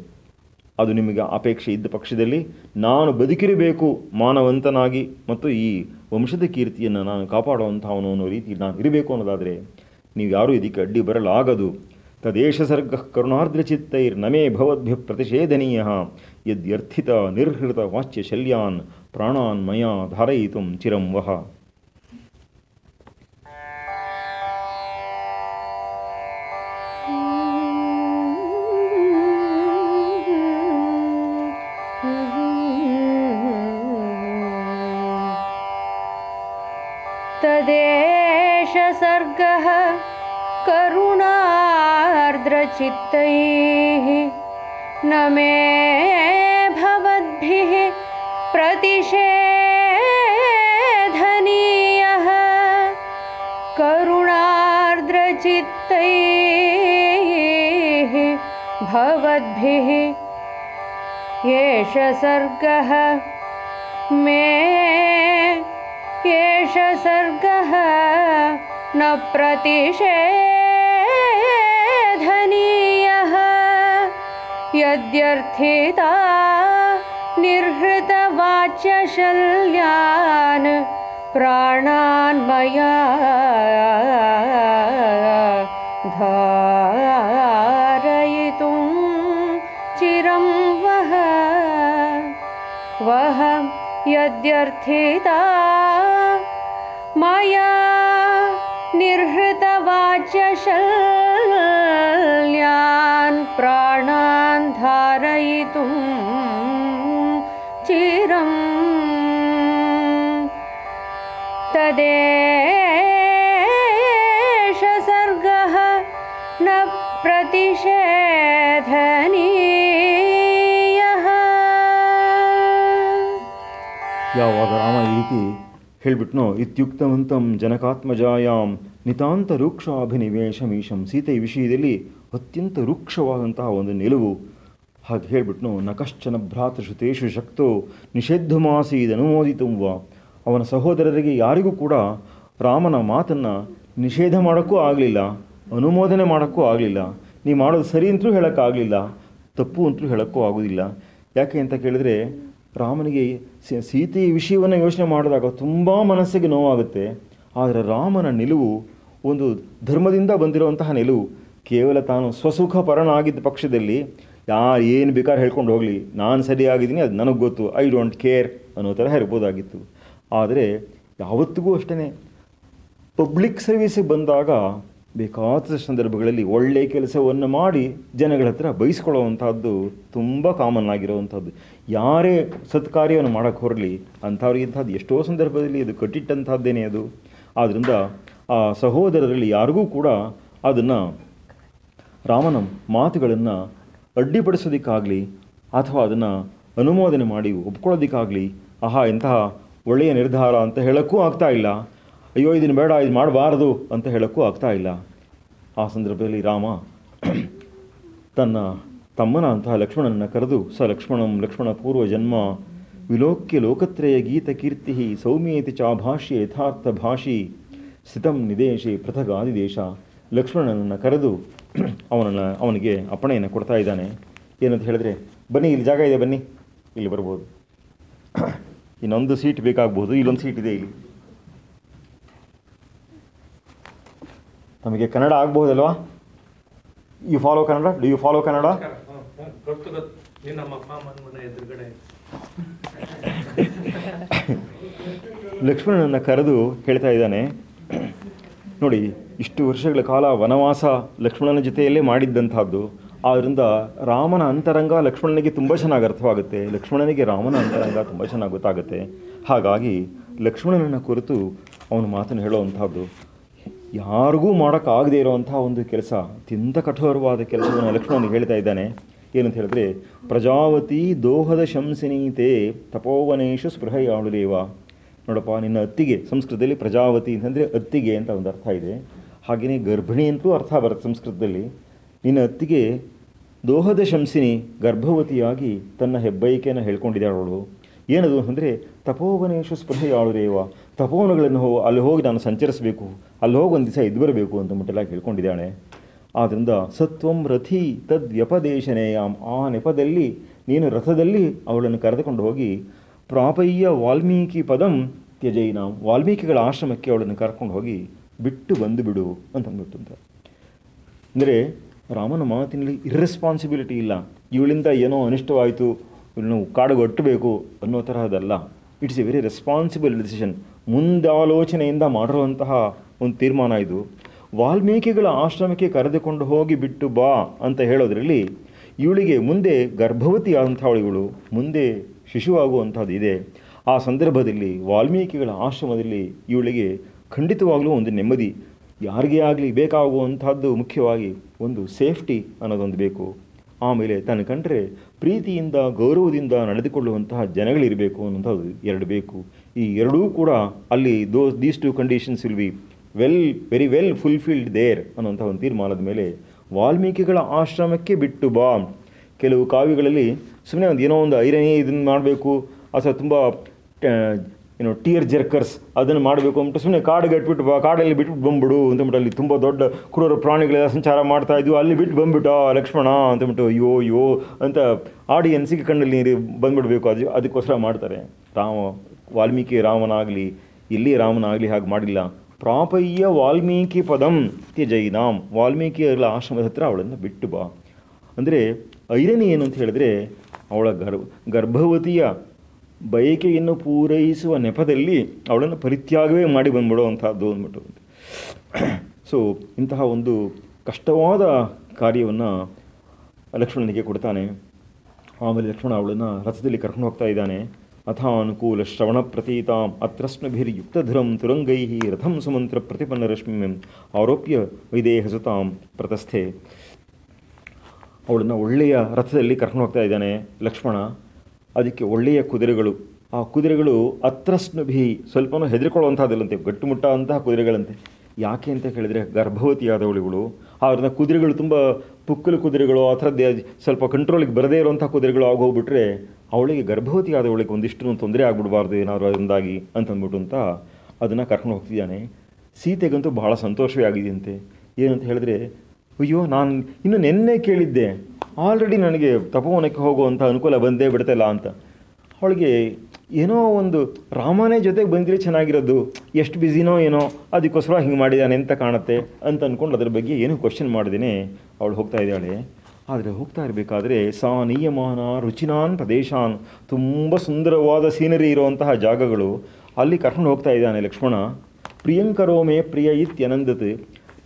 ಅದು ನಿಮಗೆ ಅಪೇಕ್ಷೆ ಇದ್ದ ಪಕ್ಷದಲ್ಲಿ ನಾನು ಬದುಕಿರಬೇಕು ಮಾನವಂತನಾಗಿ ಮತ್ತು ಈ ವಂಶದ ಕೀರ್ತಿಯನ್ನು ನಾನು ಕಾಪಾಡುವಂಥವನು ಅನ್ನೋ ರೀತಿ ನಾನು ಇರಬೇಕು ಅನ್ನೋದಾದರೆ, ನೀವು ಯಾರೂ ಇದಕ್ಕೆ ಅಡ್ಡಿ ಬರಲಾಗದು. तदेष करुणार्द्रचित्तैर्न मे भवद्भ्यः प्रतिषेधनीयः। यद्यर्थिता निर्हृतवाच्यशल्यान् प्राणान् मया धारयितुं चिरं वह चित्तैः न मे भवद्भिः प्रतिषेधनीयः। करुणार्द्रचित्तैः भवद्भिः एष सर्गः। मे एष सर्गः न प्रतिषेध यद्यर्थिता निर्हृतवाच्यशल्यान् प्राणान् मया धारयितुं चिरं वह। वह यद्यर्थिता मया निर्हृतवाच्यशल्ल्यान् प्राणान् धारयितुं चिरम्। तदेष सर्गः न प्रतिषेधनीयः। यावद् राम इति ಹೇಳ್ಬಿಟ್ನೋ, ಇತ್ಯುಕ್ತವಂತಂ ಜನಕಾತ್ಮಜಾಯಾಮ್ ನಿತಾಂತ ರೂಕ್ಷಾಭಿನಿವೇಶಮೀಶಂ ಸೀತೆ ವಿಷಯದಲ್ಲಿ ಅತ್ಯಂತ ರೂಕ್ಷವಾದಂತಹ ಒಂದು ನಿಲುವು. ಹಾಗೆ ಹೇಳ್ಬಿಟ್ನೋ, ನ ಕಶ್ಚನ ಭ್ರಾತೃಶುತೇಶು ಶಕ್ತೋ ವಾ ಅವನ ಸಹೋದರರಿಗೆ ಯಾರಿಗೂ ಕೂಡ ರಾಮನ ಮಾತನ್ನು ನಿಷೇಧ ಮಾಡೋಕ್ಕೂ ಆಗಲಿಲ್ಲ, ಅನುಮೋದನೆ ಮಾಡೋಕ್ಕೂ ಆಗಲಿಲ್ಲ. ನೀ ಮಾಡೋದು ಸರಿ ಅಂತಲೂ ಹೇಳೋಕ್ಕಾಗಲಿಲ್ಲ, ತಪ್ಪು ಅಂತಲೂ ಹೇಳೋಕ್ಕೂ ಆಗೋದಿಲ್ಲ. ಯಾಕೆ ಅಂತ ಕೇಳಿದ್ರೆ ರಾಮನಿಗೆ ಸೀತೆಯ ವಿಷಯವನ್ನು ಯೋಚನೆ ಮಾಡಿದಾಗ ತುಂಬ ಮನಸ್ಸಿಗೆ ನೋವಾಗುತ್ತೆ. ಆದರೆ ರಾಮನ ನಿಲುವು ಒಂದು ಧರ್ಮದಿಂದ ಬಂದಿರುವಂತಹ ನಿಲುವು. ಕೇವಲ ತಾನು ಸ್ವಸುಖ ಪರನಾಗಿದ್ದ ಪಕ್ಷದಲ್ಲಿ, ಯಾರು ಏನು ಬೇಕಾದ್ರೆ ಹೇಳ್ಕೊಂಡು ಹೋಗಲಿ, ನಾನು ಸರಿಯಾಗಿದ್ದೀನಿ, ಅದು ನನಗೆ ಗೊತ್ತು, ಐ ಡೋಂಟ್ ಕೇರ್ ಅನ್ನೋ ಥರ ಇರ್ಬೋದಾಗಿತ್ತು ಆದರೆ ಯಾವತ್ತಿಗೂ ಅಷ್ಟೇ ಪಬ್ಲಿಕ್ ಸರ್ವೀಸಿಗೆ ಬಂದಾಗ ಬೇಕಾದ ಸಂದರ್ಭಗಳಲ್ಲಿ ಒಳ್ಳೆಯ ಕೆಲಸವನ್ನು ಮಾಡಿ ಜನಗಳ ಹತ್ರ ಬಯಸ್ಕೊಳ್ಳುವಂಥದ್ದು ತುಂಬ ಕಾಮನ್ ಆಗಿರುವಂಥದ್ದು. ಯಾರೇ ಸತ್ಕಾರ್ಯವನ್ನು ಮಾಡೋಕ್ಕೆ ಹೊರಲಿ ಅಂಥವ್ರಿಗೆ ಎಷ್ಟೋ ಸಂದರ್ಭದಲ್ಲಿ ಅದು ಕಟ್ಟಿಟ್ಟಂಥದ್ದೇನೆ ಅದು. ಆದ್ದರಿಂದ ಆ ಸಹೋದರರಲ್ಲಿ ಯಾರಿಗೂ ಕೂಡ ಅದನ್ನು ರಾಮನ ಮಾತುಗಳನ್ನು ಅಡ್ಡಿಪಡಿಸೋದಕ್ಕಾಗಲಿ ಅಥವಾ ಅದನ್ನು ಅನುಮೋದನೆ ಮಾಡಿ ಒಪ್ಕೊಳ್ಳೋದಕ್ಕಾಗಲಿ, ಆಹಾ, ಇಂತಹ ಒಳ್ಳೆಯ ನಿರ್ಧಾರ ಅಂತ ಹೇಳೋಕ್ಕೂ ಆಗ್ತಾ ಇಲ್ಲ. ಅಯ್ಯೋ ಇದನ್ನು ಬೇಡ, ಇದು ಮಾಡಬಾರ್ದು ಅಂತ ಹೇಳೋಕ್ಕೂ ಆಗ್ತಾ ಇಲ್ಲ. ಆ ಸಂದರ್ಭದಲ್ಲಿ ರಾಮ ತನ್ನ ತಮ್ಮನ ಅಂತಹ ಲಕ್ಷ್ಮಣನನ್ನು ಕರೆದು, ಸ ಲಕ್ಷ್ಮಣಂ ಲಕ್ಷ್ಮಣ ಪೂರ್ವ ಜನ್ಮ ವಿಲೋಕ್ಯ ಲೋಕತ್ರಯ ಗೀತ ಕೀರ್ತಿ ಸೌಮ್ಯೇತಿ ಚಾಭಾಷ್ಯ ಯಥಾರ್ಥ ಭಾಷಿ ಸ್ಥಿತಂ ನಿದೇಶೆ ಪೃಥಗಾದಿದೇಶ ಲಕ್ಷ್ಮಣನನ್ನು ಕರೆದು ಅವನನ್ನು, ಅವನಿಗೆ ಅಪ್ಪಣೆಯನ್ನು ಕೊಡ್ತಾ ಇದ್ದಾನೆ. ಏನಂತ ಹೇಳಿದ್ರೆ, ಬನ್ನಿ, ಇಲ್ಲಿ ಜಾಗ ಇದೆ, ಬನ್ನಿ. ಇಲ್ಲಿ ಬರ್ಬೋದು. ಇನ್ನೊಂದು ಸೀಟ್ ಬೇಕಾಗ್ಬೋದು. ಇಲ್ಲೊಂದು ಸೀಟ್ ಇದೆ ಇಲ್ಲಿ. ನಮಗೆ Kannada ಆಗ್ಬೋದಲ್ವಾ you follow Kannada? Do you follow Kannada? ಲಕ್ಷ್ಮಣನನ್ನು ಕರೆದು ಹೇಳ್ತಾ ಇದ್ದಾನೆ ನೋಡಿ ಇಷ್ಟು ವರ್ಷಗಳ ಕಾಲ ವನವಾಸ ಲಕ್ಷ್ಮಣನ ಜೊತೆಯಲ್ಲೇ ಮಾಡಿದ್ದಂಥದ್ದು ಆದ್ದರಿಂದ ರಾಮನ ಅಂತರಂಗ ಲಕ್ಷ್ಮಣನಿಗೆ ತುಂಬ ಚೆನ್ನಾಗಿ ಅರ್ಥವಾಗುತ್ತೆ ಲಕ್ಷ್ಮಣನಿಗೆ ರಾಮನ ಅಂತರಂಗ ತುಂಬ ಚೆನ್ನಾಗಿ ಗೊತ್ತಾಗುತ್ತೆ. ಹಾಗಾಗಿ ಲಕ್ಷ್ಮಣನನ್ನು ಕುರಿತು ಅವನು ಮಾತನ್ನು ಹೇಳುವಂಥದ್ದು ಯಾರಿಗೂ ಮಾಡೋಕ್ಕಾಗದೇ ಇರುವಂತಹ ಒಂದು ಕೆಲಸ, ಅತ್ಯಂತ ಕಠೋರವಾದ ಕೆಲಸವನ್ನು ಲಕ್ಷ್ಮಣನಿಗೆ ಹೇಳ್ತಾ ಇದ್ದಾನೆ. ಏನಂತ ಹೇಳಿದ್ರೆ, ಪ್ರಜಾವತಿ ದೋಹದ ಶಂಸಿನೀತೆ ತಪೋವನೇಶು ಸ್ಪೃಹಯಾಳುರೇವ ನೋಡಪ್ಪ, ನಿನ್ನ ಅತ್ತಿಗೆ, ಸಂಸ್ಕೃತದಲ್ಲಿ ಪ್ರಜಾವತಿ ಅಂತಂದರೆ ಅತ್ತಿಗೆ ಅಂತ ಒಂದು ಅರ್ಥ ಇದೆ. ಹಾಗೆಯೇ ಗರ್ಭಿಣಿ ಅಂತಲೂ ಅರ್ಥ ಬರುತ್ತೆ ಸಂಸ್ಕೃತದಲ್ಲಿ. ನಿನ್ನ ಅತ್ತಿಗೆ ದೋಹದ ಶಂಸಿನಿ ಗರ್ಭವತಿಯಾಗಿ ತನ್ನ ಹೆಬ್ಬೈಕೆಯನ್ನು ಹೇಳ್ಕೊಂಡಿದ್ದಾಳು ಅವಳು. ಏನದು ಅಂದರೆ, ತಪೋವನೇಶು ಸ್ಪೃಹೆಯಾಳುರೇವ ತಪೋವನಗಳನ್ನು ಹೋ, ಅಲ್ಲಿ ಹೋಗಿ ನಾನು ಸಂಚರಿಸಬೇಕು. ಅಲ್ಲಿ ಹೋಗಿ ಒಂದು ದಿವಸ ಇದ್ದು ಬರಬೇಕು ಅಂತ ಮುಟ್ಟೆಲ್ಲ ಹೇಳ್ಕೊಂಡಿದ್ದಾಳೆ. ಆದ್ದರಿಂದ ಸತ್ವಂ ರಥಿ ತದ್ ವ್ಯಪದೇಶನೇಯಾಮ್ ಆ ನೆಪದಲ್ಲಿ, ನೀನು ರಥದಲ್ಲಿ ಅವಳನ್ನು ಕರೆದುಕೊಂಡು ಹೋಗಿ ಪ್ರಾಪಯ್ಯ ವಾಲ್ಮೀಕಿ ಪದಂ ತ್ಯಜೈನಾಮ್ ವಾಲ್ಮೀಕಿಗಳ ಆಶ್ರಮಕ್ಕೆ ಅವಳನ್ನು ಕರ್ಕೊಂಡು ಹೋಗಿ ಬಿಟ್ಟು ಬಂದು ಬಿಡು ಅಂತ ಅಂದರೆ ರಾಮನ ಮಾತಿನಲ್ಲಿ ಇರ್ರೆಸ್ಪಾನ್ಸಿಬಿಲಿಟಿ ಇಲ್ಲ. ಇವಳಿಂದ ಏನೋ ಅನಿಷ್ಟವಾಯಿತು, ಇವಳನ್ನು ಕಾಡುಗಟ್ಟಬೇಕು ಅನ್ನೋ ತರಹದಲ್ಲ. It's a very responsible decision ಮುಂದಾಲೋಚನೆಯಿಂದ ಮಾಡಿರುವಂತಹ ಒಂದು ತೀರ್ಮಾನ ಇದು. ವಾಲ್ಮೀಕಿಗಳ ಆಶ್ರಮಕ್ಕೆ ಕರೆದುಕೊಂಡು ಹೋಗಿ ಬಿಟ್ಟು ಬಾ ಅಂತ ಹೇಳೋದ್ರಲ್ಲಿ ಇವಳಿಗೆ ಮುಂದೆ ಗರ್ಭವತಿ ಆದಂಥವಳಿಗಳು ಮುಂದೆ ಶಿಶುವಾಗುವಂಥದ್ದು ಇದೆ. ಆ ಸಂದರ್ಭದಲ್ಲಿ ವಾಲ್ಮೀಕಿಗಳ ಆಶ್ರಮದಲ್ಲಿ ಇವಳಿಗೆ ಖಂಡಿತವಾಗಲೂ ಒಂದು ನೆಮ್ಮದಿ, ಯಾರಿಗೆ ಆಗಲಿ ಬೇಕಾಗುವಂಥದ್ದು ಮುಖ್ಯವಾಗಿ ಒಂದು ಸೇಫ್ಟಿ ಅನ್ನೋದೊಂದು ಬೇಕು. ಆಮೇಲೆ ತನ್ನ ಕಂಡ್ರೆ ಪ್ರೀತಿಯಿಂದ, ಗೌರವದಿಂದ ನಡೆದುಕೊಳ್ಳುವಂತಹ ಜನಗಳಿರಬೇಕು ಅನ್ನೋಂಥದ್ದು ಎರಡು ಬೇಕು. ಈ ಎರಡೂ ಕೂಡ ಅಲ್ಲಿ those these two conditions will be well very well fulfilled there ಅನ್ನೋಂಥ ಒಂದು ತೀರ್ಮಾನದ ಮೇಲೆ ವಾಲ್ಮೀಕಿಗಳ ಆಶ್ರಮಕ್ಕೆ ಬಿಟ್ಟು ಬಾ. ಕೆಲವು ಕಾವ್ಯಗಳಲ್ಲಿ ಸುಮ್ಮನೆ ಒಂದು ಏನೋ ಒಂದು ಐರನೇ ಇದನ್ನು ಮಾಡಬೇಕು, ಅಥವಾ ತುಂಬ ಏನೋ ಟಿಯರ್ ಜರ್ಕರ್ಸ್ ಅದನ್ನು ಮಾಡಬೇಕು ಅಂದ್ಬಿಟ್ಟು ಸುಮ್ಮನೆ ಕಾಡಿಗೆ ಇಟ್ಬಿಟ್ಟು ಬಾ, ಕಾಡಲ್ಲಿ ಬಿಟ್ಬಿಟ್ಟು ಬಂದ್ಬಿಡು ಅಂತಂದ್ಬಿಟ್ಟು ಅಲ್ಲಿ ತುಂಬ ದೊಡ್ಡ ಕ್ರೂರ ಪ್ರಾಣಿಗಳೆಲ್ಲ ಸಂಚಾರ ಮಾಡ್ತಾ ಇದ್ವು, ಅಲ್ಲಿ ಬಿಟ್ಟು ಬಂದ್ಬಿಟ್ಟ ಲಕ್ಷ್ಮಣ ಅಂತಂದ್ಬಿಟ್ಟು ಅಯ್ಯೋ ಅಯ್ಯೋ ಅಂತ ಆಡಿಯನ್ಸಿಗೆ ಕಣ್ಣಲ್ಲಿ ನೀರು ಬಂದ್ಬಿಡ್ಬೇಕು, ಅದು, ಅದಕ್ಕೋಸ್ಕರ ಮಾಡ್ತಾರೆ. ರಾಮ ವಾಲ್ಮೀಕಿ ರಾಮನಾಗಲಿ, ಇಲ್ಲಿ ರಾಮನಾಗಲಿ ಹಾಗೆ ಮಾಡಿಲ್ಲ. ಪ್ರಾಪಯ್ಯ ವಾಲ್ಮೀಕಿ ಪದಂ ವಾಲ್ಮೀಕಿ ವಾಲ್ಮೀಕಿಯರ ಆಶ್ರಮದ ಹತ್ರ ಅವಳನ್ನು ಬಿಟ್ಟು ಬಾ. ಅಂದರೆ ಐರನಿ ಏನು ಅಂತ ಹೇಳಿದ್ರೆ ಅವಳ ಗರ್ಭ, ಗರ್ಭವತಿಯ ಬಯಕೆಯನ್ನು ಪೂರೈಸುವ ನೆಪದಲ್ಲಿ ಅವಳನ್ನು ಪರಿತ್ಯಾಗವೇ ಮಾಡಿ ಬಂದ್ಬಿಡುವಂಥದ್ದು ಅಂದ್ಬಿಟ್ಟು. ಸೊ ಇಂತಹ ಒಂದು ಕಷ್ಟವಾದ ಕಾರ್ಯವನ್ನು ಲಕ್ಷ್ಮಣನಿಗೆ ಕೊಡ್ತಾನೆ. ಆಮೇಲೆ ಲಕ್ಷ್ಮಣ ಅವಳನ್ನು ರಥದಲ್ಲಿ ಕರ್ಕೊಂಡು ಹೋಗ್ತಾ ಇದ್ದಾನೆ. ಅಥಾನುಕೂಲ ಶ್ರವಣ ಪ್ರತೀತಾಂ ಅತ್ರಸ್ನಭಿರ್ಯುಕ್ತಧುರಂ ತುರಂಗೈ ರಥಂ ಸುಮಂತ್ರ ಪ್ರತಿಪನ್ನ ರಶ್ಮಿಂ ಆರೋಪ್ಯ ವೈದೇಹ ಸುತಾಂ ಪ್ರತಸ್ಥೆ. ಅವಳನ್ನು ಒಳ್ಳೆಯ ರಥದಲ್ಲಿ ಕರ್ಕೊಂಡು ಹೋಗ್ತಾ ಇದ್ದಾನೆ ಲಕ್ಷ್ಮಣ. ಅದಕ್ಕೆ ಒಳ್ಳೆಯ ಕುದುರೆಗಳು. ಆ ಕುದುರೆಗಳು ಅತ್ರಸ್ನುಭಿ ಸ್ವಲ್ಪನೂ ಹೆದರಿಕೊಳ್ಳುವಂಥದ್ದಿಲ್ಲಂತೆ, ಗಟ್ಟುಮುಟ್ಟಾದಂತಹ ಕುದುರೆಗಳಂತೆ. ಯಾಕೆ ಅಂತ ಕೇಳಿದರೆ ಗರ್ಭವತಿಯಾದವಳಿಗಳು ಅವ್ರನ್ನ ಕುದುರೆಗಳು ತುಂಬ ಪುಕ್ಕಲು ಕುದುರೆಗಳು, ಆ ಥರದ್ದೇ ಸ್ವಲ್ಪ ಕಂಟ್ರೋಲಿಗೆ ಬರದೇ ಇರುವಂಥ ಕುದುರೆಗಳು ಆಗೋಗ್ಬಿಟ್ರೆ ಅವಳಿಗೆ ಗರ್ಭವತಿ ಆದವಳಿಗೆ ಒಂದಿಷ್ಟು ತೊಂದರೆ ಆಗ್ಬಿಡಬಾರ್ದು ಏನಾದರೂ ಅದರಿಂದಾಗಿ ಅಂತಂದ್ಬಿಟ್ಟು ಅಂತ ಅದನ್ನು ಕರ್ಕೊಂಡು ಹೋಗ್ತಿದ್ದಾನೆ. ಸೀತೆಗಂತೂ ಬಹಳ ಸಂತೋಷವೇ ಆಗಿದೆಯಂತೆ. ಏನಂತ ಹೇಳಿದ್ರೆ, ಅಯ್ಯೋ, ನಾನು ಇನ್ನು ನಿನ್ನೆ ಕೇಳಿದ್ದೆ. ಆಲ್ರೆಡಿ ನನಗೆ ತಪೋವನಕ್ಕೆ ಹೋಗುವಂಥ ಅನುಕೂಲ ಬಂದೇ ಬಿಡ್ತಲ್ಲ ಅಂತ. ಅವಳಿಗೆ ಏನೋ ಒಂದು ರಾಮನೇ ಜೊತೆಗೆ ಬಂದರೆ ಚೆನ್ನಾಗಿರೋದು, ಎಷ್ಟು ಬ್ಯುಸಿನೋ ಏನೋ, ಅದಕ್ಕೋಸ್ಕರ ಹಿಂಗೆ ಮಾಡಿದ್ದಾನೆ ಅಂತ ಕಾಣುತ್ತೆ ಅಂತ ಅಂದ್ಕೊಂಡು ಅದ್ರ ಬಗ್ಗೆ ಏನೂ ಕ್ವಶನ್ ಮಾಡಿದ್ದೀನಿ ಅವಳು ಹೋಗ್ತಾ ಇದ್ದಾಳೆ. ಆದರೆ ಹೋಗ್ತಾ ಇರಬೇಕಾದ್ರೆ ಸಾ ನಿಯಮಾನ ರುಚಿನಾನ್ ಪ್ರದೇಶಾನ್, ತುಂಬ ಸುಂದರವಾದ ಸೀನರಿ ಇರುವಂತಹ ಜಾಗಗಳು. ಅಲ್ಲಿ ಕರ್ಕೊಂಡು ಹೋಗ್ತಾ ಇದ್ದಾನೆ ಲಕ್ಷ್ಮಣ. ಪ್ರಿಯಂಕರೋ ಮೇ ಪ್ರಿಯ ಇತ್ಯನಂದತೆ.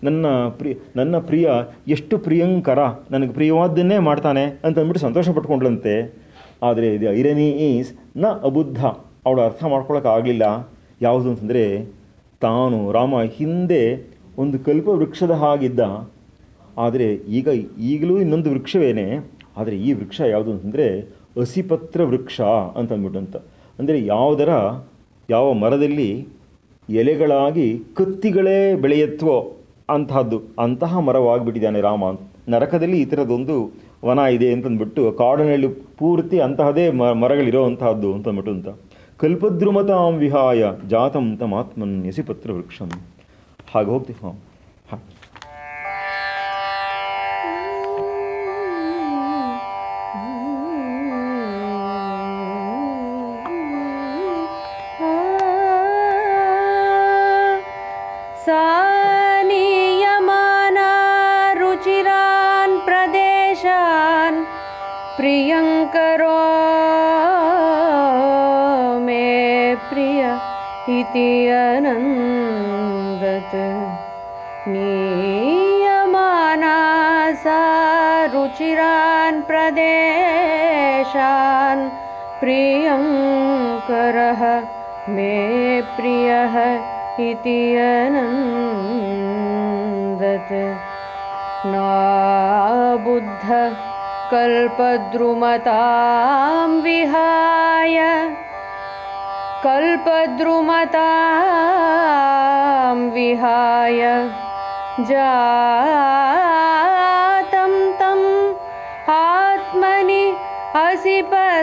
ನನ್ನ ಪ್ರಿಯ ನನ್ನ ಪ್ರಿಯ ಎಷ್ಟು ಪ್ರಿಯಂಕರ, ನನಗೆ ಪ್ರಿಯವಾದ್ದನ್ನೇ ಮಾಡ್ತಾನೆ ಅಂತ ಅಂದ್ಬಿಟ್ಟು ಸಂತೋಷ ಪಟ್ಕೊಂಡ್ಲಂತೆ ಆದರೆ ಇದು ಐರನಿ ಈಸ್ನ ಅಬುದ್ಧ. ಅವಳು ಅರ್ಥ ಮಾಡ್ಕೊಳ್ಳೋಕ್ಕಾಗಲಿಲ್ಲ ಯಾವುದು ಅಂತಂದರೆ, ತಾನು ರಾಮ ಹಿಂದೆ ಒಂದು ಕಲ್ಪ ವೃಕ್ಷದ ಹಾಗಿದ್ದ. ಆದರೆ ಈಗ ಈಗಲೂ ಇನ್ನೊಂದು ವೃಕ್ಷವೇನೆ. ಆದರೆ ಈ ವೃಕ್ಷ ಯಾವುದು ಅಂತಂದರೆ, ಹಸಿಪತ್ರ ವೃಕ್ಷ ಅಂತ ಅಂದ್ಬಿಟ್ಟು ಅಂತ ಅಂದರೆ ಯಾವುದರ, ಯಾವ ಮರದಲ್ಲಿ ಎಲೆಗಳಾಗಿ ಕತ್ತಿಗಳೇ ಬೆಳೆಯತ್ವೋ ಅಂತಹದ್ದು ಅಂತಹ ಮರವಾಗಿಬಿಟ್ಟಿದ್ದಾನೆ ರಾಮ. ನರಕದಲ್ಲಿ ಈ ಥರದೊಂದು ವನ ಇದೆ ಅಂತಂದ್ಬಿಟ್ಟು ಕಾಡಿನಲ್ಲಿ ಪೂರ್ತಿ ಅಂತಹದೇ ಮರಗಳಿರೋ ಅಂತಹದ್ದು ಅಂತಂದ್ಬಿಟ್ಟು ಅಂತ. ಕಲ್ಪದ್ರುಮತಾಂ ವಿಹಾಯ ಜಾತಂ ತಮಾತ್ಮನ್ ಯಸಿಪತ್ರ ವೃಕ್ಷಂ. ಹಾಗೆ ಹೋಗ್ತೀವಿ ಹಾಂ अनन्दत् नीयमाना सा रुचिरान् प्रदेशान् प्रियङ्करः मे प्रियः इति अनन्दत् नाबुद्ध कल्पद्रुमतां विहाय कल्पद्रुमतां विहाय जातं तम् आत्मनि हसिपत्रवृक्षम्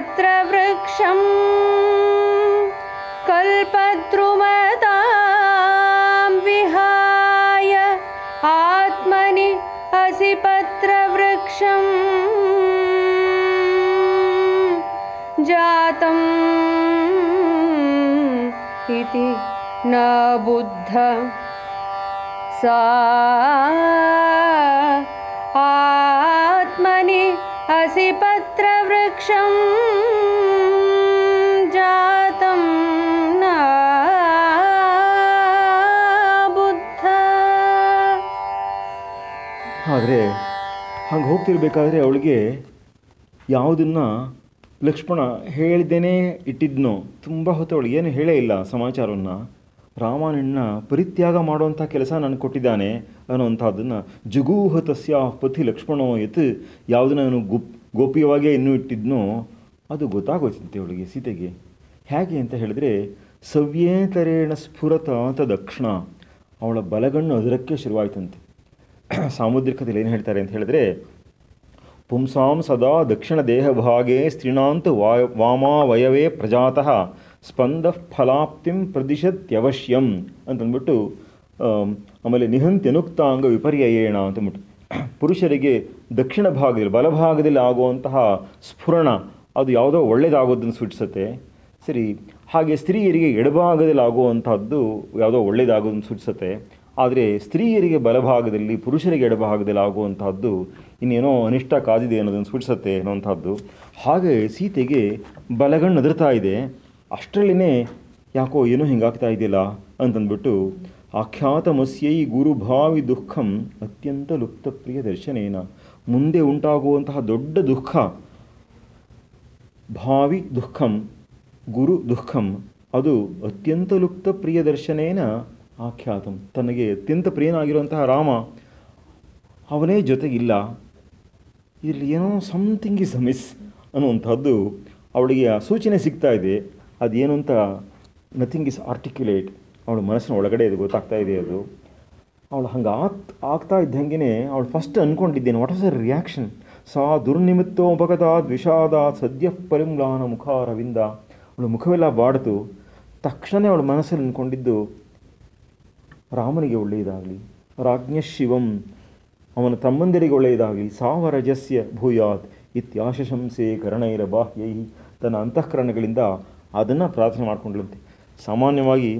ಶ್ರುತಿ ನ ಬುದ್ಧ. ಸಾ ಆತ್ಮನಿ ಹಸಿ ಪತ್ರವೃಕ್ಷಂ ಜಾತಂ ನ ಬುದ್ಧ. ಆದರೆ ಹಾಗೆ ಹೋಗ್ತಿರ್ಬೇಕಾದ್ರೆ ಅವಳಿಗೆ ಯಾವುದನ್ನು ಲಕ್ಷ್ಮಣ ಹೇಳ್ದೇನೆ ಇಟ್ಟಿದ್ನೋ? ತುಂಬ ಹೊತ್ತು ಏನು ಹೇಳೇ ಇಲ್ಲ ಸಮಾಚಾರವನ್ನು. ರಾಮನನ್ನ ಪರಿತ್ಯಾಗ ಮಾಡುವಂಥ ಕೆಲಸ ನಾನು ಕೊಟ್ಟಿದ್ದಾನೆ ಅನ್ನುವಂಥದ್ದನ್ನು ಜುಗೂಹ ತಸ್ಯ ಪತಿ ಲಕ್ಷ್ಮಣೋ ಯತ್ ಯಾವುದನ್ನ ನಾನು ಗುಪ್, ಗೋಪ್ಯವಾಗೇ ಇನ್ನೂ ಇಟ್ಟಿದ್ನೋ? ಅದು ಗೊತ್ತಾಗೋಯ್ತಂತೆ ಅವಳಿಗೆ ಸೀತೆಗೆ. ಹೇಗೆ ಅಂತ ಹೇಳಿದ್ರೆ, ಸವ್ಯೇತರೇಣ ಸ್ಫುರತ ದಕ್ಷಿಣ. ಅವಳ ಬಲಗಣ್ಣು ಅದರಕ್ಕೆ ಶುರುವಾಯಿತಂತೆ. ಸಾಮುದ್ರಿಕದಲ್ಲಿ ಏನು ಹೇಳ್ತಾರೆ ಅಂತ ಹೇಳಿದ್ರೆ ಪುಂಸಾಂ ಸದಾ ದಕ್ಷಿಣ ದೇಹಭಾಗೆ ಸ್ತ್ರೀಣಾಂತು ವಾ ವಾಮಾವಯವೇ ಪ್ರಜಾತಃ, ಸ್ಪಂದ ಫಲಾಪ್ತಿಂ ಪ್ರದಿಶತ್ಯವಶ್ಯಂ ಅಂತಂದ್ಬಿಟ್ಟು ಆಮೇಲೆ ಆಮೇಲೆ ನಿಹಂತ್ಯನುಕ್ತಾಂಗ ವಿಪರ್ಯಯೇಣ ಅಂತಂದ್ಬಿಟ್ಟು. ಪುರುಷರಿಗೆ ದಕ್ಷಿಣ ಭಾಗದಲ್ಲಿ, ಬಲಭಾಗದಲ್ಲಿ ಆಗುವಂತಹ ಸ್ಫುರಣ, ಅದು ಯಾವುದೋ ಒಳ್ಳೆಯದಾಗೋದನ್ನು ಸೂಚಿಸುತ್ತೆ. ಸರಿ, ಹಾಗೆ ಸ್ತ್ರೀಯರಿಗೆ ಎಡಭಾಗದಲ್ಲಿ ಆಗುವಂಥದ್ದು ಯಾವುದೋ ಒಳ್ಳೆಯದಾಗೋದನ್ನು ಸೂಚಿಸುತ್ತೆ. ಆದರೆ ಸ್ತ್ರೀಯರಿಗೆ ಬಲಭಾಗದಲ್ಲಿ, ಪುರುಷರಿಗೆ ಎಡಭಾಗದಲ್ಲಿ ಆಗುವಂತಹದ್ದು ಇನ್ನೇನೋ ಅನಿಷ್ಟ ಕಾದಿದೆ ಅನ್ನೋದನ್ನು ಸೂಚಿಸುತ್ತೆ ಅನ್ನೋವಂಥದ್ದು ಹಾಗೆ ಸೀತೆಗೆ ಬಲಗಣ್ಣು ಅದರ್ತಾ ಇದೆ. ಅಷ್ಟರಲ್ಲಿನೇ ಯಾಕೋ ಏನೋ ಹಿಂಗಾಗ್ತಾ ಇದೆಯಲ್ಲ ಅಂತಂದ್ಬಿಟ್ಟು ಆಖ್ಯಾತಮಸ್ಯೈ ಗುರುಭಾವಿ ದುಃಖಂ ಅತ್ಯಂತ ಲುಪ್ತಪ್ರಿಯ ದರ್ಶನೇನ, ಮುಂದೆ ಉಂಟಾಗುವಂತಹ ದೊಡ್ಡ ದುಃಖ ಭಾವಿ ದುಃಖಂ, ಗುರು ದುಃಖಂ, ಅದು ಅತ್ಯಂತ ಲುಪ್ತ ಪ್ರಿಯ ದರ್ಶನೇನ ಆಖ್ಯಾತಂ. ತನಗೆ ಅತ್ಯಂತ ಪ್ರಿಯನಾಗಿರುವಂತಹ ರಾಮ ಅವನೇ ಜೊತೆಗಿಲ್ಲ. ಇಲ್ಲಿ ಏನೋ ಸಮಥಿಂಗ್ ಇಸ್ ಮಿಸ್ ಅನ್ನುವಂಥದ್ದು ಅವಳಿಗೆ ಆ ಸೂಚನೆ ಸಿಗ್ತಾ ಇದೆ. ಅದೇನು ಅಂತ ನಥಿಂಗ್ ಇಸ್ ಆರ್ಟಿಕ್ಯುಲೇಟ್ ಅವಳ ಮನಸ್ಸಿನ ಒಳಗಡೆ ಇದು ಗೊತ್ತಾಗ್ತಾ ಇದೆ ಅದು. ಅವಳು ಹಂಗೆ ಆಗ್ ಆಗ್ತಾ ಇದ್ದಂಗೆ ಅವಳು ಫಸ್ಟ್ ಅಂದ್ಕೊಂಡಿದ್ದೇನೆ ವಾಟ್ ಆಸ್ ಅ ರಿಯಾಕ್ಷನ್ ಸಾ ದುರ್ನಿಮಿತ್ತೋ ಉಪಗತ ದ್ವಿಷಾದ ಸದ್ಯ ಪರಿಮ್ಲಾನ ಮುಖಾರವಿಂದ. ಅವಳು ಮುಖವೆಲ್ಲ ಬಾಡ್ತು ತಕ್ಷಣ ಅವಳ ಮನಸ್ಸಲ್ಲಿ ಅಂದ್ಕೊಂಡಿದ್ದು ರಾಮನಿಗೆ ಒಳ್ಳೆಯದಾಗಲಿ ರಾಜ್ಞ ಶಿವಂ ಅವನ ತಮ್ಮಂದಿರಿಗೆ ಒಳ್ಳೆಯದಾಗಲಿ, ಸಾವರಜಸ್ಯ ಭೂಯಾತ್ ಇತ್ಯಾಶಶಂಸೆ ಕರ್ಣೈರ ಬಾಹ್ಯೈ ತನ್ನ ಅಂತಃಕರಣಗಳಿಂದ ಅದನ್ನು ಪ್ರಾರ್ಥನೆ ಮಾಡಿಕೊಂಡ್ಲಂತೆ ಸಾಮಾನ್ಯವಾಗಿ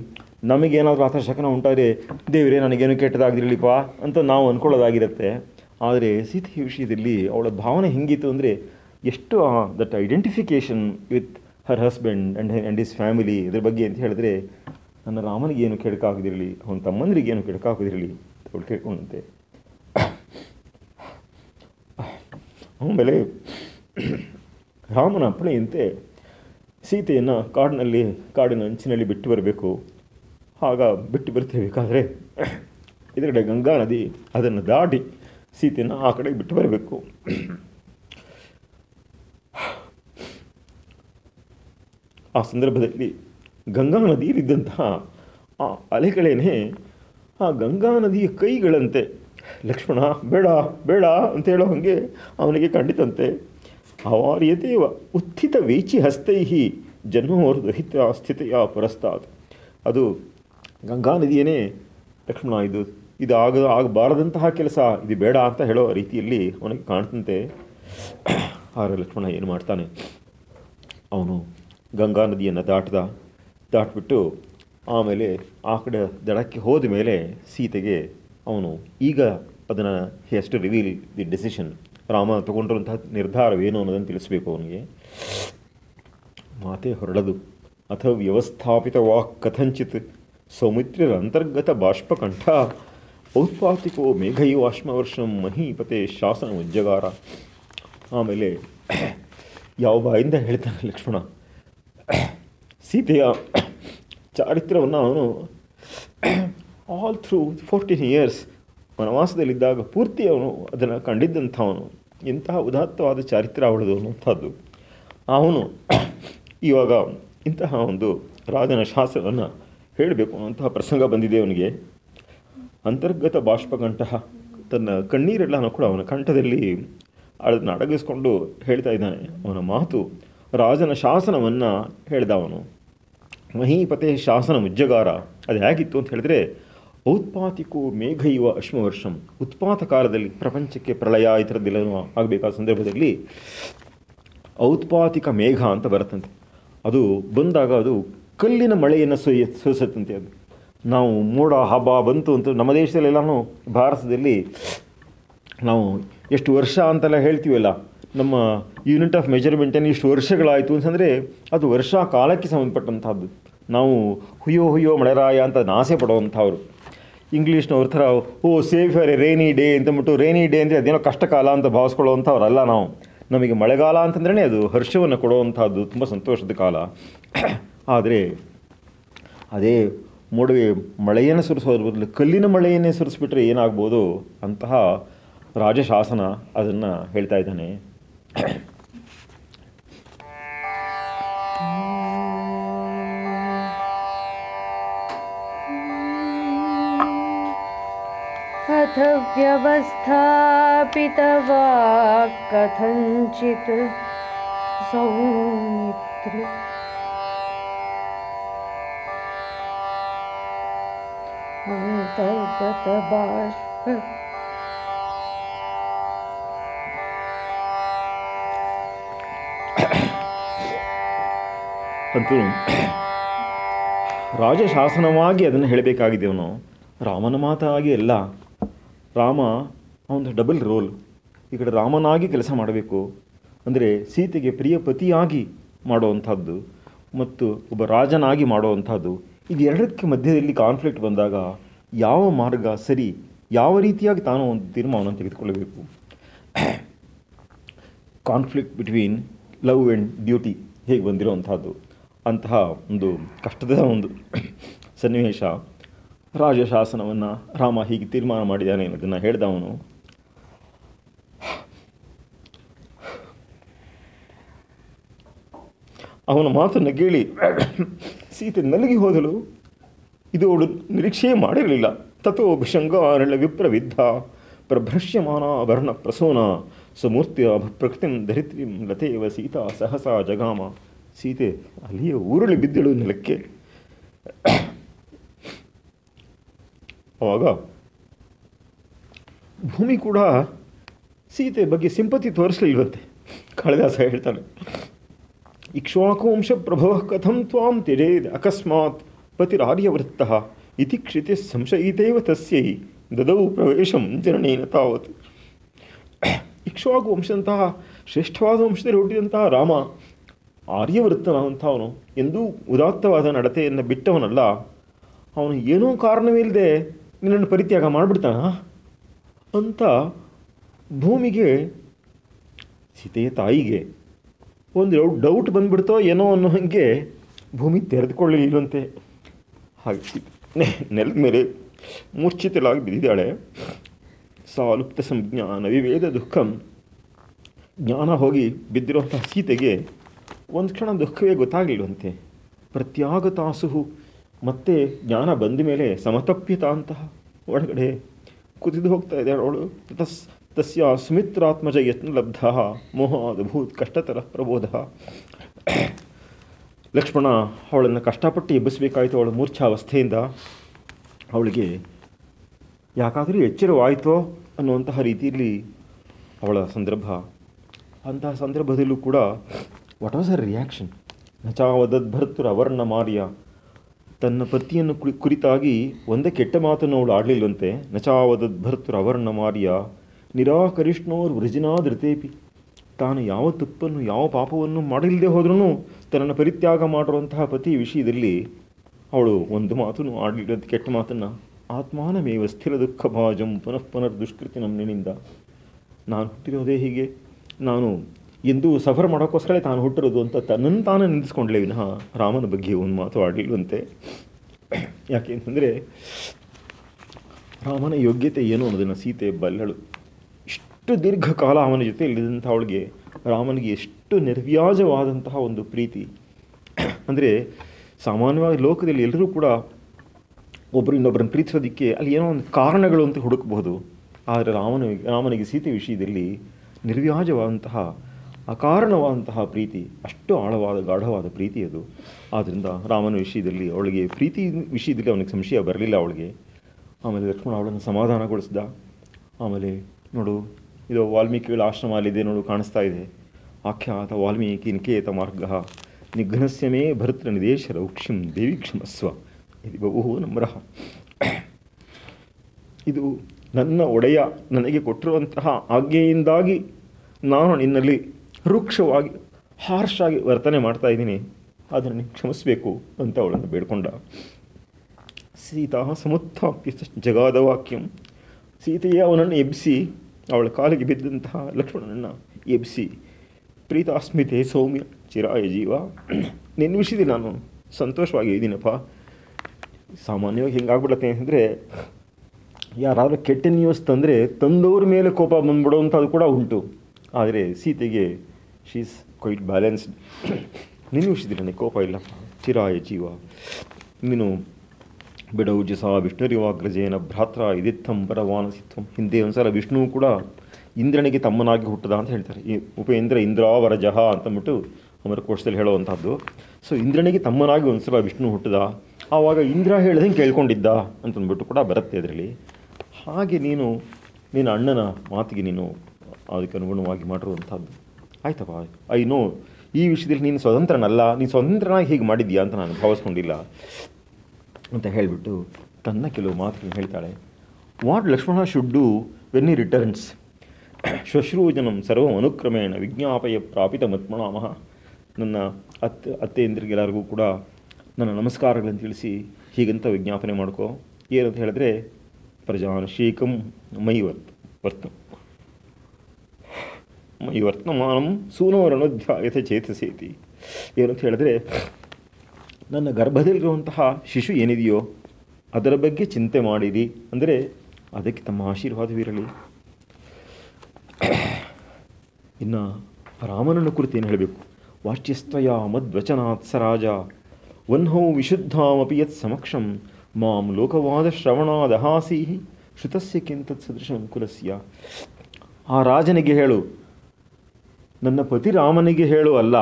ನಮಗೇನಾದರೂ ಆ ಥರ ಶಕನ ಉಂಟಾದರೆ, ದೇವರೇ, ನನಗೇನು ಕೆಟ್ಟದಾಗದಿರಲಿಪ್ಪ ಅಂತ ನಾವು ಅಂದ್ಕೊಳ್ಳೋದಾಗಿರುತ್ತೆ ಆದರೆ ಸೀತೆಯ ವಿಷಯದಲ್ಲಿ ಅವಳ ಭಾವನೆ ಹೆಂಗಿತ್ತು ಅಂದರೆ, ಎಷ್ಟು that identification with her husband and and his family ಇದ್ರ ಬಗ್ಗೆ ಅಂತ ಹೇಳಿದ್ರೆ ನನ್ನ ರಾಮನಿಗೆ ಏನು ಕೆಡಕಾಗದಿರಲಿ, ಅವನ ತಮ್ಮಂದಿರಿಗೆ ಏನು ಕೆಡಕಾಗದಿರಲಿ ಅವಳು ಕೇಳ್ಕೊಂಡಂತೆ. ಆಮೇಲೆ ರಾಮನ ಅಪ್ಪಣೆಯಂತೆ ಸೀತೆಯನ್ನು ಕಾಡಿನಲ್ಲಿ, ಕಾಡಿನ ಅಂಚಿನಲ್ಲಿ ಬಿಟ್ಟು ಬರಬೇಕು. ಆಗ ಬಿಟ್ಟು ಬರ್ತಿರಬೇಕಾದ್ರೆ ಎದುರುಗಡೆ ಗಂಗಾ ನದಿ, ಅದನ್ನು ದಾಟಿ ಸೀತೆಯನ್ನು ಆ ಕಡೆ ಬಿಟ್ಟು ಬರಬೇಕು. ಆ ಸಂದರ್ಭದಲ್ಲಿ ಗಂಗಾ ನದಿಯಲ್ಲಿದ್ದಂತಹ ಆ ಅಲೆಗಳೇನೆ, ಆ ಗಂಗಾ ನದಿಯ ಕೈಗಳಂತೆ, ಲಕ್ಷ್ಮಣ, ಬೇಡ ಬೇಡ ಅಂತ ಹೇಳೋ ಹಾಗೆ ಅವನಿಗೆ ಕಂಡಿತಂತೆ ಅವಾರ್ಯತೇವ ಉತ್ಥಿತ ವೇಚಿ ಹಸ್ತೈ ಜನ್ಮೋರ್ದಹಿತ ಸ್ಥಿತಿಯ ಪುರಸ್ತಾದ ಅದು ಗಂಗಾ ನದಿಯೇ ಲಕ್ಷ್ಮಣ, ಇದು ಇದು ಆಗ, ಆಗಬಾರದಂತಹ ಕೆಲಸ, ಇದು ಬೇಡ ಅಂತ ಹೇಳೋ ರೀತಿಯಲ್ಲಿ ಅವನಿಗೆ ಕಾಣ್ತಂತೆ. ಆದರೆ ಲಕ್ಷ್ಮಣ ಏನು ಮಾಡ್ತಾನೆ? ಅವನು ಗಂಗಾ ನದಿಯನ್ನು ದಾಟ್ದ ದಾಟ್ಬಿಟ್ಟು ಆಮೇಲೆ ಆ ಕಡೆ ದಡಕ್ಕೆ ಹೋದ ಮೇಲೆ ಸೀತೆಗೆ ಅವನು, ಈಗ ಅದನ್ನು to reveal the decision Rama ತಗೊಂಡಿರುವಂತಹ ನಿರ್ಧಾರವೇನು ಅನ್ನೋದನ್ನು ತಿಳಿಸ್ಬೇಕು ಅವನಿಗೆ. ಮಾತೆ ಹೊರಳದು ಅಥ ವ್ಯವಸ್ಥಾಪಿತ ವಾಕ್ ಕಥಂಚಿತ್ ಸೌಮಿತ್ರಿರ ಅಂತರ್ಗತ ಬಾಷ್ಪಕಂಠ. ಔತ್ಪಾತಿಕೋ ಮೇಘೈವಾಶ್ಮವರ್ಷಂ ಮಹೀಪತೆ ಶಾಸನ ಉಜ್ಜಗಾರ. ಆಮೇಲೆ ಯಾವ ಬಾಯಿಂದ ಹೇಳ್ತಾನೆ ಲಕ್ಷ್ಮಣ? ಸೀತೆಯ ಚಾರಿತ್ರ್ಯವನ್ನು ಅವನು ಆಲ್ ಥ್ರೂ ಫೋರ್ಟೀನ್ ಇಯರ್ಸ್ ವನವಾಸದಲ್ಲಿದ್ದಾಗ ಪೂರ್ತಿ ಅವನು ಅದನ್ನು ಕಂಡಿದ್ದಂಥವನು ಇಂತಹ ಉದಾತ್ತವಾದ ಚಾರಿತ್ರ್ಯ ಅವಳದು ಅನ್ನುವಂಥದ್ದು ಅವನು ಇವಾಗ ಇಂತಹ ಒಂದು ರಾಜನ ಶಾಸನವನ್ನು ಹೇಳಬೇಕು ಅನ್ನುವಂತಹ ಪ್ರಸಂಗ ಬಂದಿದೆ ಅವನಿಗೆ. ಅಂತರ್ಗತ ಬಾಷ್ಪಕಂಠ ತನ್ನ ಕಣ್ಣೀರೆಲ್ಲನೂ ಕೂಡ ಅವನ ಕಂಠದಲ್ಲಿ ಅದನ್ನು ಅಡಗಿಸ್ಕೊಂಡು ಹೇಳ್ತಾ ಇದ್ದಾನೆ. ಅವನ ಮಾತು ರಾಜನ ಶಾಸನವನ್ನು ಹೇಳಿದ ಅವನು. ಮಹೀಪತೆ ಶಾಸನ ಮುಜ್ಜಗಾರ. ಅದು ಹೇಗಿತ್ತು ಅಂತ ಹೇಳಿದ್ರೆ, ಔತ್ಪಾತಿಕೋ ಮೇಘೈವ ಅಶ್ಮವರ್ಷಂ ಉತ್ಪಾತ ಕಾಲದಲ್ಲಿ ಪ್ರಪಂಚಕ್ಕೆ ಪ್ರಳಯ ಈ ಥರದ್ದೆಲ್ಲನೂ ಆಗಬೇಕಾದ ಸಂದರ್ಭದಲ್ಲಿ ಔತ್ಪಾತಿಕ ಮೇಘ ಅಂತ ಬರುತ್ತಂತೆ. ಅದು ಬಂದಾಗ ಅದು ಕಲ್ಲಿನ ಮಳೆಯನ್ನು ಸುಯ್ಯ ಸುರಿಸುತ್ತಂತೆ ಅದು. ನಾವು ಮೋಡ, ಹಬ್ಬ ಬಂತು ಅಂತ ನಮ್ಮ ದೇಶದಲ್ಲೆಲ್ಲನೂ ಭಾರತದಲ್ಲಿ ನಾವು ಎಷ್ಟು ವರ್ಷ ಅಂತೆಲ್ಲ ಹೇಳ್ತೀವಲ್ಲ ನಮ್ಮ ಯೂನಿಟ್ ಆಫ್ ಮೆಜರ್ಮೆಂಟನ್ನು ಇಷ್ಟು ವರ್ಷಗಳಾಯಿತು ಅಂತಂದರೆ ಅದು ವರ್ಷ ಕಾಲಕ್ಕೆ ಸಂಬಂಧಪಟ್ಟಂಥದ್ದು ನಾವು ಹುಯ್ಯೋ ಹುಯ್ಯೋ ಮಳೆರಾಯ ಅಂತ ನಾಸೆ ಪಡುವಂಥವ್ರು. ಇಂಗ್ಲೀಷ್ನವ್ರ ಥರ oh safe a rainy day ಅಂತಂದ್ಬಿಟ್ಟು ರೇನಿ ಡೇ ಅಂದರೆ ಅದೇನೋ ಕಷ್ಟಕಾಲ ಅಂತ ಭಾವಿಸ್ಕೊಳ್ಳೋವಂಥವ್ರಲ್ಲ ನಾವು. ನಮಗೆ ಮಳೆಗಾಲ ಅಂತಂದ್ರೇ ಅದು ಹರ್ಷವನ್ನು ಕೊಡುವಂಥದ್ದು, ತುಂಬ ಸಂತೋಷದ ಕಾಲ. ಆದರೆ, ಅದೇ ಮೋಡವೆ ಮಳೆಯನ್ನು ಸುರಿಸೋದ್ರ ಬದಲು ಕಲ್ಲಿನ ಮಳೆಯನ್ನೇ ಸುರಿಸ್ಬಿಟ್ರೆ ಏನಾಗ್ಬೋದು? ಅಂತಹ ರಾಜಶಾಸನ ಅದನ್ನು ಹೇಳ್ತಾ ಇದ್ದಾನೆ. अथ व्यवस्थापितवाक् कथञ्चित् सौमित्र। अन्तर्गतबाष्प ಬಾಳ್ ಅಂತೂ ರಾಜಶಾಸನವಾಗಿ ಅದನ್ನು ಹೇಳಬೇಕಾಗಿದೆ ಅವನು ರಾಮನ ಮಾತಾಗಿ ಅಲ್ಲ. ರಾಮ ಅವನ ಡಬಲ್ ರೋಲ್ ಈ ಕಡೆ ರಾಮನಾಗಿ ಕೆಲಸ ಮಾಡಬೇಕು. ಅಂದರೆ ಸೀತೆಗೆ ಪ್ರಿಯ ಪತಿಯಾಗಿ ಮಾಡುವಂಥದ್ದು ಮತ್ತು ಒಬ್ಬ ರಾಜನಾಗಿ ಮಾಡುವಂಥದ್ದು. ಇದು ಎರಡಕ್ಕೆ ಮಧ್ಯದಲ್ಲಿ ಕಾನ್ಫ್ಲಿಕ್ಟ್ ಬಂದಾಗ ಯಾವ ಮಾರ್ಗ ಸರಿ, ಯಾವ ರೀತಿಯಾಗಿ ತಾನು ಒಂದು ತೀರ್ಮಾನವನ್ನು ತೆಗೆದುಕೊಳ್ಳಬೇಕು? Conflict between love and duty ಹೇಗೆ ಬಂದಿರೋವಂಥದ್ದು? ಅಂತಹ ಒಂದು ಕಷ್ಟದ ಒಂದು ಸನ್ನಿವೇಶ. ರಾಜಶಾಸನವನ್ನು ರಾಮ ಹೀಗೆ ತೀರ್ಮಾನ ಮಾಡಿದ್ದಾನೆ ಅನ್ನೋದನ್ನು ಹೇಳಿದ ಅವನು ಅವನ ಮಾತನ್ನು ಕೇಳಿ ಸೀತೆ ನಲಗಿ ಹೋದಳು. ಇದು ಅವಳು ನಿರೀಕ್ಷೆಯೇ ಮಾಡಿರಲಿಲ್ಲ. ತಥೋ ಭೃಶಂಗಾರಳ ವಿಪ್ರವಿದ್ಧ ಪ್ರಭ್ರಶ್ಯಮಾನ ವರ್ಣ ಪ್ರಸೋನ ಸುಮೂರ್ತಿಯ ಪ್ರಕೃತಿಂ ಧರಿತ್ರಿಂ ಲತೇವ ಸೀತಾ ಸಹಸಾ ಜಗಾಮ. ಸೀತೆ ಅಲ್ಲಿಯೇ ಊರುಳಿ ಬಿದ್ದಳು ನೆಲಕ್ಕೆ. ಆವಾಗ ಭೂಮಿ ಕೂಡ ಸೀತೆ ಬಗ್ಗೆ ಸಿಂಪತಿ ತೋರಿಸಲಿಲ್ವಂತೆ. ಕಾಳಿದಾಸ ಹೇಳ್ತಾನೆ ಇಕ್ಷ್ವಾಕುವಂಶ ಪ್ರಭವ ಕಥಂ ತ್ವಾಂ ತ್ಯಜೇದ್ ಅಕಸ್ಮಾತ್ ಪತಿರಾರ್ಯವೃತ್ತ ಇತಿ ಕ್ಷಿತಿ ಸಂಶಯಿತೇವ ತಸ್ಯೈ ದದೌ ಪ್ರವೇಶಂ ಜನನೇನ ತಾವತ್. ಇಕ್ಷ್ವಾಕು ವಂಶದಂತಹ ಶ್ರೇಷ್ಠವಾದ ವಂಶದಲ್ಲಿ ಹುಟ್ಟಿದಂತಹ ರಾಮ ಆರ್ಯವೃತ್ತನಾದಂಥವನು ಎಂದೂ ಉದಾತ್ತವಾದ ನಡತೆಯನ್ನು ಬಿಟ್ಟವನಲ್ಲ, ಅವನು ಏನೋ ಕಾರಣವಿಲ್ಲದೆ ನಿನ್ನನ್ನು ಪರಿತ್ಯಾಗ ಮಾಡಿಬಿಡ್ತಾನ? ಅಂತ ಭೂಮಿಗೆ, ಸೀತೆಯ ತಾಯಿಗೆ ಒಂದು ಡೌಟ್ ಬಂದುಬಿಡ್ತೋ ಏನೋ ಅನ್ನೋ ಹಾಗೆ ಭೂಮಿ ತೆರೆದುಕೊಳ್ಳಲಿಲ್ವಂತೆ ಹಾಗೆ ನೆಲದ ಮೇಲೆ ಮೂರ್ಛಿತಳಾಗಿ ಬಿದ್ದಿದ್ದಾಳೆ. ಸಾಲುಪ್ತ ಸಂಜ್ಞಾನ ವಿವೇದ ದುಃಖಂ. ಜ್ಞಾನ ಹೋಗಿ ಬಿದ್ದಿರುವಂತಹ ಸೀತೆಗೆ ಒಂದು ಕ್ಷಣ ದುಃಖವೇ ಗೊತ್ತಾಗಲಿಲ್ವಂತೆ. ಪ್ರತ್ಯಾಗತಾಸುಹು, ಮತ್ತೆ ಜ್ಞಾನ ಬಂದ ಮೇಲೆ ಸಮತಪ್ಯತ ಅಂತಹ ಒಳಗಡೆ ಕುದಿದು ಹೋಗ್ತಾ ಇದ್ದಾಳೆ ಅವಳು. ತಸ್, ತಸ್ಯ ಸುಮಿತ್ರಾತ್ಮಜ ಯತ್ನ ಲಬ್ಧ ಮೋಹಾದಭೂತ್ ಕಷ್ಟತರ ಪ್ರಬೋಧ. ಲಕ್ಷ್ಮಣ ಅವಳನ್ನು ಕಷ್ಟಪಟ್ಟು ಎಬ್ಬಿಸಬೇಕಾಯಿತು ಅವಳ ಮೂರ್ಛಾವಸ್ಥೆಯಿಂದ. ಅವಳಿಗೆ, ಯಾಕಾದರೂ ಎಚ್ಚರವಾಯಿತೋ ಅನ್ನುವಂತಹ ರೀತಿಯಲ್ಲಿ ಅವಳ ಸಂದರ್ಭ. ಅಂತಹ ಸಂದರ್ಭದಲ್ಲೂ ಕೂಡ ವಾಟ್ ವಾಸ್ ಅರ್ ರಿಯಾಕ್ಷನ್ ನಚಾವದದ್ಭರ್ತುರ ಅವರ್ಣ ಮಾರ್ಯ. ತನ್ನ ಪತಿಯನ್ನು ಕುರಿ, ಕುರಿತಾಗಿ ಒಂದೇ ಕೆಟ್ಟ ಮಾತನ್ನು ಅವಳು ಆಡಲಿಲ್ಲಂತೆ ನಚಾವದದ್ಭರ್ತುರ ಅವರ್ಣ ಮಾರ್ಯ. ನಿರಾಕರಿಷ್ಣೋರ್ ವೃಜಿನಾದೃತೇಪಿ ತಾನು ಯಾವ ತಪ್ಪನ್ನು, ಯಾವ ಪಾಪವನ್ನು ಮಾಡಿಲ್ಲದೆ ಹೋದ್ರೂ ತನ್ನನ್ನು ಪರಿತ್ಯಾಗ ಮಾಡಿರುವಂತಹ ಪತಿ ವಿಷಯದಲ್ಲಿ ಅವಳು ಒಂದು ಮಾತನ್ನು ಆಡಲಿಲ್ಲ ಕೆಟ್ಟ ಮಾತನ್ನು. ಆತ್ಮಾನಮೇವ ಸ್ಥಿರ ದುಃಖ ಭಾಜಂ ಪುನಃ ಪುನರ್ ದುಷ್ಕೃತಿ ನಮ್ಮನಿಂದ. ನಾನು ಹುಟ್ಟಿರೋದೇ ಹೀಗೆ. ನಾನು ಎಂದೂ ಸಫರ್ ಮಾಡೋಕ್ಕೋಸ್ಕರ ತಾನು ಹುಟ್ಟಿರೋದು ಅಂತ ತನ್ನನ್ನು ತಾನೇ ನಿಂದಿಸ್ಕೊಂಡ್ಲೇ ವಿನಃ ರಾಮನ ಬಗ್ಗೆ ಒಂದು ಮಾತು ಆಡಲಿಲ್ವಂತೆ ಯಾಕೆ ಅಂತಂದರೆ ರಾಮನ ಯೋಗ್ಯತೆ ಏನು ಅನ್ನೋದನ್ನು ಸೀತೆ ಬಲ್ಲಳು. ಇಷ್ಟು ದೀರ್ಘಕಾಲ ಅವನ ಜೊತೆ ಇಲ್ಲದಂಥ ಅವಳಿಗೆ ರಾಮನಿಗೆ ಎಷ್ಟು ನಿರ್ವ್ಯಾಜವಾದಂತಹ ಒಂದು ಪ್ರೀತಿ. ಅಂದರೆ ಸಾಮಾನ್ಯವಾಗಿ ಲೋಕದಲ್ಲಿ ಎಲ್ಲರೂ ಕೂಡ ಒಬ್ಬರು ಇನ್ನೊಬ್ಬರನ್ನು ಪ್ರೀತಿಸೋದಕ್ಕೆ ಅಲ್ಲಿ ಏನೋ ಒಂದು ಕಾರಣಗಳು ಅಂತ ಹುಡುಕಬಹುದು. ಆದರೆ ರಾಮನ, ರಾಮನಿಗೆ ಸೀತೆ ವಿಷಯದಲ್ಲಿ ನಿರ್ವ್ಯಾಜವಾದಂತಹ ಅಕಾರಣವಾದಂತಹ ಪ್ರೀತಿ, ಅಷ್ಟು ಆಳವಾದ, ಗಾಢವಾದ ಪ್ರೀತಿ ಅದು. ಆದ್ದರಿಂದ ರಾಮನ ವಿಷಯದಲ್ಲಿ ಅವಳಿಗೆ, ಪ್ರೀತಿ ವಿಷಯದಲ್ಲಿ ಅವನಿಗೆ ಸಂಶಯ ಬರಲಿಲ್ಲ ಅವಳಿಗೆ. ಆಮೇಲೆ ಲಕ್ಷ್ಮಣ ಅವಳನ್ನು ಸಮಾಧಾನಗೊಳಿಸಿದ. ಆಮೇಲೆ ನೋಡು, ಇದು ವಾಲ್ಮೀಕಿಗಳ ಆಶ್ರಮ ಅಲ್ಲಿದೆ ನೋಡು, ಕಾಣಿಸ್ತಾ ಇದೆ. ಆಖ್ಯಾತ ವಾಲ್ಮೀಕಿ ನಿಕೇತ ಮಾರ್ಗ ನಿಘ್ನಸ್ಯಮೇ ಭರತ್ರ ನಿದೇಶರ ನಿದೇಶ ರೌಕ್ಷಿಂ ದೇವಿ ಕ್ಷಮಸ್ವ ಇದು ಬಹು ನಮ್ರಹ ಇದು ನನ್ನ ಒಡೆಯ ನನಗೆ ಕೊಟ್ಟಿರುವಂತಹ ಆಜ್ಞೆಯಿಂದಾಗಿ ನಾನು ನಿನ್ನಲ್ಲಿ ರುಕ್ಷವಾಗಿ ಆಗಿ ವರ್ತನೆ ಮಾಡ್ತಾ ಇದ್ದೀನಿ. ಅದನ್ನು ಕ್ಷಮಿಸಬೇಕು ಅಂತ ಅವಳನ್ನು ಬೇಡ್ಕೊಂಡ. ಸೀತಾ ಸಮುತ್ಥಾಪ್ಯ ಜಗಾದ ವಾಕ್ಯಂ. ಸೀತೆಯೇ ಅವನನ್ನು ಎಬ್ಬಿಸಿ, ಅವಳ ಕಾಲಿಗೆ ಬಿದ್ದಂತಹ ಲಕ್ಷ್ಮಣನನ್ನು ಎಬ್ಬಿಸಿ, ಪ್ರೀತಾಸ್ಮಿತೆ ಸೌಮ್ಯ ಚಿರಾಯ ಜೀವ. ವಿಷಯದಲ್ಲಿ ನಾನು, ಸಂತೋಷವಾಗಿ ಇದ್ದೀನಪ್ಪ. ಸಾಮಾನ್ಯವಾಗಿ ಹೆಂಗಾಗ್ಬಿಡತ್ತೆ ಅಂದರೆ ಯಾರಾದರೂ ಕೆಟ್ಟ ನ್ಯೂಸ್ ತಂದರೆ ತಂದವ್ರ ಮೇಲೆ ಕೋಪ ಬಂದ್ಬಿಡೋವಂಥದ್ದು ಕೂಡ ಉಂಟು. ಆದರೆ ಸೀತೆಗೆ ಶೀಸ್ ಕ್ವೈಟ್ ಬ್ಯಾಲೆನ್ಸ್ಡ್ ನೀನು ನನಗೆ ಕೋಪ ಇಲ್ಲ? ಚಿರಾಯ ಜೀವ. ನೀನು ಬಿಡೌ ಜಿಸ ವಿಷ್ಣುರಿವಾಗ್ರಜೇನ ಭ್ರಾತ್ರ ಇದಿತ್ತಂ ಬರವಾನಸಿತ್ವಂ ಹಿಂದೆ ಒಂದ್ಸಲ ವಿಷ್ಣು ಕೂಡ ಇಂದ್ರನಿಗೆ ತಮ್ಮನಾಗಿ ಹುಟ್ಟದ ಅಂತ ಹೇಳ್ತಾರೆ. ಈ ಉಪೇಂದ್ರ ಇಂದ್ರಾವರಜಃ ಅಂತಂದ್ಬಿಟ್ಟು ಅಮರಕೋಶದಲ್ಲಿ ಹೇಳುವಂಥದ್ದು. ಸೊ ಇಂದ್ರನಿಗೆ ತಮ್ಮನಾಗಿ ಒಂದ್ಸಲ ವಿಷ್ಣು ಹುಟ್ಟದ. ಆವಾಗ ಇಂದ್ರ ಹೇಳ್ದಂಗೆ ಕೇಳ್ಕೊಂಡಿದ್ದ ಅಂತಂದ್ಬಿಟ್ಟು ಕೂಡ ಬರುತ್ತೆ ಅದರಲ್ಲಿ ಹಾಗೆ ನೀನು, ನಿನ್ನ ಅಣ್ಣನ ಮಾತಿಗೆ ನೀನು ಅದಕ್ಕೆ ಅನುಗುಣವಾಗಿ ಮಾಡಿರುವಂಥದ್ದು. ಆಯ್ತಪ್ಪ. ಐ ನೋ ಈ ವಿಷಯದಲ್ಲಿ ನೀನು ಸ್ವತಂತ್ರನಲ್ಲ. ನೀನು ಸ್ವತಂತ್ರನಾಗಿ ಹೀಗೆ ಮಾಡಿದ್ಯಾ ಅಂತ ನಾನು ಭಾವಿಸ್ಕೊಂಡಿಲ್ಲ. ಅಂತ ಹೇಳಿಬಿಟ್ಟು ತನ್ನ ಕೆಲವು ಮಾತುಗಳನ್ನು ಹೇಳ್ತಾಳೆ. What Lakshmana should do when he returns ಶ್ವಶ್ರೂಜನಂ ಸರ್ವ ಅನುಕ್ರಮೇಣ ವಿಜ್ಞಾಪಯ ಪ್ರಾಪಿತ ಮತ್ಮಣಾಮಹ ನನ್ನ ಅತ್ತೆ ಅತ್ತೆಯಂದ್ರಿಗೆಲ್ಲರಿಗೂ ಕೂಡ ನನ್ನ ನಮಸ್ಕಾರಗಳನ್ನು ತಿಳಿಸಿ ಹೀಗಂತ ವಿಜ್ಞಾಪನೆ ಮಾಡ್ಕೋ. ಏನಂತ ಹೇಳಿದ್ರೆ ಪ್ರಜಾನ ಶೀಕಂ ಮೈ ವರ್ತ ವರ್ತ. ಮೈ ವರ್ತಮಾನಂ ಸೂನವರನುಧ್ಯಾಯತ ಚೇತಸೇತಿ. ಏನಂತ ಹೇಳಿದ್ರೆ, ನನ್ನ ಗರ್ಭದಲ್ಲಿರುವಂತಹ ಶಿಶು ಏನಿದೆಯೋ ಅದರ ಬಗ್ಗೆ ಚಿಂತೆ ಮಾಡಿರಿ. ಅಂದರೆ ಅದಕ್ಕೆ ತಮ್ಮ ಆಶೀರ್ವಾದವಿರಲಿ. ಇನ್ನು ರಾಮನನ್ನ ಕುರಿತು ಏನು ಹೇಳಬೇಕು? ವಾಚ್ಯಸ್ತಯ ಮದ್ವಚನಾತ್ ಸರಾಜ ವನ್ಹೋ ವಿಶುದ್ಧಾಮಪಿ ಯತ್ ಸಮಕ್ಷಂ. ಮಾಂ ಲೋಕವಾದ ಶ್ರವಣಾದಹಾಸಿ ಶ್ರುತಸ್ಯ ಕಿಂತತ್ ಸದೃಶಂ ಕುಲಸ್ಯ. ಆ ರಾಜನಿಗೆ ಹೇಳು ನನ್ನ ಪತಿ ರಾಮನಿಗೆ ಹೇಳು ಅಲ್ಲ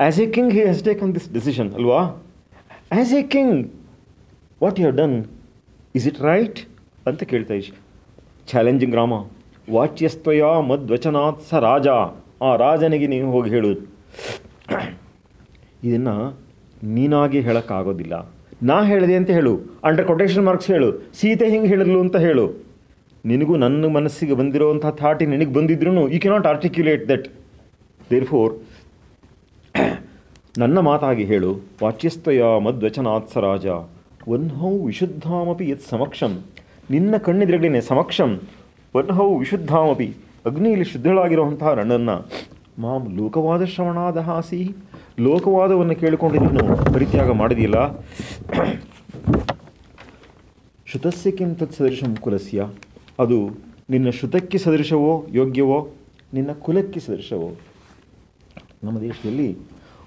as a king he has taken this decision ಅಲ್ವಾ as a king what you done is it right ಅಂತ ಕೇಳ್ತಾ ಇಶ್ ಚಾಲೆಂಜಿಂಗ್ ರಾಮ ವಾಚ್ಯಸ್ತ್ವಯ ಮದ್ವಚನಾತ್ ಸ ರಾಜ, ಆ ರಾಜನಿಗೆ ನೀವು ಹೋಗಿ ಹೇಳು. ಇದನ್ನು ನೀನಾಗಿ ಹೇಳೋಕ್ಕಾಗೋದಿಲ್ಲ. ನಾ ಹೇಳಿದೆ ಅಂತ ಹೇಳು. ಅಂಡರ್ ಕೊಟೇಶನ್ ಮಾರ್ಕ್ಸ್ ಹೇಳು. ಸೀತೆ ಹಿಂಗೆ ಹೇಳಿದ್ಲು ಅಂತ ಹೇಳು. ನಿನಗೂ ನನ್ನ ಮನಸ್ಸಿಗೆ ಬಂದಿರೋವಂಥ ಥಾಟಿ ನಿನಗೆ ಬಂದಿದ್ರೂ you cannot articulate that therefore ನನ್ನ ಮಾತಾಗಿ ಹೇಳು ವಾಚ್ಯಸ್ತಯ ಮದ್ವಚನಾತ್ ಸ ರಾಜ ವನ್ಹೌ ವಿಶುದ್ಧಾಮಪಿ ಯತ್ ಸಮಕ್ಷಂ, ನಿನ್ನ ಕಣ್ಣೆದುರುಗಡೆನೆ ಸಮಕ್ಷಂ, ವನ್ಹೌ ವಿಶುದ್ಧಾಮಪಿ, ಅಗ್ನಿಯಲ್ಲಿ ಶುದ್ಧಳಾಗಿರುವಂತಹ ನನ್ನನ್ನು, ಮಾಂ ಲೋಕವಾದ ಶ್ರವಣಾದ ಹಾಸಿ ಲೋಕವಾದವನ್ನು ಕೇಳಿಕೊಂಡು ನೀನು ಪರಿತ್ಯಾಗ ಮಾಡಿದೆಯಲ್ಲ? ಶ್ರುತಸ್ಯ ಕಿಂ ತತ್ ಸದೃಶಂ ಕುಲಸ್ಯ, ಅದು ನಿನ್ನ ಶ್ರುತಕ್ಕೆ ಸದೃಶವೋ ಯೋಗ್ಯವೋ, ನಿನ್ನ ಕುಲಕ್ಕೆ ಸದೃಶವೋ? ನಮ್ಮ ದೇಶದಲ್ಲಿ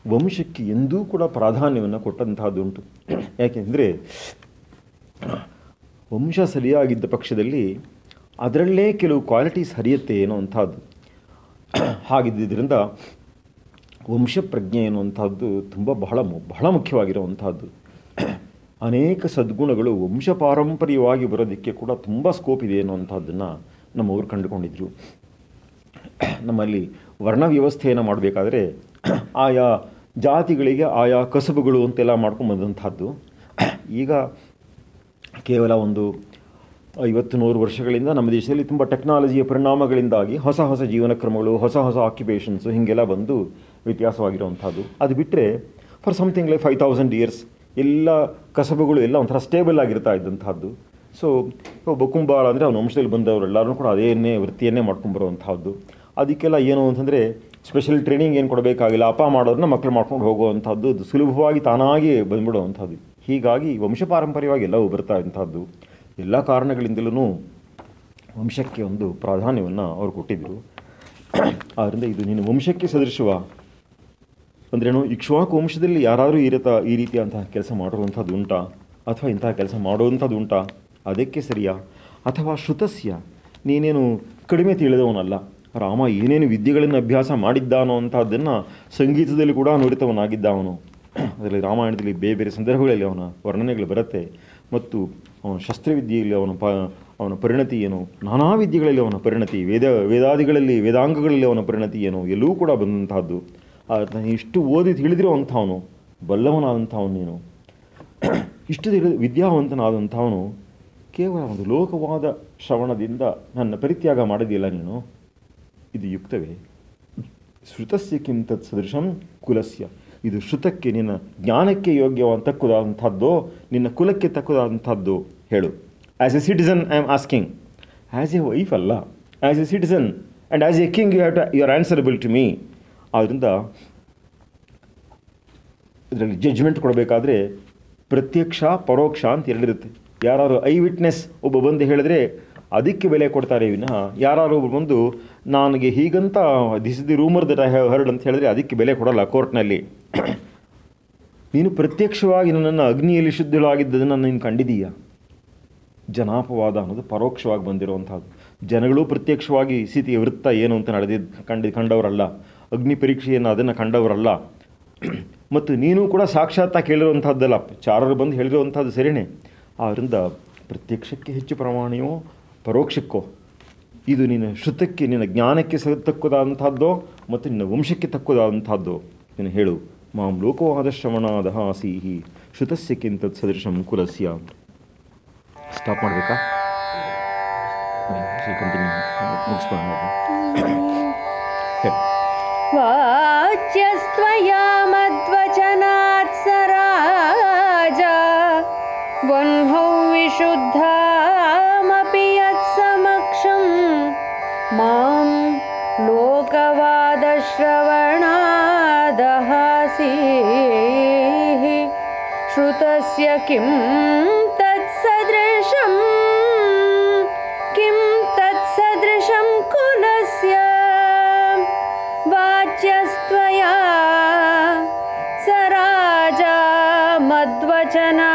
ವಂಶಕ್ಕೆ ಎಂದೂ ಕೂಡ ಪ್ರಾಧಾನ್ಯವನ್ನು ಕೊಟ್ಟಂತಹದ್ದುಂಟು. ಯಾಕೆಂದರೆ ವಂಶ ಸರಿಯಾಗಿದ್ದ ಪಕ್ಷದಲ್ಲಿ ಅದರಲ್ಲೇ ಕೆಲವು ಕ್ವಾಲಿಟೀಸ್ ಹರಿಯುತ್ತೆ ಏನೋ ಅಂಥದ್ದು ಹಾಗಿದ್ದರಿಂದ ವಂಶ ಪ್ರಜ್ಞೆ ಎನ್ನುವಂಥದ್ದು ತುಂಬ ಬಹಳ ಬಹಳ ಮುಖ್ಯವಾಗಿರುವಂಥದ್ದು ಅನೇಕ ಸದ್ಗುಣಗಳು ವಂಶ ಪಾರಂಪರ್ಯವಾಗಿ ಬರೋದಕ್ಕೆ ಕೂಡ ತುಂಬ ಸ್ಕೋಪ್ ಇದೆ ಅನ್ನುವಂಥದ್ದನ್ನು ನಮ್ಮವರು ಕಂಡುಕೊಂಡಿದ್ರು. ನಮ್ಮಲ್ಲಿ ವರ್ಣ ವ್ಯವಸ್ಥೆಯನ್ನು ಮಾಡಬೇಕಾದ್ರೆ ಆಯಾ ಜಾತಿಗಳಿಗೆ ಆಯಾ ಕಸಬುಗಳು ಅಂತೆಲ್ಲ ಮಾಡ್ಕೊಂಡು ಬಂದಂಥದ್ದು ಈಗ ಕೇವಲ ಒಂದು ಐವತ್ತು ನೂರು ವರ್ಷಗಳಿಂದ ನಮ್ಮ ದೇಶದಲ್ಲಿ ತುಂಬ ಟೆಕ್ನಾಲಜಿಯ ಪರಿಣಾಮಗಳಿಂದಾಗಿ ಹೊಸ ಹೊಸ ಜೀವನ ಕ್ರಮಗಳು ಹೊಸ ಹೊಸ ಆಕ್ಯುಪೇಷನ್ಸು ಹೀಗೆಲ್ಲ ಬಂದು ವ್ಯತ್ಯಾಸವಾಗಿರುವಂಥದ್ದು ಅದು ಬಿಟ್ಟರೆ for something like five thousand years ಎಲ್ಲ ಕಸಬುಗಳು ಎಲ್ಲ ಒಂಥರ ಸ್ಟೇಬಲ್ ಆಗಿರ್ತಾ ಇದ್ದಂಥದ್ದು ಸೊ ಒಬ್ಬ ಅಂದರೆ ಅವನ ವಂಶದಲ್ಲಿ ಬಂದವರೆಲ್ಲರೂ ಕೂಡ ಅದೇನೇ ವೃತ್ತಿಯನ್ನೇ ಮಾಡ್ಕೊಂಬರುವಂಥದ್ದು ಅದಕ್ಕೆಲ್ಲ ಏನು ಅಂತಂದರೆ ಸ್ಪೆಷಲ್ ಟ್ರೈನಿಂಗ್ ಏನು ಕೊಡಬೇಕಾಗಿಲ್ಲ, ಅಪ್ಪ ಮಾಡೋದನ್ನ ಮಕ್ಕಳು ಮಾಡ್ಕೊಂಡು ಹೋಗುವಂಥದ್ದು ಸುಲಭವಾಗಿ ತಾನಾಗಿ ಬಂದ್ಬಿಡುವಂಥದ್ದು. ಹೀಗಾಗಿ ವಂಶ ಪಾರಂಪರ್ಯವಾಗಿ ಎಲ್ಲವೂ ಬರ್ತಾ ಇರುವಂಥದ್ದು ಎಲ್ಲ ಕಾರಣಗಳಿಂದಲೂ ವಂಶಕ್ಕೆ ಒಂದು ಪ್ರಾಧಾನ್ಯವನ್ನು ಅವರು ಕೊಟ್ಟಿದ್ದರು ಆದ್ದರಿಂದ ಇದು ನೀನು ವಂಶಕ್ಕೆ ಸದೃಶವ. ಅಂದ್ರೇನು ಇಕ್ಷ್ವಾಕು ವಂಶದಲ್ಲಿ ಯಾರಾದರೂ ಈ ರೀತ, ಈ ರೀತಿಯಂತಹ ಕೆಲಸ ಮಾಡುವಂಥದ್ದು ಉಂಟಾ? ಅಥವಾ ಇಂತಹ ಕೆಲಸ ಮಾಡುವಂಥದ್ದು ಉಂಟಾ? ಅದಕ್ಕೆ ಸರಿಯಾ? ಅಥವಾ ಶ್ರುತಸ್ಯ? ನೀನೇನು ಕಡಿಮೆ ತಿಳಿದವನಲ್ಲ? ರಾಮ ಏನೇನು ವಿದ್ಯೆಗಳನ್ನು ಅಭ್ಯಾಸ ಮಾಡಿದ್ದಾನೋ ಅಂಥದ್ದನ್ನು ಸಂಗೀತದಲ್ಲಿ ಕೂಡ ನುರಿತವನಾಗಿದ್ದ ಅವನು ಅದರಲ್ಲಿ ರಾಮಾಯಣದಲ್ಲಿ ಬೇರೆ ಬೇರೆ ಸಂದರ್ಭಗಳಲ್ಲಿ ಅವನ ವರ್ಣನೆಗಳು ಬರುತ್ತೆ. ಮತ್ತು ಅವನ ಶಸ್ತ್ರವಿದ್ಯೆಯಲ್ಲಿ ಅವನ ಪ, ಅವನ ಪರಿಣತಿ ಏನು? ನಾನಾ ವಿದ್ಯೆಗಳಲ್ಲಿ ಅವನ ಪರಿಣತಿ, ವೇದ, ವೇದಾದಿಗಳಲ್ಲಿ, ವೇದಾಂಗಗಳಲ್ಲಿ ಅವನ ಪರಿಣತಿ ಏನು? ಎಲ್ಲವೂ ಕೂಡ ಬಂದಂತಹದ್ದು. ಇಷ್ಟು ಓದಿ ತಿಳಿದಿರೋ ಅಂಥವನು, ಬಲ್ಲವನಾದಂಥವನು ನೀನು. ಇಷ್ಟು ತಿಳಿದ, ವಿದ್ಯಾವಂತನಾದಂಥವನು ಕೇವಲ ಒಂದು ಲೋಕವಾದ ಶ್ರವಣದಿಂದ ನನ್ನ ಪರಿತ್ಯಾಗ ಮಾಡಿದೆಯಲ್ಲ ನೀನು? ಇದು ಯುಕ್ತವೇ? ಶ್ರುತಸ್ಯ ಕಿಂ ತತ್ ಸದೃಶಂ ಕುಲಸ್ಯ. ಇದು ಶ್ರುತಕ್ಕೆ ನಿನ್ನ ಜ್ಞಾನಕ್ಕೆ ಯೋಗ್ಯವಾದ ತಕ್ಕುದಾದಂಥದ್ದು ನಿನ್ನ ಕುಲಕ್ಕೆ ತಕ್ಕುದಾದಂಥದ್ದು ಹೇಳು. As a citizen I am asking as a wife ಅಲ್ಲ. As a citizen and as a king you have to you are answerable to me ಆದ್ದರಿಂದ ಇದರಲ್ಲಿ ಜಡ್ಜ್ಮೆಂಟ್ ಕೊಡಬೇಕಾದ್ರೆ ಪ್ರತ್ಯಕ್ಷ, ಪರೋಕ್ಷ ಅಂತ ಎರಡಿರುತ್ತೆ. ಯಾರು ಐ ವಿಟ್ನೆಸ್ ಒಬ್ಬ ಬಂದು ಹೇಳಿದ್ರೆ ಅದಕ್ಕೆ ಬೆಲೆ ಕೊಡ್ತಾರೆ ವಿನಃ ಯಾರು ಬಂದು, ನನಗೆ ಹೀಗಂತ this the rumour that I have heard ಅಂತ ಹೇಳಿದ್ರೆ ಅದಕ್ಕೆ ಬೆಲೆ ಕೊಡಲ್ಲ ಕೋರ್ಟ್ನಲ್ಲಿ. ನೀನು ಪ್ರತ್ಯಕ್ಷವಾಗಿ ನನ್ನನ್ನು ಅಗ್ನಿಯಲ್ಲಿ ಶುದ್ಧಳಾಗಿದ್ದದನ್ನು ನೀನು ಕಂಡಿದೀಯಾ ಜನಾಪವಾದ ಅನ್ನೋದು ಪರೋಕ್ಷವಾಗಿ ಬಂದಿರುವಂಥದ್ದು. ಜನಗಳು ಪ್ರತ್ಯಕ್ಷವಾಗಿ ಸೀತೆಯ ವೃತ್ತ ಏನು ಅಂತ ನಡೆದಿದ್ದು ಕಂಡು, ಕಂಡವರಲ್ಲ. ಅಗ್ನಿ ಪರೀಕ್ಷೆಯನ್ನು ಅದನ್ನು ಕಂಡವರಲ್ಲ. ಮತ್ತು ನೀನು ಕೂಡ ಸಾಕ್ಷಾತ್ತ ಕೇಳಿರುವಂಥದ್ದಲ್ಲ ಚಾರರು ಬಂದು ಹೇಳಿರುವಂಥದ್ದು ಸರಿಯೇ ಆದ್ದರಿಂದ ಪ್ರತ್ಯಕ್ಷಕ್ಕೆ ಹೆಚ್ಚು ಪ್ರಮಾಣವೋ ಪರೋಕ್ಷಕ್ಕೋ. ಇದು ನಿನ್ನ ಶ್ರುತಕ್ಕೆ ನಿನ್ನ ಜ್ಞಾನಕ್ಕೆ ಸ ಮತ್ತು ನಿನ್ನ ವಂಶಕ್ಕೆ ತಕ್ಕುದಾದಂಥದ್ದು ನೀನು ಹೇಳು ಮಾಂ ಲೋಕವಾದ ಶ್ರವಣಾದ ಹಾಸೀಹಿ ಶ್ರುತಸ್ಯಕ್ಕಿಂತ ಸದೃಶಂ ಕುಲಸ್ಯ. ಸ್ಟಾಪ್ ಮಾಡಬೇಕಾ? ಮುಗಿಸ್ಬೋದು ವಾಚ್ಯಸ್ತ್ವಯ श्रुतस्य किं तत्सदृशं? किं तत्सदृशं कुलस्य? वाच्यस्त्वया स राजा मद्वचनात्त्वया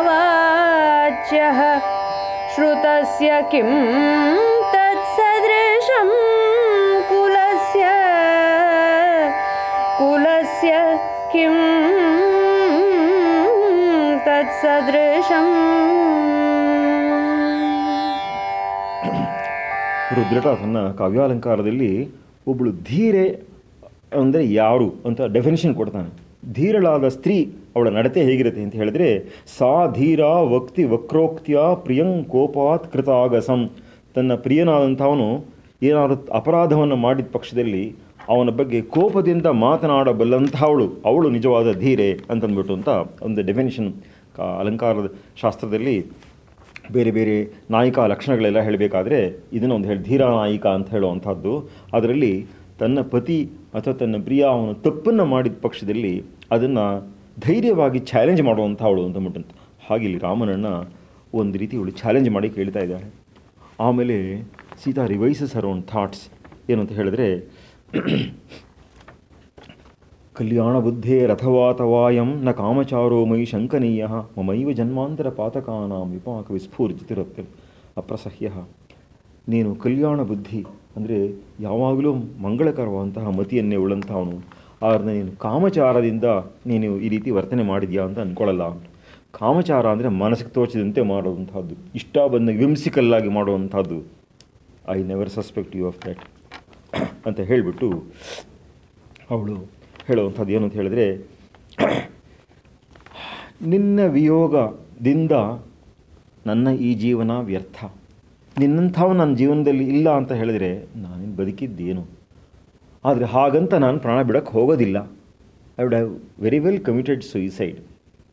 वाच्यः। श्रुतस्य किं किं तत्सदृशम् ರುದ್ರಟ ತನ್ನ ಕಾವ್ಯಾಲಂಕಾರದಲ್ಲಿ ಒಬ್ಬಳು ಧೀರೆ ಅಂದರೆ ಯಾರು ಅಂತ ಡೆಫಿನೇಷನ್ ಕೊಡ್ತಾನೆ ಧೀರಳಾದ ಸ್ತ್ರೀ ಅವಳ ನಡತೆ ಹೇಗಿರುತ್ತೆ ಅಂತ ಹೇಳಿದ್ರೆ ಸಾ ಧೀರ ವಕ್ತಿ ವಕ್ರೋಕ್ತಿಯ ಪ್ರಿಯಂ ಕೋಪಾತ್ ಕೃತಾಗಸಂ ತನ್ನ ಪ್ರಿಯನಾದಂಥವನು ಏನಾದರೂ ಅಪರಾಧವನ್ನು ಮಾಡಿದ ಪಕ್ಷದಲ್ಲಿ ಅವನ ಬಗ್ಗೆ ಕೋಪದಿಂದ ಮಾತನಾಡಬಲ್ಲಂಥವಳು ಅವಳು ನಿಜವಾದ ಧೀರೆ ಅಂತಂದ್ಬಿಟ್ಟು ಅಂತ ಒಂದು ಡೆಫಿನೇಷನ್ ಅಲಂಕಾರದ ಶಾಸ್ತ್ರದಲ್ಲಿ ಬೇರೆ ಬೇರೆ ನಾಯಿಕಾ ಲಕ್ಷಣಗಳೆಲ್ಲ ಹೇಳಬೇಕಾದ್ರೆ ಇದನ್ನು ಒಂದು ಹೇಳಿ, ಧೀರ ನಾಯಿಕ ಅಂತ ಹೇಳುವಂಥದ್ದು. ಅದರಲ್ಲಿ ತನ್ನ ಪತಿ ಅಥವಾ ತನ್ನ ಪ್ರಿಯ ಅವನು ತಪ್ಪನ್ನು ಮಾಡಿದ ಪಕ್ಷದಲ್ಲಿ ಅದನ್ನು ಧೈರ್ಯವಾಗಿ ಚಾಲೆಂಜ್ ಮಾಡುವಂಥವಳು ಅಂತ ಮುಟ್ಟಂತ ಹಾಗೆ ಇಲ್ಲಿ ರಾಮನನ್ನ ಒಂದು ರೀತಿ ಇವಳು ಚಾಲೆಂಜ್ ಮಾಡಿ ಕೇಳ್ತಾ ಇದ್ದಾಳೆ. ಆಮೇಲೆ Sita revises her own thoughts ಏನು ಅಂತ ಹೇಳಿದ್ರೆ ಕಲ್ಯಾಣ ಬುದ್ಧೇ ರಥವಾತವಾಯಂ ನ ಕಾಮಚಾರೋ ಮಯಿ ಶಂಕನೀಯ ಮಮೈವ ಜನ್ಮಾಂತರ ಪಾತಕಾನಾಂ ವಿಪಾಕ ವಿಸ್ಫೂರ್ಜಿತಿರುತ್ತೆ ಅಪ್ರಸಹ್ಯ. ನೀನು ಕಲ್ಯಾಣ ಬುದ್ಧಿ ಅಂದರೆ ಯಾವಾಗಲೂ ಮಂಗಳಕರವಾದಂತಹ ಮತಿಯನ್ನೇ ಉಳ್ಳಂಥವನು. ಆದರೆ ನೀನು ಕಾಮಚಾರದಿಂದ ನೀನು ಈ ರೀತಿ ವರ್ತನೆ ಮಾಡಿದ್ಯಾ ಅಂತ ಅಂದ್ಕೊಳ್ಳಲ್ಲ ಕಾಮಚಾರ ಅಂದರೆ ಮನಸ್ಸಿಗೆ ತೋಚದಂತೆ ಮಾಡುವಂಥದ್ದು. ಇಷ್ಟ ಬಂದ ವಿಮ್ಸಿಕಲ್ಲಾಗಿ ಮಾಡುವಂಥದ್ದು. I never suspect you of that ಅಂತ ಹೇಳಿಬಿಟ್ಟು ಅವಳು ಹೇಳುವಂಥದ್ದು ಏನು ಅಂತ ಹೇಳಿದ್ರೆ, ನಿನ್ನ ವಿಯೋಗದಿಂದ ನನ್ನ ಈ ಜೀವನ ವ್ಯರ್ಥ. ನಿನ್ನಂಥವು ನನ್ನ ಜೀವನದಲ್ಲಿ ಇಲ್ಲ ಅಂತ ಹೇಳಿದರೆ ನಾನಿನ್ನು ಬದುಕಿದ್ದೇನು. ಆದರೆ ಹಾಗಂತ ನಾನು ಪ್ರಾಣ ಬಿಡೋಕ್ಕೆ ಹೋಗೋದಿಲ್ಲ. I would have very well committed suicide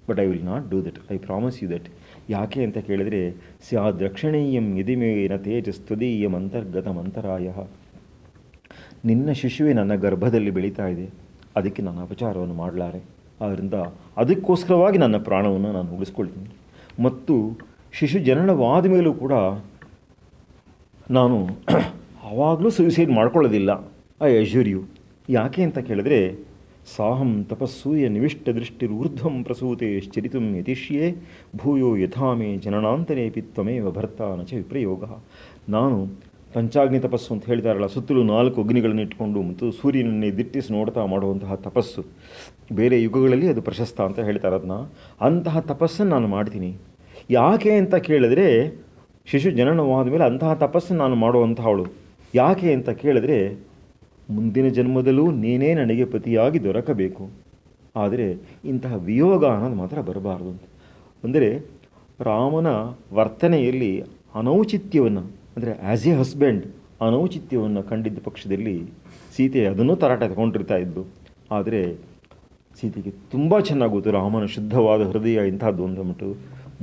but I will not do that I promise you that ಯಾಕೆ ಅಂತ ಕೇಳಿದರೆ ಸ್ಯಾ ದಕ್ಷಿಣೀಯಂ ಯದಿಮೇನ ತೇಜಸ್ತುದೀಯಂ ಅಂತರ್ಗತ ಅಂತರಾಯ ನಿನ್ನ ಶಿಶುವೆ ನನ್ನ ಗರ್ಭದಲ್ಲಿ ಬೆಳೀತಾ ಇದೆ. ಅದಕ್ಕೆ ನಾನು ಅಪಚಾರವನ್ನು ಮಾಡಲಾರೆ. ಆದ್ದರಿಂದ ಅದಕ್ಕೋಸ್ಕರವಾಗಿ ನನ್ನ ಪ್ರಾಣವನ್ನು ನಾನು ಉಳಿಸ್ಕೊಳ್ತೀನಿ. ಮತ್ತು ಶಿಶು ಜನನವಾದ ಮೇಲೂ ಕೂಡ ನಾನು ಆವಾಗಲೂ ಸುಯಿಸೈಡ್ ಮಾಡ್ಕೊಳ್ಳೋದಿಲ್ಲ. ಐ ಅಶ್ಯೂರ್ ಯು ಯಾಕೆ ಅಂತ ಕೇಳಿದ್ರೆ, ಸಾಹಂ ತಪಸ್ಸೂಯ ನಿವಿಷ್ಟ ದೃಷ್ಟಿರೂರ್ಧ್ವಂ ಪ್ರಸೂತೆ ಚರಿತುಂ ಯತಿಷ್ಯೇ, ಭೂಯೋ ಯಥಾಮೇ ಜನನಾಂತರೇಪಿ ತ್ವಮೇವ ಭರ್ತಾನ ಚ ವಿಪ್ರಯೋಗ. ನಾನು ಪಂಚಾಗ್ನಿ ತಪಸ್ಸು ಅಂತ ಹೇಳ್ತಾರಲ್ಲ ಸುತ್ತಲೂ ನಾಲ್ಕು ಅಗ್ನಿಗಳನ್ನು ಇಟ್ಕೊಂಡು ಮತ್ತು ಸೂರ್ಯನನ್ನೇ ದಿಟ್ಟಿಸಿ ನೋಡ್ತಾ ಮಾಡುವಂತಹ ತಪಸ್ಸು. ಬೇರೆ ಯುಗಗಳಲ್ಲಿ ಅದು ಪ್ರಶಸ್ತ ಅಂತ ಹೇಳ್ತಾರೆ ಅದನ್ನ. ಅಂತಹ ತಪಸ್ಸನ್ನು ನಾನು ಮಾಡ್ತೀನಿ. ಯಾಕೆ ಅಂತ ಕೇಳಿದ್ರೆ, ಶಿಶು ಜನನವಾದ ಮೇಲೆ ಅಂತಹ ತಪಸ್ಸನ್ನು ನಾನು ಮಾಡುವಂತಹವಳು ಯಾಕೆ ಅಂತ ಕೇಳಿದ್ರೆ, ಮುಂದಿನ ಜನ್ಮದಲ್ಲೂ ನೀನೇ ನನಗೆ ಪತಿಯಾಗಿ ದೊರಕಬೇಕು. ಆದರೆ ಇಂತಹ ವಿಯೋಗ ಅನ್ನೋದು ಮಾತ್ರ ಬರಬಾರದು ಅಂತ. ಅಂದರೆ ರಾಮನ ವರ್ತನೆಯಲ್ಲಿ ಅನೌಚಿತ್ಯವನ್ನು ಅಂದರೆ ಆ್ಯಸ್ ಎ ಹಸ್ಬೆಂಡ್ ಅನೌಚಿತ್ಯವನ್ನು ಕಂಡಿದ್ದ ಪಕ್ಷದಲ್ಲಿ ಸೀತೆ ಅದನ್ನು ತರಾಟ ತಗೊಂಡಿರ್ತಾ ಇದ್ದು, ಆದರೆ ಸೀತೆಗೆ ತುಂಬ ಚೆನ್ನಾಗಿ ಗೊತ್ತು ರಾಮನ ಶುದ್ಧವಾದ ಹೃದಯ ಇಂಥದ್ದು ಅಂದ್ಬಿಟ್ಟು,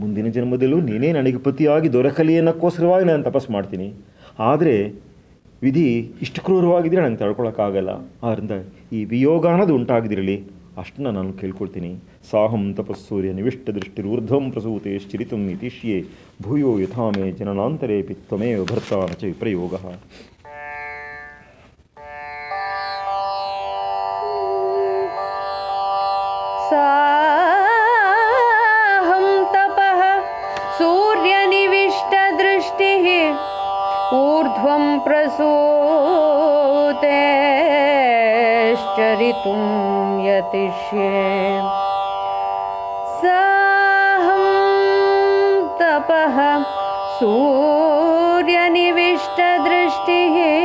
ಮುಂದಿನ ಜನ್ಮದಲ್ಲೂ ನೀನೇ ನನಗೆ ಪತಿಯಾಗಿ ದೊರಕಲಿ ಅನ್ನೋಕ್ಕೋಸ್ಕರವಾಗಿ ನಾನು ತಪಸ್ಸು ಮಾಡ್ತೀನಿ. ಆದರೆ ವಿಧಿ ಇಷ್ಟು ಕ್ರೂರವಾಗಿದ್ದರೆ ನನಗೆ ತಡ್ಕೊಳಕ್ಕಾಗಲ್ಲ. ಆದ್ದರಿಂದ ಈ ವಿಯೋಗ ಅನ್ನೋದು ಉಂಟಾಗದಿರಲಿ ಅಷ್ಟನ್ನ ನಾನು ಕೇಳ್ಕೊಳ್ತೀನಿ. ಸಾಹಂ ತಪಸ್ಸೂರ್ಯ ನಿವಿಷ್ಟ ದೃಷ್ಟಿರೂರ್ಧ್ವಂ ಪ್ರಸೂತೆ ಶ್ಚರಿತಂ ಇತಿಷ್ಯೇ. ಭೂಯೋ ಯಥಾಮೇ ಜನನಾಂತರೇ ಪಿತ್ವಮೇವ ಭರ್ತಾನ ಚ ವಿಪ್ರಯೋಗ. ಸಾಹಂ ತಪಃ ಊರ್ಧ್ವಂ ಪ್ರಸೂತೆ ಚರಿತು यतिष्ये। साहं तपः सूर्यनिविष्टदृष्टिः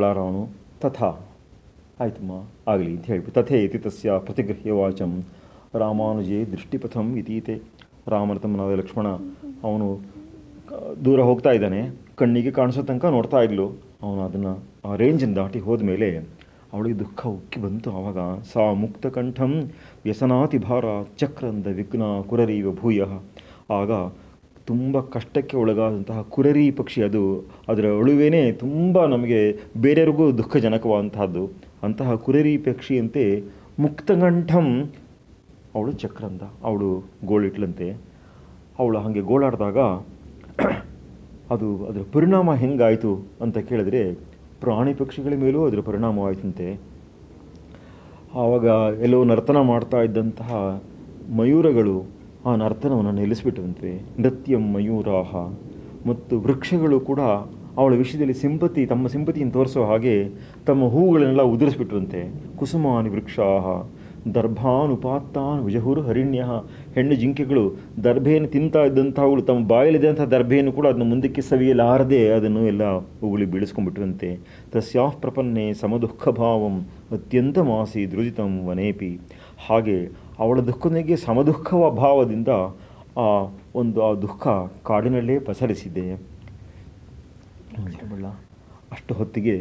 ಮಾತನಾಡಲಾರವನು ತಥಾ ಆಯ್ತಮ್ಮ ಆಗಲಿ ಅಂತ ಹೇಳಿ ತಥೇ ಇತಿ ತಸ್ಯ ಪ್ರತಿಗೃಹ್ಯ ವಾಚಂ, ರಾಮಾನುಜೇ ದೃಷ್ಟಿಪಥಂ ಇತೀತೆ ರಾಮನ ತಮ್ಮನಾದ ಲಕ್ಷ್ಮಣ, ಅವನು ದೂರ ಹೋಗ್ತಾ ಇದ್ದಾನೆ, ಕಣ್ಣಿಗೆ ಕಾಣಿಸೋ ತನಕ ನೋಡ್ತಾ ಇದ್ಲು. ಅವನು ಅದನ್ನು ಆ ರೇಂಜನ್ನು ದಾಟಿ ಹೋದ ಮೇಲೆ ಅವಳಿಗೆ ದುಃಖ ಉಕ್ಕಿ ಬಂತು ಆವಾಗ, ಸಾ ಮುಕ್ತಕಂಠಂ ವ್ಯಸನಾತಿ ಭಾರ ಚಕ್ರಂದ ವಿಘ್ನ ಕುರರೀವ ಭೂಯ ಆಗ ತುಂಬ ಕಷ್ಟಕ್ಕೆ ಒಳಗಾದಂತಹ ಕುರರಿ ಪಕ್ಷಿ ಅದು. ಅದರ ಅಳುವೇನೇ ತುಂಬ ನಮಗೆ ಬೇರೆಯವ್ರಿಗೂ ದುಃಖಜನಕವಾದಂತಹದ್ದು. ಅಂತಹ ಕುರರಿ ಪಕ್ಷಿಯಂತೆ ಮುಕ್ತಗಂಠಂ ಅವಳು ಚಕ್ರಂದ, ಅವಳು ಗೋಳಿಟ್ಲಂತೆ. ಅವಳು ಹಾಗೆ ಗೋಳಾಡಿದಾಗ ಅದು ಅದರ ಪರಿಣಾಮ ಹೆಂಗಾಯಿತು ಅಂತ ಕೇಳಿದ್ರೆ ಪ್ರಾಣಿ ಪಕ್ಷಿಗಳ ಮೇಲೂ ಅದರ ಪರಿಣಾಮವಾಯಿತಂತೆ. ಆವಾಗ ಎಲ್ಲೋ ನರ್ತನ ಮಾಡ್ತಾ ಇದ್ದಂತಹ ಮಯೂರಗಳು ಆ ನರ್ತನವನ್ನು ನಿಲ್ಲಿಸಿಬಿಟ್ಟವಂತೆ ನೃತ್ಯಂ ಮಯೂರಾಹ. ಮತ್ತು ವೃಕ್ಷಗಳು ಕೂಡ ಅವಳ ವಿಷಯದಲ್ಲಿ ಸಿಂಪತಿ, ತಮ್ಮ ಸಿಂಪತಿಯನ್ನು ತೋರಿಸೋ ಹಾಗೆ ತಮ್ಮ ಹೂಗಳನ್ನೆಲ್ಲ ಉದುರಿಸ್ಬಿಟ್ರಂತೆ. ಕುಸುಮಾನಿ ವೃಕ್ಷಾಹ. ದರ್ಭಾನುಪಾತ್ತಾನ್ ವಿಜಹುರು ಹರಿಣ್ಯ ಹೆಣ್ಣು ಜಿಂಕೆಗಳು ದರ್ಭೆಯನ್ನು ತಿಂತಾ ಇದ್ದಂಥವುಗಳು, ತಮ್ಮ ಬಾಯಲ್ಲಿದ್ದಂಥ ದರ್ಭೆಯನ್ನು ಕೂಡ ಅದನ್ನು ಮುಂದಕ್ಕೆ ಸವಿಯಲಾರದೆ ಅದನ್ನು ಎಲ್ಲ ಉಗುಳಿ ಬೀಳಿಸ್ಕೊಂಡ್ಬಿಟ್ರಂತೆ. ತಸ್ಯಾಹ್ ಪ್ರಪನ್ನೆ ಸಮದುಃಖ ಭಾವಂ ಅತ್ಯಂತ ಮಾಸಿ ದೃಜಿತಂ ವನೇಪಿ. ಹಾಗೆ ಅವಳ ದುಃಖನಿಗೆ ಸಮದುಃಖವ ಭಾವದಿಂದ ಆ ಒಂದು ಆ ದುಃಖ ಕಾಡಿನಲ್ಲೇ ಪಸರಿಸಿದೆ. ಅಷ್ಟು ಹೊತ್ತಿಗೆ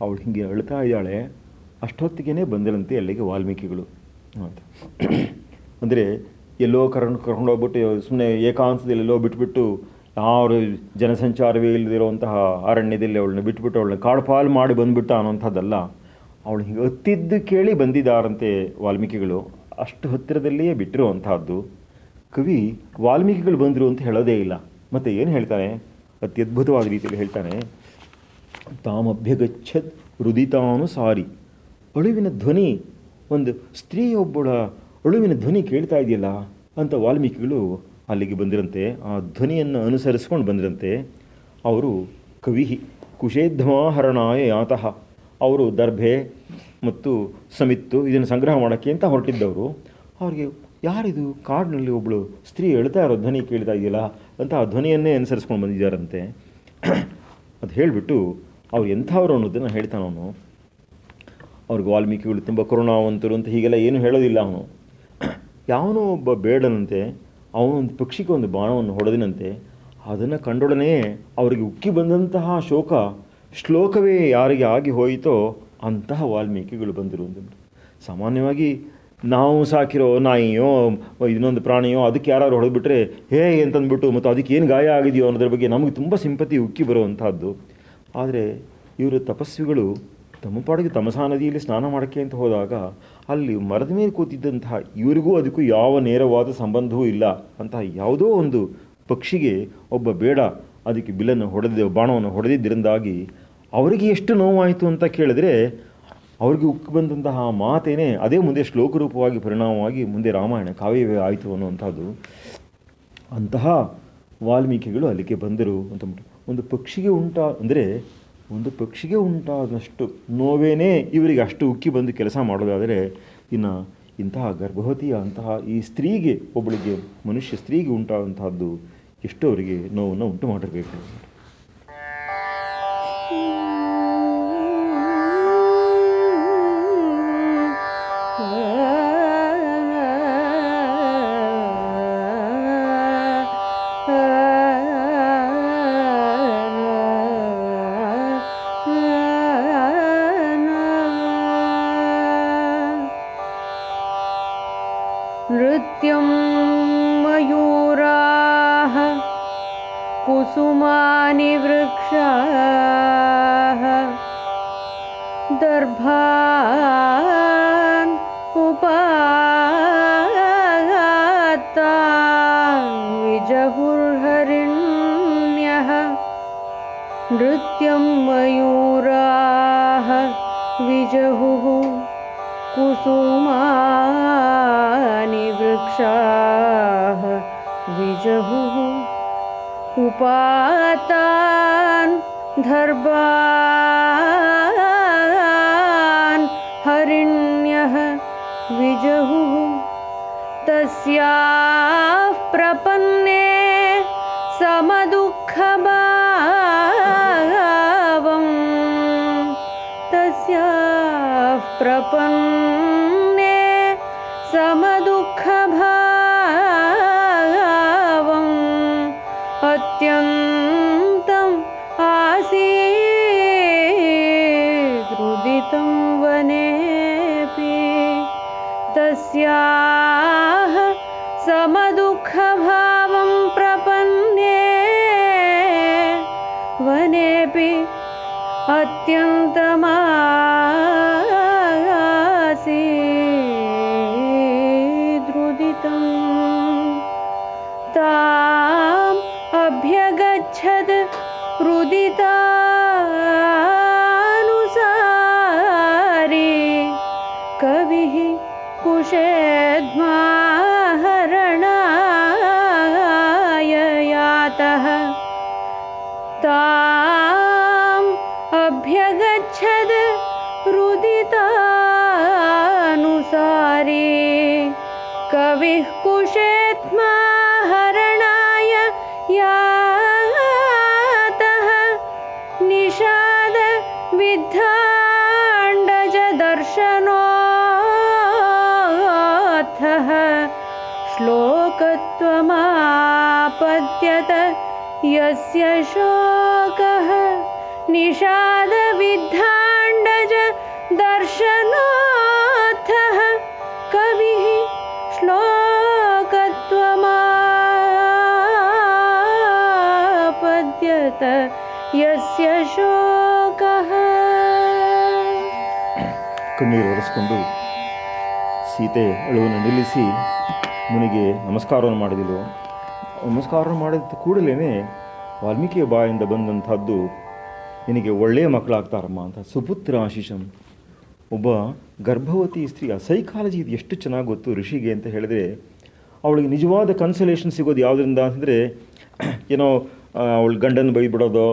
ಅವಳು ಹಿಂಗೆ ಅಳ್ತಾ ಇದ್ದಾಳೆ. ಅಷ್ಟೊತ್ತಿಗೆ ಬಂದಿರಂತೆ ಅಲ್ಲಿಗೆ ವಾಲ್ಮೀಕಿಗಳು. ಅಂದರೆ ಎಲ್ಲೋ ಕರ್ಕೊಂಡು ಕರ್ಕೊಂಡೋಗ್ಬಿಟ್ಟು ಸುಮ್ಮನೆ ಏಕಾಂತದಲ್ಲಿ ಎಲ್ಲೋ ಬಿಟ್ಬಿಟ್ಟು ಯಾರು ಜನಸಂಚಾರವೇ ಇಲ್ಲದಿರುವಂತಹ ಅರಣ್ಯದಲ್ಲಿ ಅವಳನ್ನ ಬಿಟ್ಬಿಟ್ಟು ಅವಳನ್ನ ಕಾಡುಪಾಲು ಮಾಡಿ ಬಂದುಬಿಟ್ಟ ಅನ್ನೋಂಥದ್ದಲ್ಲ ಅವಳು ಹಿಂಗೆ ಹತ್ತಿದ್ದು ಕೇಳಿ ಬಂದಿದ್ದಾರಂತೆ ವಾಲ್ಮೀಕಿಗಳು. ಅಷ್ಟು ಹತ್ತಿರದಲ್ಲಿಯೇ ಬಿಟ್ಟಿರುವಂತಹದ್ದು ಕವಿ, ವಾಲ್ಮೀಕಿಗಳು ಬಂದರು ಅಂತ ಹೇಳೋದೇ ಇಲ್ಲ. ಮತ್ತು ಏನು ಹೇಳ್ತಾನೆ? ಅತ್ಯದ್ಭುತವಾದ ರೀತಿಯಲ್ಲಿ ಹೇಳ್ತಾನೆ ತಾಮಭ್ಯಗಚ್ಚದ್ ಹೃದಿತಾನುಸಾರಿ ಅಳುವಿನ ಧ್ವನಿ, ಒಂದು ಸ್ತ್ರೀಯೊಬ್ಬಳ ಅಳುವಿನ ಧ್ವನಿ ಕೇಳ್ತಾ ಇದೆಯಲ್ಲ ಅಂತ ವಾಲ್ಮೀಕಿಗಳು ಅಲ್ಲಿಗೆ ಬಂದಿರಂತೆ. ಆ ಧ್ವನಿಯನ್ನು ಅನುಸರಿಸ್ಕೊಂಡು ಬಂದಿರಂತೆ. ಅವರು, ಕವಿ ಕುಶೇಧ್ವಾಹರಣಾಯ ಯಾತಃ. ಅವರು ದರ್ಭೆ ಮತ್ತು ಸಮಿತ್ತು ಇದನ್ನು ಸಂಗ್ರಹ ಮಾಡೋಕ್ಕೆ ಅಂತ ಹೊರಟಿದ್ದವರು. ಅವ್ರಿಗೆ, ಯಾರಿದು? ಕಾಡಿನಲ್ಲಿ ಒಬ್ಬಳು ಸ್ತ್ರೀ ಹೇಳ್ತಾ ಇರೋ ಧ್ವನಿ ಕೇಳ್ತಾ ಇದೆಯಲ್ಲ ಅಂತ ಆ ಧ್ವನಿಯನ್ನೇ ಅನುಸರಿಸ್ಕೊಂಡು ಬಂದಿದ್ದಾರಂತೆ. ಅದು ಹೇಳಿಬಿಟ್ಟು ಅವ್ರು ಎಂಥವ್ರು ಅನ್ನೋದನ್ನು ಹೇಳ್ತಾನೆ ಅವನು. ಅವ್ರಿಗೆ ವಾಲ್ಮೀಕಿಗಳು ತುಂಬ ಕರುಣಾವಂತರು ಅಂತ ಹೀಗೆಲ್ಲ ಏನು ಹೇಳೋದಿಲ್ಲ ಅವನು. ಯಾವನೋ ಒಬ್ಬ ಬೇಡನಂತೆ ಅವನೊಂದು ಪಕ್ಷಿಗೆ ಒಂದು ಬಾಣವನ್ನು ಹೊಡೆದಿನಂತೆ, ಅದನ್ನು ಕಂಡೊಡನೆ ಅವರಿಗೆ ಉಕ್ಕಿ ಬಂದಂತಹ ಶೋಕ ಶ್ಲೋಕವೇ ಯಾರಿಗೆ ಆಗಿ ಹೋಯಿತೋ ಅಂತಹ ವಾಲ್ಮೀಕಿಗಳು ಬಂದರು ಅಂತ ಸಾಮಾನ್ಯವಾಗಿ ನಾವು ಸಾಕಿರೋ ನಾಯಿಯೋ, ಇನ್ನೊಂದು ಪ್ರಾಣಿಯೋ, ಅದಕ್ಕೆ ಯಾರು ಹೊಡೆದ್ಬಿಟ್ರೆ, ಹೇ ಅಂತಂದ್ಬಿಟ್ಟು ಮತ್ತು ಅದಕ್ಕೆ ಏನು ಗಾಯ ಆಗಿದೆಯೋ ಅನ್ನೋದ್ರ ಬಗ್ಗೆ ನಮಗೆ ತುಂಬ ಸಿಂಪತಿ ಉಕ್ಕಿ ಬರುವಂಥದ್ದು ಆದರೆ ಇವರು ತಪಸ್ವಿಗಳು ತಮ್ಮ ಪಾಡಿಗೆ ತಮಸಾ ನದಿಯಲ್ಲಿ ಸ್ನಾನ ಮಾಡೋಕ್ಕೆ ಅಂತ ಹೋದಾಗ ಅಲ್ಲಿ ಮರದ ಮೇಲೆ ಕೂತಿದ್ದಂತಹ ಇವರಿಗೂ ಅದಕ್ಕೂ ಯಾವ ನೇರವಾದ ಸಂಬಂಧವೂ ಇಲ್ಲ ಅಂತಹ ಯಾವುದೋ ಒಂದು ಪಕ್ಷಿಗೆ ಒಬ್ಬ ಬೇಡ, ಅದಕ್ಕೆ ಬಿಲ್ಲನ್ನು ಹೊಡೆದ, ಬಾಣವನ್ನು ಹೊಡೆದಿದ್ದರಿಂದಾಗಿ ಅವರಿಗೆ ಎಷ್ಟು ನೋವಾಯಿತು ಅಂತ ಕೇಳಿದ್ರೆ, ಅವ್ರಿಗೆ ಉಕ್ಕಿ ಬಂದಂತಹ ಮಾತೇನೆ ಅದೇ ಮುಂದೆ ಶ್ಲೋಕ ರೂಪವಾಗಿ ಪರಿಣಾಮವಾಗಿ ಮುಂದೆ ರಾಮಾಯಣ ಕಾವ್ಯವೇ ಆಯಿತು ಅನ್ನುವಂಥದ್ದು. ಅಂತಹ ವಾಲ್ಮೀಕಿಗಳು ಅಲ್ಲಿಗೆ ಬಂದರು ಅಂತ ಒಂದು ಪಕ್ಷಿಗೆ ಉಂಟಾ, ಅಂದರೆ ಒಂದು ಪಕ್ಷಿಗೆ ಉಂಟಾದಷ್ಟು ನೋವೇನೇ ಇವರಿಗೆ ಅಷ್ಟು ಉಕ್ಕಿ ಬಂದು ಕೆಲಸ ಮಾಡೋದಾದರೆ ಇನ್ನು ಇಂತಹ ಗರ್ಭವತಿಯ ಅಂತಹ ಈ ಸ್ತ್ರೀಗೆ, ಒಬ್ಬಳಿಗೆ ಮನುಷ್ಯ ಸ್ತ್ರೀಗೆ ಉಂಟಾದಂತಹದ್ದು ಎಷ್ಟೋ ಅವರಿಗೆ ನೋವನ್ನು ಉಂಟು ಮಾಡಿರಬೇಕು. ताम् अभ्यगच्छद् रुदितानुसारी कविः कुशेत्माहरणाय यस्य शोकः निषाद विद्धाण्डज दर्शनोऽथः कविः श्लोकत्वमापद्यत यस्य शोकः ಕಣ್ಣೀರು ಒರೆಸ್ಕೊಂಡು ಸೀತೆ ಅಳುವನ್ನು ನಿಲ್ಲಿಸಿ ಮುನಿಗೆ ನಮಸ್ಕಾರವನ್ನು ಮಾಡಿದಳು ನಮಸ್ಕಾರ ಮಾಡಿದ ಕೂಡಲೇ ವಾಲ್ಮೀಕಿಯ ಬಾಯಿಂದ ಬಂದಂಥದ್ದು ನಿನಗೆ ಒಳ್ಳೆಯ ಮಕ್ಕಳಾಗ್ತಾರಮ್ಮ ಅಂತ. ಸುಪುತ್ರ ಆಶೀಷಂ ಒಬ್ಬ ಗರ್ಭವತಿ ಸ್ತ್ರೀ ಸೈಕಾಲಜಿ ಇದು ಎಷ್ಟು ಚೆನ್ನಾಗಿ ಗೊತ್ತು ಋಷಿಗೆ ಅಂತ ಹೇಳಿದ್ರೆ, ಅವಳಿಗೆ ನಿಜವಾದ ಕನ್ಸಲೇಷನ್ ಸಿಗೋದು ಯಾವುದರಿಂದ ಅಂದರೆ ಏನೋ ಅವಳು ಗಂಡನ ಬೈಬಿಡೋದೋ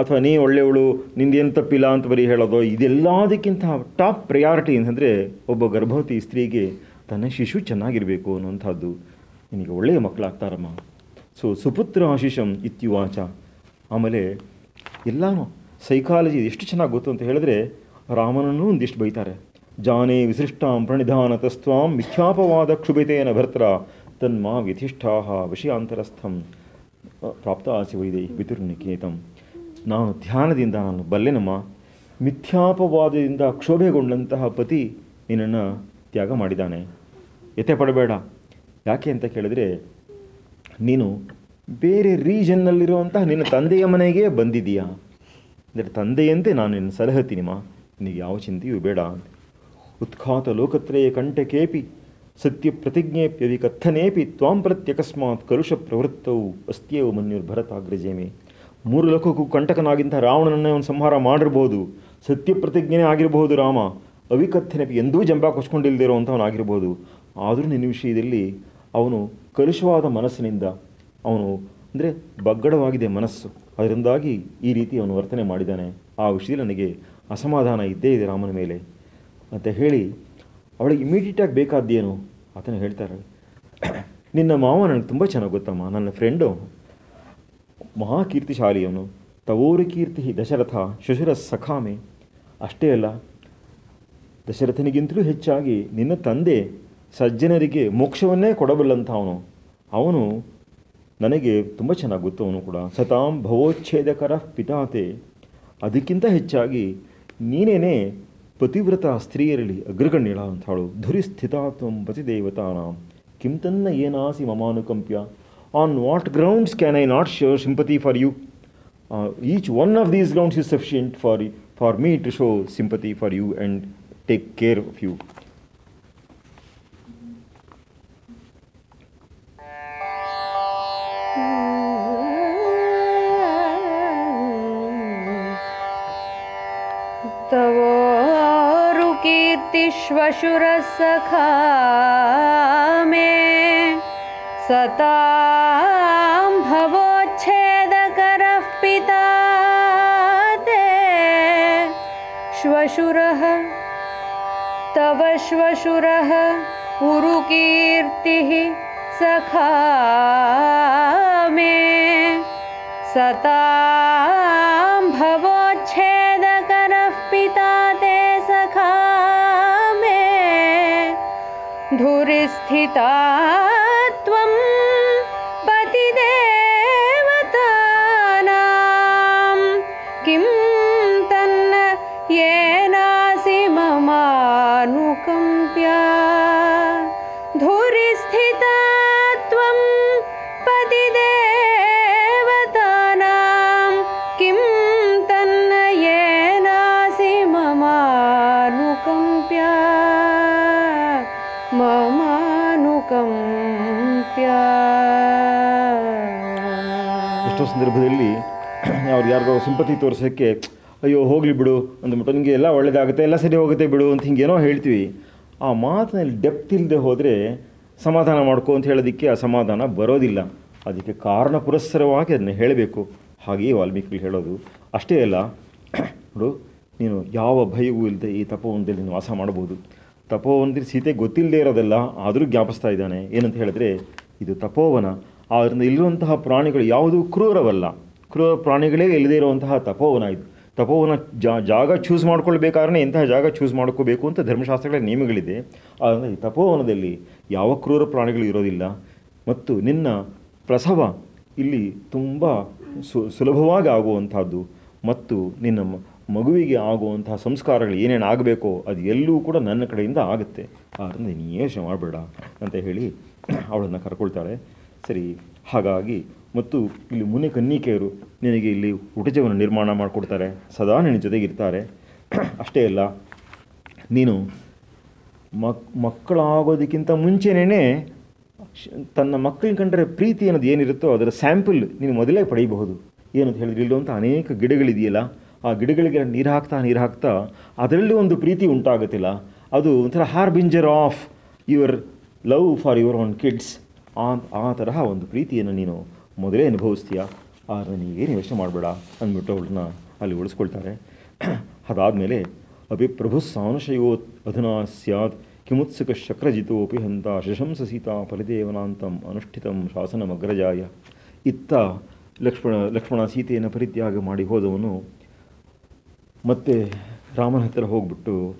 ಅಥವಾ ನೀ ಒಳ್ಳೆಯವಳು ನಿಂದೇನು ತಪ್ಪಿಲ್ಲ ಅಂತ ಬರೀ ಹೇಳೋದು, ಇದೆಲ್ಲದಕ್ಕಿಂತ ಟಾಪ್ ಪ್ರಯಾರಿಟಿ ಅಂತಂದರೆ ಒಬ್ಬ ಗರ್ಭವತಿ ಸ್ತ್ರೀಗೆ ತನ್ನ ಶಿಶು ಚೆನ್ನಾಗಿರಬೇಕು ಅನ್ನುವಂಥದ್ದು. ನಿನಗೆ ಒಳ್ಳೆಯ ಮಕ್ಕಳಾಗ್ತಾರಮ್ಮ. ಸೊ ಸುಪುತ್ರ ಆಶಿಷಂ ಇತ್ಯುವಾಚ ಆಮೇಲೆ ಎಲ್ಲನೂ ಸೈಕಾಲಜಿ ಎಷ್ಟು ಚೆನ್ನಾಗಿ ಗೊತ್ತು ಅಂತ ಹೇಳಿದ್ರೆ ರಾಮನನ್ನು ಒಂದಿಷ್ಟು ಬೈತಾರೆ. ಜಾನೇ ವಿಸೃಷ್ಟಾಂ ಪ್ರಣಿಧಾನತಸ್ತ್ವಾಂ ಮಿಥ್ಯಾಪವಾದ ಕ್ಷುಭಿತೇನ ಭರ್ತರ ತನ್ಮಾ ವ್ಯತಿಷ್ಠಾಹ ವಿಷಯಾಂತರಸ್ಥಂ. ಪ್ರಾಪ್ತ ಆಸೆ ವೈದೈ ಪಿತುರ್ನಿಕೇತಂ ನಾನು ಧ್ಯಾನದಿಂದ ನಾನು ಬಲ್ಲೆನಮ್ಮ, ಮಿಥ್ಯಾಪವಾದದಿಂದ ಕ್ಷೋಭೆಗೊಂಡಂತಹ ಪತಿ ನಿನ್ನನ್ನು ತ್ಯಾಗ ಮಾಡಿದ್ದಾನೆ. ಯತೆ ಪಡಬೇಡ. ಯಾಕೆ ಅಂತ ಕೇಳಿದ್ರೆ ನೀನು ಬೇರೆ ರೀಜನ್ನಲ್ಲಿರುವಂತಹ ನಿನ್ನ ತಂದೆಯ ಮನೆಗೆ ಬಂದಿದ್ದೀಯಾ? ಅಂದರೆ ತಂದೆಯಂತೆ ನಾನು ನಿನ್ನ ಸಲಹತ್ತೀನಿಮ್ಮ ನಿನಗೆ ಯಾವ ಚಿಂತೆಯೂ ಬೇಡ ಉತ್ಖಾತ ಲೋಕತ್ರಯ ಕಂಠಕೇಪಿ ಸತ್ಯ ಪ್ರತಿಜ್ಞೆಪ್ಯವಿಕಥನೇಪಿ ತ್ವಾಂ ಪ್ರತ್ಯಕಸ್ಮಾತ್ ಕಲುಷ ಪ್ರವೃತ್ತವು ಅಸ್ತ್ಯೇವ ಮನ್ಯುರ್ಭರತಾಗ್ರಜೇಮೆ. ಮೂರು ಲೋಕಕ್ಕೂ ಕಂಟಕನಾಗಿಂತಹ ರಾವಣನನ್ನೇ ಅವನು ಸಂಹಾರ ಮಾಡಿರ್ಬೋದು. ಸತ್ಯ ಪ್ರತಿಜ್ಞೆನೇ ಆಗಿರಬಹುದು ರಾಮ. ಅವಿಕಥನೆಪಿ ಎಂದೂ ಜಂಬ ಕೊಚ್ಕೊಂಡಿಲ್ಲದಿರುವಂಥವನಾಗಿರ್ಬೋದು ಆದರೂ ನಿನ್ನ ವಿಷಯದಲ್ಲಿ ಅವನು ಕಲುಷವಾದ ಮನಸ್ಸಿನಿಂದ ಅವನು, ಅಂದರೆ ಬಗ್ಗಡವಾಗಿದೆ ಮನಸ್ಸು. ಅದರಿಂದಾಗಿ ಈ ರೀತಿ ಅವನು ವರ್ತನೆ ಮಾಡಿದ್ದಾನೆ. ಆ ವಿಷಯದಲ್ಲಿ ನನಗೆ ಅಸಮಾಧಾನ ಇದ್ದೇ ಇದೆ ರಾಮನ ಮೇಲೆ. ಅಂತ ಹೇಳಿ ಅವಳಿಗೆ ಇಮಿಡಿಯೇಟಾಗಿ ಬೇಕಾದ್ದೇನು? ಆತನ ಹೇಳ್ತಾರೆ, ನಿನ್ನ ಮಾವ ನನಗೆ ತುಂಬ ಚೆನ್ನಾಗಿ ಗೊತ್ತಮ್ಮ. ನನ್ನ ಫ್ರೆಂಡು ಮಹಾಕೀರ್ತಿಶಾಲಿ ಅವನು. ತವೋರು ಕೀರ್ತಿ ದಶರಥ, ಶಶುರ ಸಖಾಮೆ. ಅಷ್ಟೇ ಅಲ್ಲ, ದಶರಥನಿಗಿಂತಲೂ ಹೆಚ್ಚಾಗಿ ನಿನ್ನ ತಂದೆ ಸಜ್ಜನರಿಗೆ ಮೋಕ್ಷವನ್ನೇ ಕೊಡಬಲ್ಲಂಥ ಅವನು ಅವನು ನನಗೆ ತುಂಬ ಚೆನ್ನಾಗಿ ಗೊತ್ತು ಅವನು ಕೂಡ. ಸತಾಂ ಭವೋಚ್ಛೇದಕರ ಪಿತಾತೆ, ಅದಕ್ಕಿಂತ ಹೆಚ್ಚಾಗಿ ನೀನೇನೆ ಪತಿವ್ರತ ಸ್ತ್ರೀಯರಲ್ಲಿ ಅಗ್ರಗಣ್ಯಳ ಅಂತ ಧುರಿ ಸ್ಥಿತಾತ್ವ ಪತಿ ದೇವತಾನ. ಕಿಂತನ್ನ ಏನಾಸಿ ಮಮಾನುಕಂಪ್ಯ? On what grounds can I not show sympathy for you each one of these grounds is sufficient for for me to show sympathy for you and take care of you सखा मे सतां भवोच्छेदकरः पिता ते। श्वशुरः तव श्वशुरः उरुकीर्तिः सखा मे। सतां 的。ಸಿಂಪತಿ ತೋರಿಸೋಕ್ಕೆ, ಅಯ್ಯೋ, ಹೋಗಲಿ ಬಿಡು. ಅಂದ್ಬಿಟ್ಟು ನಿಮಗೆ ಎಲ್ಲ ಒಳ್ಳೇದಾಗುತ್ತೆ, ಎಲ್ಲ ಸರಿ ಹೋಗುತ್ತೆ ಬಿಡು ಅಂತ ಹಿಂಗೇನೋ ಹೇಳ್ತೀವಿ. ಆ ಮಾತಿನಲ್ಲಿ ಡೆಪ್ತ್ ಇಲ್ಲದೆ ಹೋದರೆ ಸಮಾಧಾನ ಮಾಡ್ಕೊ ಅಂತ ಹೇಳೋದಕ್ಕೆ ಆ ಸಮಾಧಾನ ಬರೋದಿಲ್ಲ. ಅದಕ್ಕೆ ಕಾರಣ ಪುರಸ್ಸರವಾಗಿ ಅದನ್ನು ಹೇಳಬೇಕು. ಹಾಗೆಯೇ ವಾಲ್ಮೀಕಿ ಹೇಳೋದು. ಅಷ್ಟೇ ಅಲ್ಲ, ನೋಡು, ನೀನು ಯಾವ ಭಯವೂ ಇಲ್ಲದೆ ಈ ತಪೋವನದಲ್ಲಿ ನೀನು ವಾಸ ಮಾಡಬಹುದು. ತಪೋವನದಲ್ಲಿ ಸೀತೆ ಗೊತ್ತಿಲ್ಲದೆ ಇರೋದಲ್ಲ ಆದರೂ ಜ್ಞಾಪಿಸ್ತಾ ಇದ್ದಾನೆ. ಏನಂತ ಹೇಳಿದ್ರೆ, ಇದು ತಪೋವನ. ಆದ್ದರಿಂದ ಇಲ್ಲಿರುವಂತಹ ಪ್ರಾಣಿಗಳು ಯಾವುದೂ ಕ್ರೂರವಲ್ಲ. ಕ್ರೂರ ಪ್ರಾಣಿಗಳೇ ಇಲ್ಲದೇ ಇರುವಂತಹ ತಪೋವನ ಇದು. ತಪೋವನ ಜಾಗ ಚೂಸ್ ಮಾಡ್ಕೊಳ್ಬೇಕಾದ್ರೆ ಇಂತಹ ಜಾಗ ಚೂಸ್ ಮಾಡ್ಕೋಬೇಕು ಅಂತ ಧರ್ಮಶಾಸ್ತ್ರಗಳ ನಿಯಮಗಳಿದೆ. ಆದರೆ ಈ ತಪೋವನದಲ್ಲಿ ಯಾವ ಕ್ರೂರ ಪ್ರಾಣಿಗಳು ಇರೋದಿಲ್ಲ. ಮತ್ತು ನಿನ್ನ ಪ್ರಸವ ಇಲ್ಲಿ ತುಂಬ ಸುಲಭವಾಗಿ ಆಗುವಂಥದ್ದು. ಮತ್ತು ನಿನ್ನ ಮಗುವಿಗೆ ಆಗುವಂತಹ ಸಂಸ್ಕಾರಗಳು ಏನೇನು ಆಗಬೇಕೋ ಅದು ಎಲ್ಲೂ ಕೂಡ ನನ್ನ ಕಡೆಯಿಂದ ಆಗುತ್ತೆ. ಆದ್ದರಿಂದ ನೀನು ಯೋಚನೆ ಮಾಡಬೇಡ ಅಂತ ಹೇಳಿ ಅವಳನ್ನು ಕರ್ಕೊಳ್ತಾಳೆ. ಸರಿ, ಹಾಗಾಗಿ ಮತ್ತು ಇಲ್ಲಿ ಮುನಿ ಕನ್ನಿಕೆಯರು ನಿನಗೆ ಇಲ್ಲಿ ಊಟಜವನ್ನು ನಿರ್ಮಾಣ ಮಾಡಿಕೊಡ್ತಾರೆ, ಸದಾ ನಿನ್ನ ಜೊತೆಗಿರ್ತಾರೆ. ಅಷ್ಟೇ ಅಲ್ಲ, ನೀನು ಮಕ್, ಮಕ್ಕಳಾಗೋದಕ್ಕಿಂತ ಮುಂಚೆನೇ ತನ್ನ ಮಕ್ಕಳಿಗೆ ಕಂಡರೆ ಪ್ರೀತಿ ಅನ್ನೋದು ಏನಿರುತ್ತೋ ಅದರ ಸ್ಯಾಂಪಲ್ ನೀನು ಮೊದಲೇ ಪಡೆಯಬಹುದು. ಏನು ಅಂತ ಹೇಳಿದ್ರೆ ಇಲ್ಲುವಂಥ ಅನೇಕ ಗಿಡಗಳಿದೆಯಲ್ಲ, ಆ ಗಿಡಗಳಿಗೆ ನೀರು ಹಾಕ್ತಾ ನೀರು ಹಾಕ್ತಾ ಅದರಲ್ಲಿ ಒಂದು ಪ್ರೀತಿ ಉಂಟಾಗುತ್ತಿಲ್ಲ. ಅದು ಒಂಥರ harbinger of your love for your own kids ಆ ಆ ತರಹ ಒಂದು ಪ್ರೀತಿಯನ್ನು ನೀನು ಮೊದಲೇ ಅನುಭವಿಸ್ತೀಯ? ಆದರೆ ನೀವೇನು ಯೋಚನೆ ಮಾಡಬೇಡ ಅಂದ್ಬಿಟ್ಟು ಅವಳನ್ನ ಅಲ್ಲಿ ಉಳಿಸ್ಕೊಳ್ತಾರೆ ಅದಾದಮೇಲೆ ಮೇಲೆ ಪ್ರಭು ಸಾನುಶಯೋ ಅಧುನಾ ಸ್ಯಾತ್, ಕಿಮುತ್ಸುಕ ಶಕ್ರಜಿತೋಪಿ ಹಂತ, ಶಶಂಸ ಸೀತಾ ಫಲಿದೇವನಾಂತಂ ಅನುಷ್ಠಿತಂ ಶಾಸನಮಗ್ರಜಾಯ. ಇತ್ತ ಲಕ್ಷ್ಮಣ ಲಕ್ಷ್ಮಣ ಸೀತೆಯನ್ನು ಪರಿತ್ಯಾಗ ಮಾಡಿ ಹೋದವನು ಮತ್ತೆ ರಾಮನ ಹತ್ತಿರ ಹೋಗ್ಬಿಟ್ಟು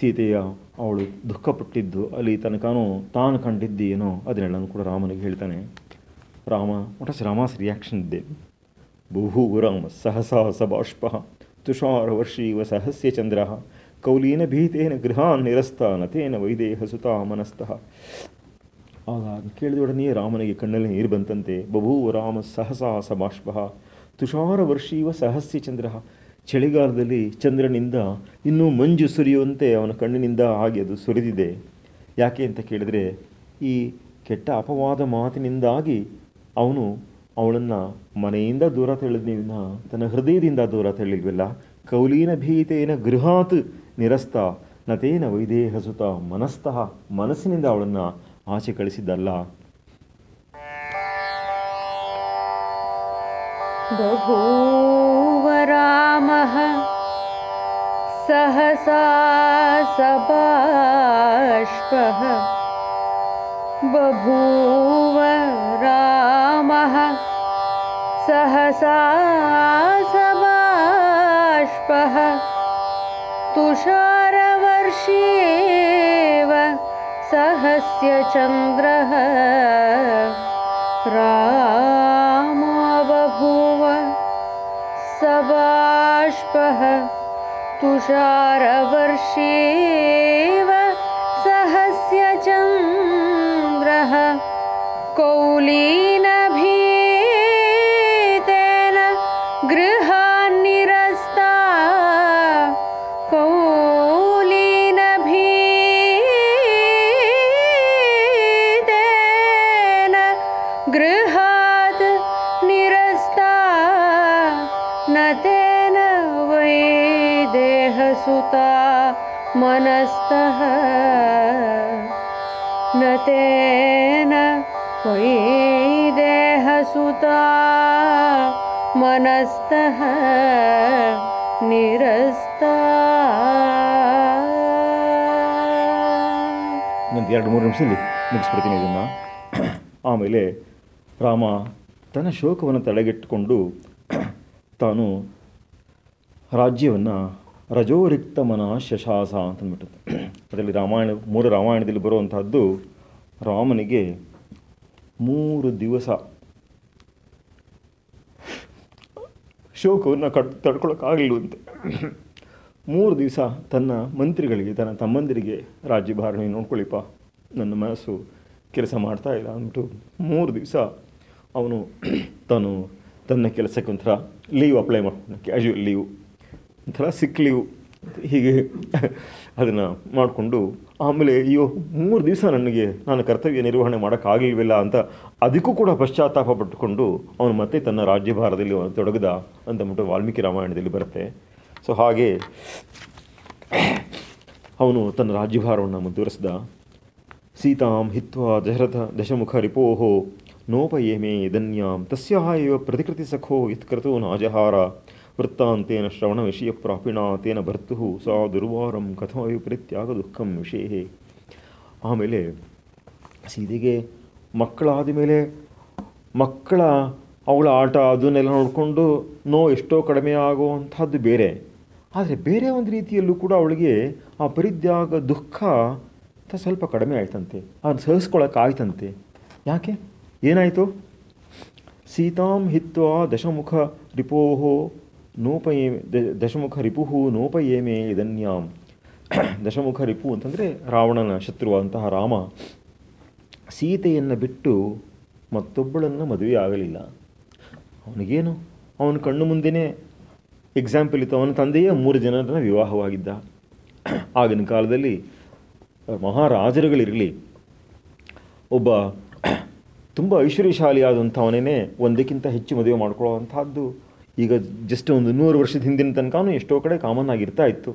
ಸೀತೆಯ ಅವಳು ದುಃಖಪಟ್ಟಿದ್ದು ಅಲ್ಲಿ ತನಕನೂ ತಾನು ಕಂಡಿದ್ದು ಏನೋ ಅದನ್ನೆಲ್ಲನೂ ಕೂಡ ರಾಮನಿಗೆ ಹೇಳ್ತಾನೆ. Rama what is Rama's reaction ವರಾಮ ಸಹಸಾಹಸ ಸಹಸಾ ಸಬಾಷ್ಪ ತುಷಾರವರ್ಷೀವ ಸಹಸ್ಯ ಚಂದ್ರ, ಕೌಲೀನ ಭೀತೇನ ಗೃಹಾನ್ ನಿರಸ್ತ ನತೇನ ವೈದೇಹ ಸುತ ಮನಸ್ತಃ. ಆಗ ಕೇಳಿದೊಡನೆಯೇ ರಾಮನಿಗೆ ಕಣ್ಣಲ್ಲಿ ನೀರು ಬಂತಂತೆ. ಬಭೂವ ರಾಮ ಸಹಸಾ ಸಬಾಷ್ಪ ತುಷಾರವರ್ಷೀವ ಸಹಸ್ಯ ಚಂದ್ರ. ಚಳಿಗಾಲದಲ್ಲಿ ಚಂದ್ರನಿಂದ ಇನ್ನೂ ಮಂಜು ಸುರಿಯುವಂತೆ ಅವನ ಕಣ್ಣಿನಿಂದ ಹಾಗೆ ಅದು ಸುರಿದಿದೆ. ಯಾಕೆ ಅಂತ ಕೇಳಿದರೆ ಈ ಕೆಟ್ಟ ಅಪವಾದ ಮಾತಿನಿಂದಾಗಿ ಅವನು ಅವಳನ್ನು ಮನೆಯಿಂದ ದೂರ ತಳ್ಳಿದ್ನಿವಿನ ತನ್ನ ಹೃದಯದಿಂದ ದೂರ ತಳ್ಳಿಲ್ವಲ್ಲ ಕೌಲೀನ ಭೀತೇನ ಗೃಹಾತ್ ನಿರಸ್ತ ನತೇನ ವೈದೇಹ ಸುತ ಮನಸ್ತಃ ಮನಸ್ಸಿನಿಂದ ಅವಳನ್ನು ಆಚೆ ಕಳಿಸಿದ್ದಲ್ಲ बभूव रामः सहसा सबाष्पः बभूव रामः सहसा सबाष्पः तुषारवर्षेव सहस्य चन्द्रः रामो बभूव सबाष्पः तुषारवर्षेव सहस्य चन्द्रः कौल मनस्तः न तेन वै देहसुता मनस्तः निरस्ता ಇನ್ನೊಂದು ಎರಡು ಮೂರು ನಿಮಿಷದಲ್ಲಿ ಮುಗಿಸ್ಬಿಡ್ತೀನಿ ಇದನ್ನು ಆಮೇಲೆ ರಾಮ ತನ್ನ ಶೋಕವನ್ನು ತಡೆಗಟ್ಟಿಕೊಂಡು ತಾನು ರಾಜ್ಯವನ್ನು ರಜೋರಿಕ್ತ ಮನ ಶಶಾಸ ಅಂತಂದ್ಬಿಟ್ಟು ಅದರಲ್ಲಿ ರಾಮಾಯಣ, ಮೂರು ರಾಮಾಯಣದಲ್ಲಿ ಬರುವಂತಹದ್ದು ರಾಮನಿಗೆ ಮೂರು ದಿವಸ ಶೋಕವನ್ನು ಕಟ್, ತಡ್ಕೊಳಕ್ಕಾಗಲಿಲ್ವಂತೆ. ಮೂರು ದಿವಸ ತನ್ನ ಮಂತ್ರಿಗಳಿಗೆ, ತನ್ನ ತಮ್ಮಂದಿರಿಗೆ ರಾಜ್ಯಭಾರ ನೀವು ನೋಡ್ಕೊಳ್ಳಿಪ್ಪ ನನ್ನ ಮನಸ್ಸು ಕೆಲಸ ಮಾಡ್ತಾ ಇಲ್ಲ ಅಂದ್ಬಿಟ್ಟು ಮೂರು ದಿವಸ ಅವನು ತಾನು ತನ್ನ ಕೆಲಸಕ್ಕೊಂಥರ ಲೀವ್ ಅಪ್ಲೈ ಮಾಡ್ಕೊಂಡು ಕ್ಯಾಶುವಲ್ ಲೀವ್ ಒಂಥರ ಸಿಕ್ಲಿವು ಹೀಗೆ ಅದನ್ನು ಮಾಡಿಕೊಂಡು ಆಮೇಲೆ ಅಯ್ಯೋ, ಮೂರು ದಿವಸ ನನಗೆ ನಾನು ಕರ್ತವ್ಯ ನಿರ್ವಹಣೆ ಮಾಡೋಕ್ಕಾಗಲಿಲ್ಲ ಅಂತ ಅದಕ್ಕೂ ಕೂಡ ಪಶ್ಚಾತ್ತಾಪ ಪಟ್ಟುಕೊಂಡು ಅವನು ಮತ್ತೆ ತನ್ನ ರಾಜ್ಯಭಾರದಲ್ಲಿ ತೊಡಗಿದ ಅಂತಂದ್ಬಿಟ್ಟು ವಾಲ್ಮೀಕಿ ರಾಮಾಯಣದಲ್ಲಿ ಬರುತ್ತೆ. ಸೊ ಹಾಗೆ ಅವನು ತನ್ನ ರಾಜ್ಯಭಾರವನ್ನು ಮುಂದುವರೆಸಿದ. ಸೀತಾಂ ಹಿತ್ವಾ ದಶರಥ ದಶಮುಖ ರಿಪೋಹೋ, ನೋಪಯೇಮೇ ಧನ್ಯಾಂ ತಸ್ಯಾಹ ಇವ ಪ್ರತಿಕೃತಿ ಸಖೋ ಇತ್ಕೃತೋ ನಾಜಹಾರ. ವೃತ್ತಾಂತೇನ ಶ್ರವಣ ವಿಷಯ ಪ್ರಾಪಿಣಾತೇನ ಭರ್ತು ಸಾ ದುರ್ವಾರಂ ಕಥಮ ದುಃಖಂ ವಿಷಯ. ಆಮೇಲೆ ಸೀದೆಗೆ ಮಕ್ಕಳಾದ ಮೇಲೆ ಮಕ್ಕಳ ಅವಳ ಆಟ ಅದನ್ನೆಲ್ಲ ನೋಡಿಕೊಂಡು ನೋ ಎಷ್ಟೋ ಕಡಿಮೆ ಆಗುವಂಥದ್ದು ಬೇರೆ. ಆದರೆ ಬೇರೆ ಒಂದು ರೀತಿಯಲ್ಲೂ ಕೂಡ ಅವಳಿಗೆ ಆ ಪರಿತ್ಯಾಗ ದುಃಖ ಅಂತ ಸ್ವಲ್ಪ ಕಡಿಮೆ ಆಯ್ತಂತೆ. ಅದು ಸಹಿಸ್ಕೊಳಕ್ಕಾಯ್ತಂತೆ ಯಾಕೆ? ಏನಾಯಿತು? ಸೀತಾಂ ಹಿತ್ವಾ ದಶಮುಖ ರಿಪೋಹೋ ನೋಪಯೇ ದಶಮುಖ ರಿಪುಹು ನೋಪಯೇಮೆ ಇದನ್ಯಾಂ. ದಶಮುಖ ರಿಪು ಅಂತಂದರೆ ರಾವಣನ ಶತ್ರುವಾದಂತಹ ರಾಮ. ಸೀತೆಯನ್ನು ಬಿಟ್ಟು ಮತ್ತೊಬ್ಬಳನ್ನು ಮದುವೆ ಆಗಲಿಲ್ಲ. ಅವನಿಗೇನು? ಅವನ ಕಣ್ಣು ಮುಂದೆಯೇ ಎಕ್ಸಾಂಪಲ್ ಇತ್ತು. ಅವನ ತಂದೆಯೇ ಮೂರು ಜನರನ್ನು ವಿವಾಹವಾಗಿದ್ದ. ಆಗಿನ ಕಾಲದಲ್ಲಿ ಮಹಾರಾಜರುಗಳಿರಲಿ. ಒಬ್ಬ ತುಂಬ ಐಶ್ವರ್ಯಶಾಲಿಯಾದಂಥವನೇ ಒಂದಕ್ಕಿಂತ ಹೆಚ್ಚು ಮದುವೆ ಮಾಡ್ಕೊಳ್ಳುವಂಥದ್ದು ಈಗ ಜಸ್ಟ್ ಒಂದು ನೂರು ವರ್ಷದ ಹಿಂದಿನ ತನಕ ಎಷ್ಟೋ ಕಡೆ ಕಾಮನ್ ಆಗಿರ್ತಾ ಇತ್ತು.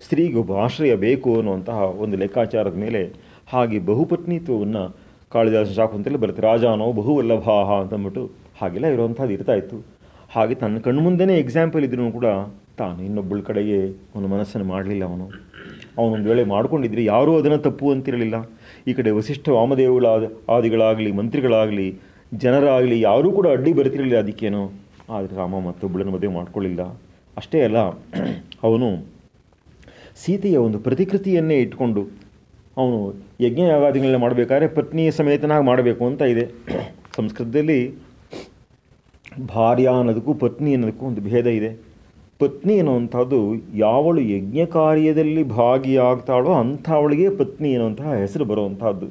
ಸ್ತ್ರೀಗೆ ಒಬ್ಬ ಆಶ್ರಯ ಬೇಕು ಅನ್ನುವಂತಹ ಒಂದು ಲೆಕ್ಕಾಚಾರದ ಮೇಲೆ ಹಾಗೆ ಬಹುಪತ್ನಿತ್ವವನ್ನು ಕಾಳಿದಾಸ ಶಾಕುಂತಲೇ ಬರುತ್ತೆ. ರಾಜಾನೋ ಬಹುವಲ್ಲಭಾಹ ಅಂತಂದ್ಬಿಟ್ಟು ಹಾಗೆಲ್ಲ ಇರುವಂಥದ್ದು ಇರ್ತಾ ಇತ್ತು. ಹಾಗೆ ತನ್ನ ಕಣ್ಮುಂದೆನೇ ಎಕ್ಸಾಂಪಲ್ ಇದ್ರೂ ಕೂಡ ತಾನು ಇನ್ನೊಬ್ಬಳ ಕಡೆಗೆ ಅವನ ಮನಸ್ಸನ್ನು ಮಾಡಲಿಲ್ಲ ಅವನು. ಅವನೊಂದು ವೇಳೆ ಮಾಡ್ಕೊಂಡಿದ್ರೆ ಯಾರೂ ಅದನ್ನು ತಪ್ಪು ಅಂತಿರಲಿಲ್ಲ. ಈ ಕಡೆ ವಸಿಷ್ಠ ವಾಮದೇವಗಳ ಆದಿಗಳಾಗಲಿ, ಮಂತ್ರಿಗಳಾಗಲಿ, ಜನರಾಗಲಿ ಯಾರೂ ಕೂಡ ಅಡ್ಡಿ ಬರ್ತಿರಲಿಲ್ಲ ಅದಕ್ಕೇನೋ. ಆದರೆ ರಾಮ ಮತ್ತೊಬ್ಬಳನ್ನು ಮದುವೆ ಮಾಡಿಕೊಳ್ಳಿಲ್ಲ. ಅಷ್ಟೇ ಅಲ್ಲ, ಅವನು ಸೀತೆಯ ಒಂದು ಪ್ರತಿಕೃತಿಯನ್ನೇ ಇಟ್ಕೊಂಡು ಅವನು ಯಜ್ಞ ಯಾಗಾದಿಗಳನ್ನ ಮಾಡಬೇಕಾದ್ರೆ ಪತ್ನಿಯ ಸಮೇತನಾಗಿ ಮಾಡಬೇಕು ಅಂತ ಇದೆ. ಸಂಸ್ಕೃತದಲ್ಲಿ ಭಾರ್ಯ ಅನ್ನೋದಕ್ಕೂ ಪತ್ನಿ ಅನ್ನೋದಕ್ಕೂ ಒಂದು ಭೇದ ಇದೆ. ಪತ್ನಿ ಅನ್ನುವಂಥದ್ದು ಯಾವಳು ಯಜ್ಞ ಕಾರ್ಯದಲ್ಲಿ ಭಾಗಿಯಾಗ್ತಾಳೋ ಅಂಥವಳಿಗೆ ಪತ್ನಿ ಅನ್ನುವಂತಹ ಹೆಸರು ಬರುವಂಥದ್ದು.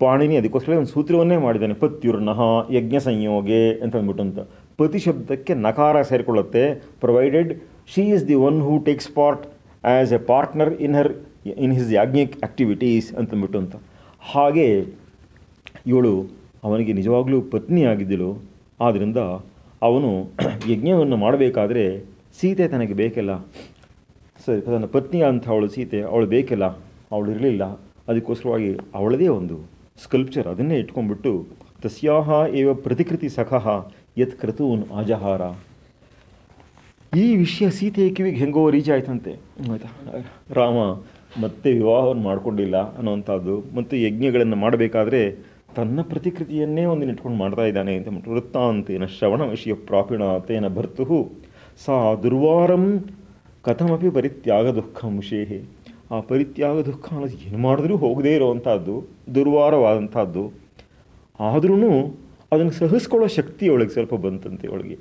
ಪಾಣಿನಿ ಅದಕ್ಕೋಸ್ಕರ ಒಂದು ಸೂತ್ರವನ್ನೇ ಮಾಡಿದ್ದಾನೆ, ಪತ್ಯುರ್ನಃ ಯಜ್ಞ ಸಂಯೋಗೆ ಅಂತ ಅಂದ್ಬಿಟ್ಟು ಅಂತ. ಪತಿ ಶಬ್ದಕ್ಕೆ ನಕಾರ ಸೇರಿಕೊಳ್ಳುತ್ತೆ. Provided she is the one who takes part as a partner in her in his ಯಾಜ್ಞಿಕ್ activities ಅಂತಂದ್ಬಿಟ್ಟು ಅಂತ. ಹಾಗೆ ಇವಳು ಅವನಿಗೆ ನಿಜವಾಗ್ಲೂ ಪತ್ನಿ ಆಗಿದ್ದಳು ಆದ್ದರಿಂದ ಅವನು ಯಜ್ಞವನ್ನು ಮಾಡಬೇಕಾದ್ರೆ ಸೀತೆ ತನಗೆ ಬೇಕಲ್ಲ. ಸರಿ, ತನ್ನ ಪತ್ನಿ ಅಂತ ಅವಳು ಸೀತೆ, ಅವಳು ಬೇಕಲ್ಲ, ಅವಳು ಇರಲಿಲ್ಲ. ಅದಕ್ಕೋಸ್ಕರವಾಗಿ ಅವಳದೇ ಒಂದು ಸ್ಕಲ್ಪ್ಚರ್ ಅದನ್ನೇ ಇಟ್ಕೊಂಡ್ಬಿಟ್ಟು, ತಸ್ಯಾಹ ಏವ ಪ್ರತಿಕೃತಿ ಸಖಃ ಯತ್ ಕ್ರತೂನ್ ಅಜಹಾರ. ಈ ವಿಷಯ ಸೀತೆಯ ಕಿವಿಗೆ ಹೆಂಗೋ ರೀಚ್ ಆಯ್ತಂತೆ. ಆಯ್ತಾ ರಾಮ ಮತ್ತೆ ವಿವಾಹವನ್ನು ಮಾಡಿಕೊಂಡಿಲ್ಲ ಅನ್ನೋವಂಥದ್ದು ಮತ್ತು ಯಜ್ಞಗಳನ್ನು ಮಾಡಬೇಕಾದ್ರೆ ತನ್ನ ಪ್ರತಿಕೃತಿಯನ್ನೇ ಒಂದು ಇಟ್ಕೊಂಡು ಮಾಡ್ತಾ ಇದ್ದಾನೆ ಅಂತ ವೃತ್ತಾಂತೇನ ಶ್ರವಣ ವಿಷಯ ಪ್ರಾಪಿಣ ತೇನ ಭರ್ತು ಸಾ ದುರ್ವಾರಂ ಕಥಮಪಿ ಪರಿತ್ಯಾಗ ದುಃಖ ವಿಷಯ ಆ ಪರಿತ್ಯಾಗ ದುಃಖ ಅನ್ನೋದು ಏನು ಮಾಡಿದ್ರೂ ಹೋಗದೇ ಇರೋವಂಥದ್ದು ದುರ್ವಾರವಾದಂಥದ್ದು. ಆದ್ರೂ ಅದನ್ನು ಸಹಿಸ್ಕೊಳ್ಳೋ ಶಕ್ತಿ ಅವಳಿಗೆ ಸ್ವಲ್ಪ ಬಂತಂತೆ ಅವಳಿಗೆ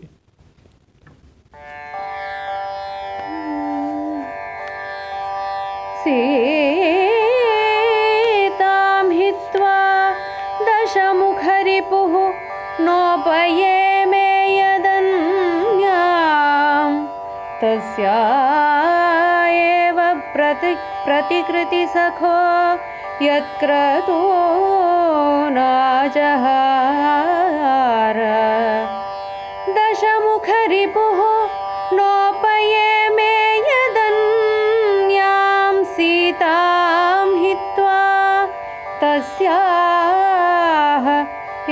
सीतां हित्वा दश दशमुखरिपुः नोपये मे यदन्यां तस्या एव प्रति प्रतिकृतिसखो यत्क्रतो नाजहार। दशमुखरिपुः नोपये मे यदन्यां सीतां हित्वा तस्याः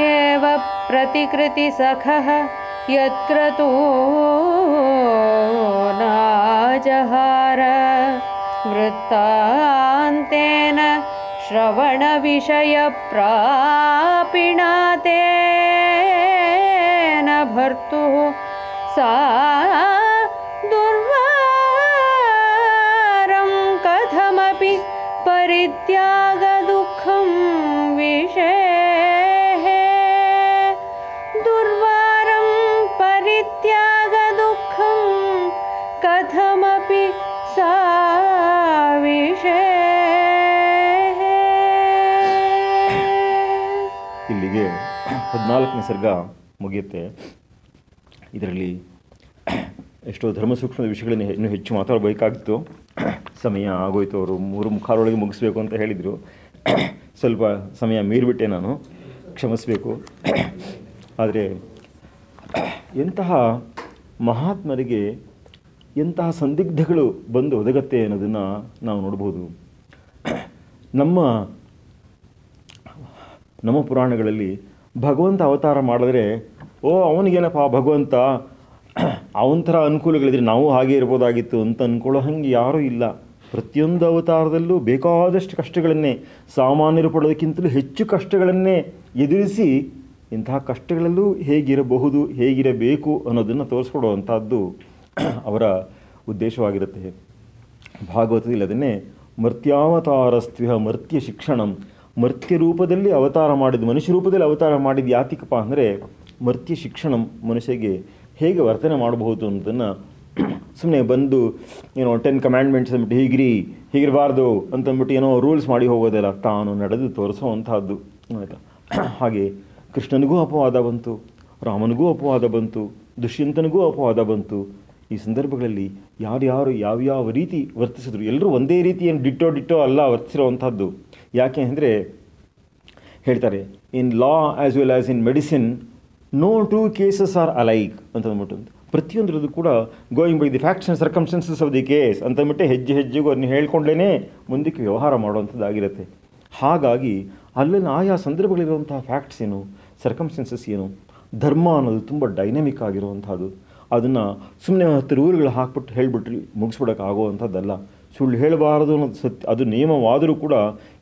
एव प्रतिकृतिसखः यत्क्रतो नाजहार। वृत्तान्तेन श्रवणविषयप्रापिणा तेन भर्तुः सा दुर्वारं कथमपि परित्यागदुःखं ಹದಿನಾಲ್ಕನೇ ಸರ್ಗ ಮುಗಿಯುತ್ತೆ. ಇದರಲ್ಲಿ ಎಷ್ಟೋ ಧರ್ಮ ಸೂಕ್ಷ್ಮದ ವಿಷಯಗಳನ್ನು ಇನ್ನೂ ಹೆಚ್ಚು ಮಾತಾಡಬೇಕಾಗಿತ್ತು ಸಮಯ ಆಗೋಯ್ತು ಅವರು. ಮೂರು ಮುಖಾರೊಳಗೆ ಮುಗಿಸ್ಬೇಕು ಅಂತ ಹೇಳಿದರು. ಸ್ವಲ್ಪ ಸಮಯ ಮೀರಿಬಿಟ್ಟೆ ನಾನು. ಕ್ಷಮಿಸಬೇಕು. ಆದರೆ ಎಂತಹ ಮಹಾತ್ಮರಿಗೆ ಎಂತಹ ಸಂದಿಗ್ಧಗಳು ಬಂದು ಒದಗತ್ತೆ ಅನ್ನೋದನ್ನು ನಾವು ನೋಡ್ಬೋದು. ನಮ್ಮ ನಮ್ಮ ಪುರಾಣಗಳಲ್ಲಿ ಭಗವಂತ ಅವತಾರ ಮಾಡಿದ್ರೆ, ಓ, ಅವನಿಗೇನಪ್ಪ ಭಗವಂತ? ಅವನ ಥರ ಅನುಕೂಲಗಳಿದ್ರೆ ನಾವು ಹಾಗೆ ಇರ್ಬೋದಾಗಿತ್ತು ಅಂತ ಅಂದ್ಕೊಳ್ಳೋ ಹಂಗೆ ಯಾರೂ ಇಲ್ಲ. ಪ್ರತಿಯೊಂದು ಅವತಾರದಲ್ಲೂ ಬೇಕಾದಷ್ಟು ಕಷ್ಟಗಳನ್ನೇ, ಸಾಮಾನ್ಯರು ಪಡೋದಕ್ಕಿಂತಲೂ ಹೆಚ್ಚು ಕಷ್ಟಗಳನ್ನೇ ಎದುರಿಸಿ ಇಂತಹ ಕಷ್ಟಗಳಲ್ಲೂ ಹೇಗಿರಬಹುದು, ಹೇಗಿರಬೇಕು ಅನ್ನೋದನ್ನು ತೋರಿಸ್ಕೊಡುವಂಥದ್ದು ಅವರ ಉದ್ದೇಶವಾಗಿರುತ್ತೆ. ಭಾಗವತದಲ್ಲಿ ಅದನ್ನೇ ಮರ್ತ್ಯಾವತಾರಸ್ತ್ವಿಹ ಮರ್ತ್ಯ ಶಿಕ್ಷಣಂ. ಮರ್ತ್ಯ ರೂಪದಲ್ಲಿ ಅವತಾರ ಮಾಡಿದ ಮನುಷ್ಯ ರೂಪದಲ್ಲಿ ಅವತಾರ ಮಾಡಿದ ಯಾತಿಕಪ್ಪ ಅಂದರೆ ಮರ್ತ್ಯ ಶಿಕ್ಷಣ ಮನುಷ್ಯಗೆ ಹೇಗೆ ವರ್ತನೆ ಮಾಡಬಹುದು ಅನ್ನೋದನ್ನು ಸುಮ್ಮನೆ ಬಂದು ಏನೋ ಟೆನ್ ಕಮ್ಯಾಂಡ್ಮೆಂಟ್ಸ್ ಅಂದ್ಬಿಟ್ಟು ಹೀಗಿರಿ, ಹೀಗಿರಬಾರ್ದು ಅಂತಂದ್ಬಿಟ್ಟು ಏನೋ ರೂಲ್ಸ್ ಮಾಡಿ ಹೋಗೋದಿಲ್ಲ ತಾನು ನಡೆದು ತೋರಿಸುವಂತಹದ್ದು. ಆಯಿತಾ? ಹಾಗೆ ಕೃಷ್ಣನಿಗೂ ಅಪವಾದ ಬಂತು, ರಾಮನಿಗೂ ಅಪವಾದ ಬಂತು, ದುಷ್ಯಂತನಿಗೂ ಅಪವಾದ ಬಂತು. ಈ ಸಂದರ್ಭಗಳಲ್ಲಿ ಯಾರ್ಯಾರು ಯಾವ್ಯಾವ ರೀತಿ ವರ್ತಿಸಿದ್ರು, ಎಲ್ಲರೂ ಒಂದೇ ರೀತಿ ಏನು ಡಿಟ್ಟೋ ಡಿಟ್ಟೋ ಅಲ್ಲ ವರ್ತಿಸಿರುವಂಥದ್ದು ಯಾಕೆ ಅಂದರೆ ಹೇಳ್ತಾರೆ in law as well as in medicine no two cases are alike ಅಂತ ಅಂದ್ಬಿಟ್ಟು. ಪ್ರತಿಯೊಂದರದ್ದು ಕೂಡ going by the facts and circumstances of the case ಅಂತಂದ್ಬಿಟ್ಟು ಹೆಜ್ಜೆ ಹೆಜ್ಜೆಗೂ ಅದನ್ನ ಹೇಳ್ಕೊಂಡೇ ಮುಂದಕ್ಕೆ ವ್ಯವಹಾರ ಮಾಡುವಂಥದ್ದಾಗಿರುತ್ತೆ. ಹಾಗಾಗಿ ಅಲ್ಲಿನ ಆಯಾ ಸಂದರ್ಭಗಳಿರುವಂತಹ ಫ್ಯಾಕ್ಟ್ಸ್ ಏನು ಸರ್ಕಮ್ಸ್ಟೆನ್ಸಸ್ ಏನು, ಧರ್ಮ ಅನ್ನೋದು ತುಂಬ ಡೈನಮಿಕ್ ಆಗಿರುವಂಥದ್ದು. ಅದನ್ನು ಸುಮ್ಮನೆ ಹತ್ತು ಊರುಗಳು ಹಾಕ್ಬಿಟ್ಟು ಹೇಳಿಬಿಟ್ರಿ ಮುಗಿಸ್ಬಿಡೋಕ್ಕಾಗೋವಂಥದ್ದಲ್ಲ. ಸುಳ್ಳು ಹೇಳಬಾರದು ಅನ್ನೋದು ಸತ್ಯ, ಅದು ನಿಯಮವಾದರೂ ಕೂಡ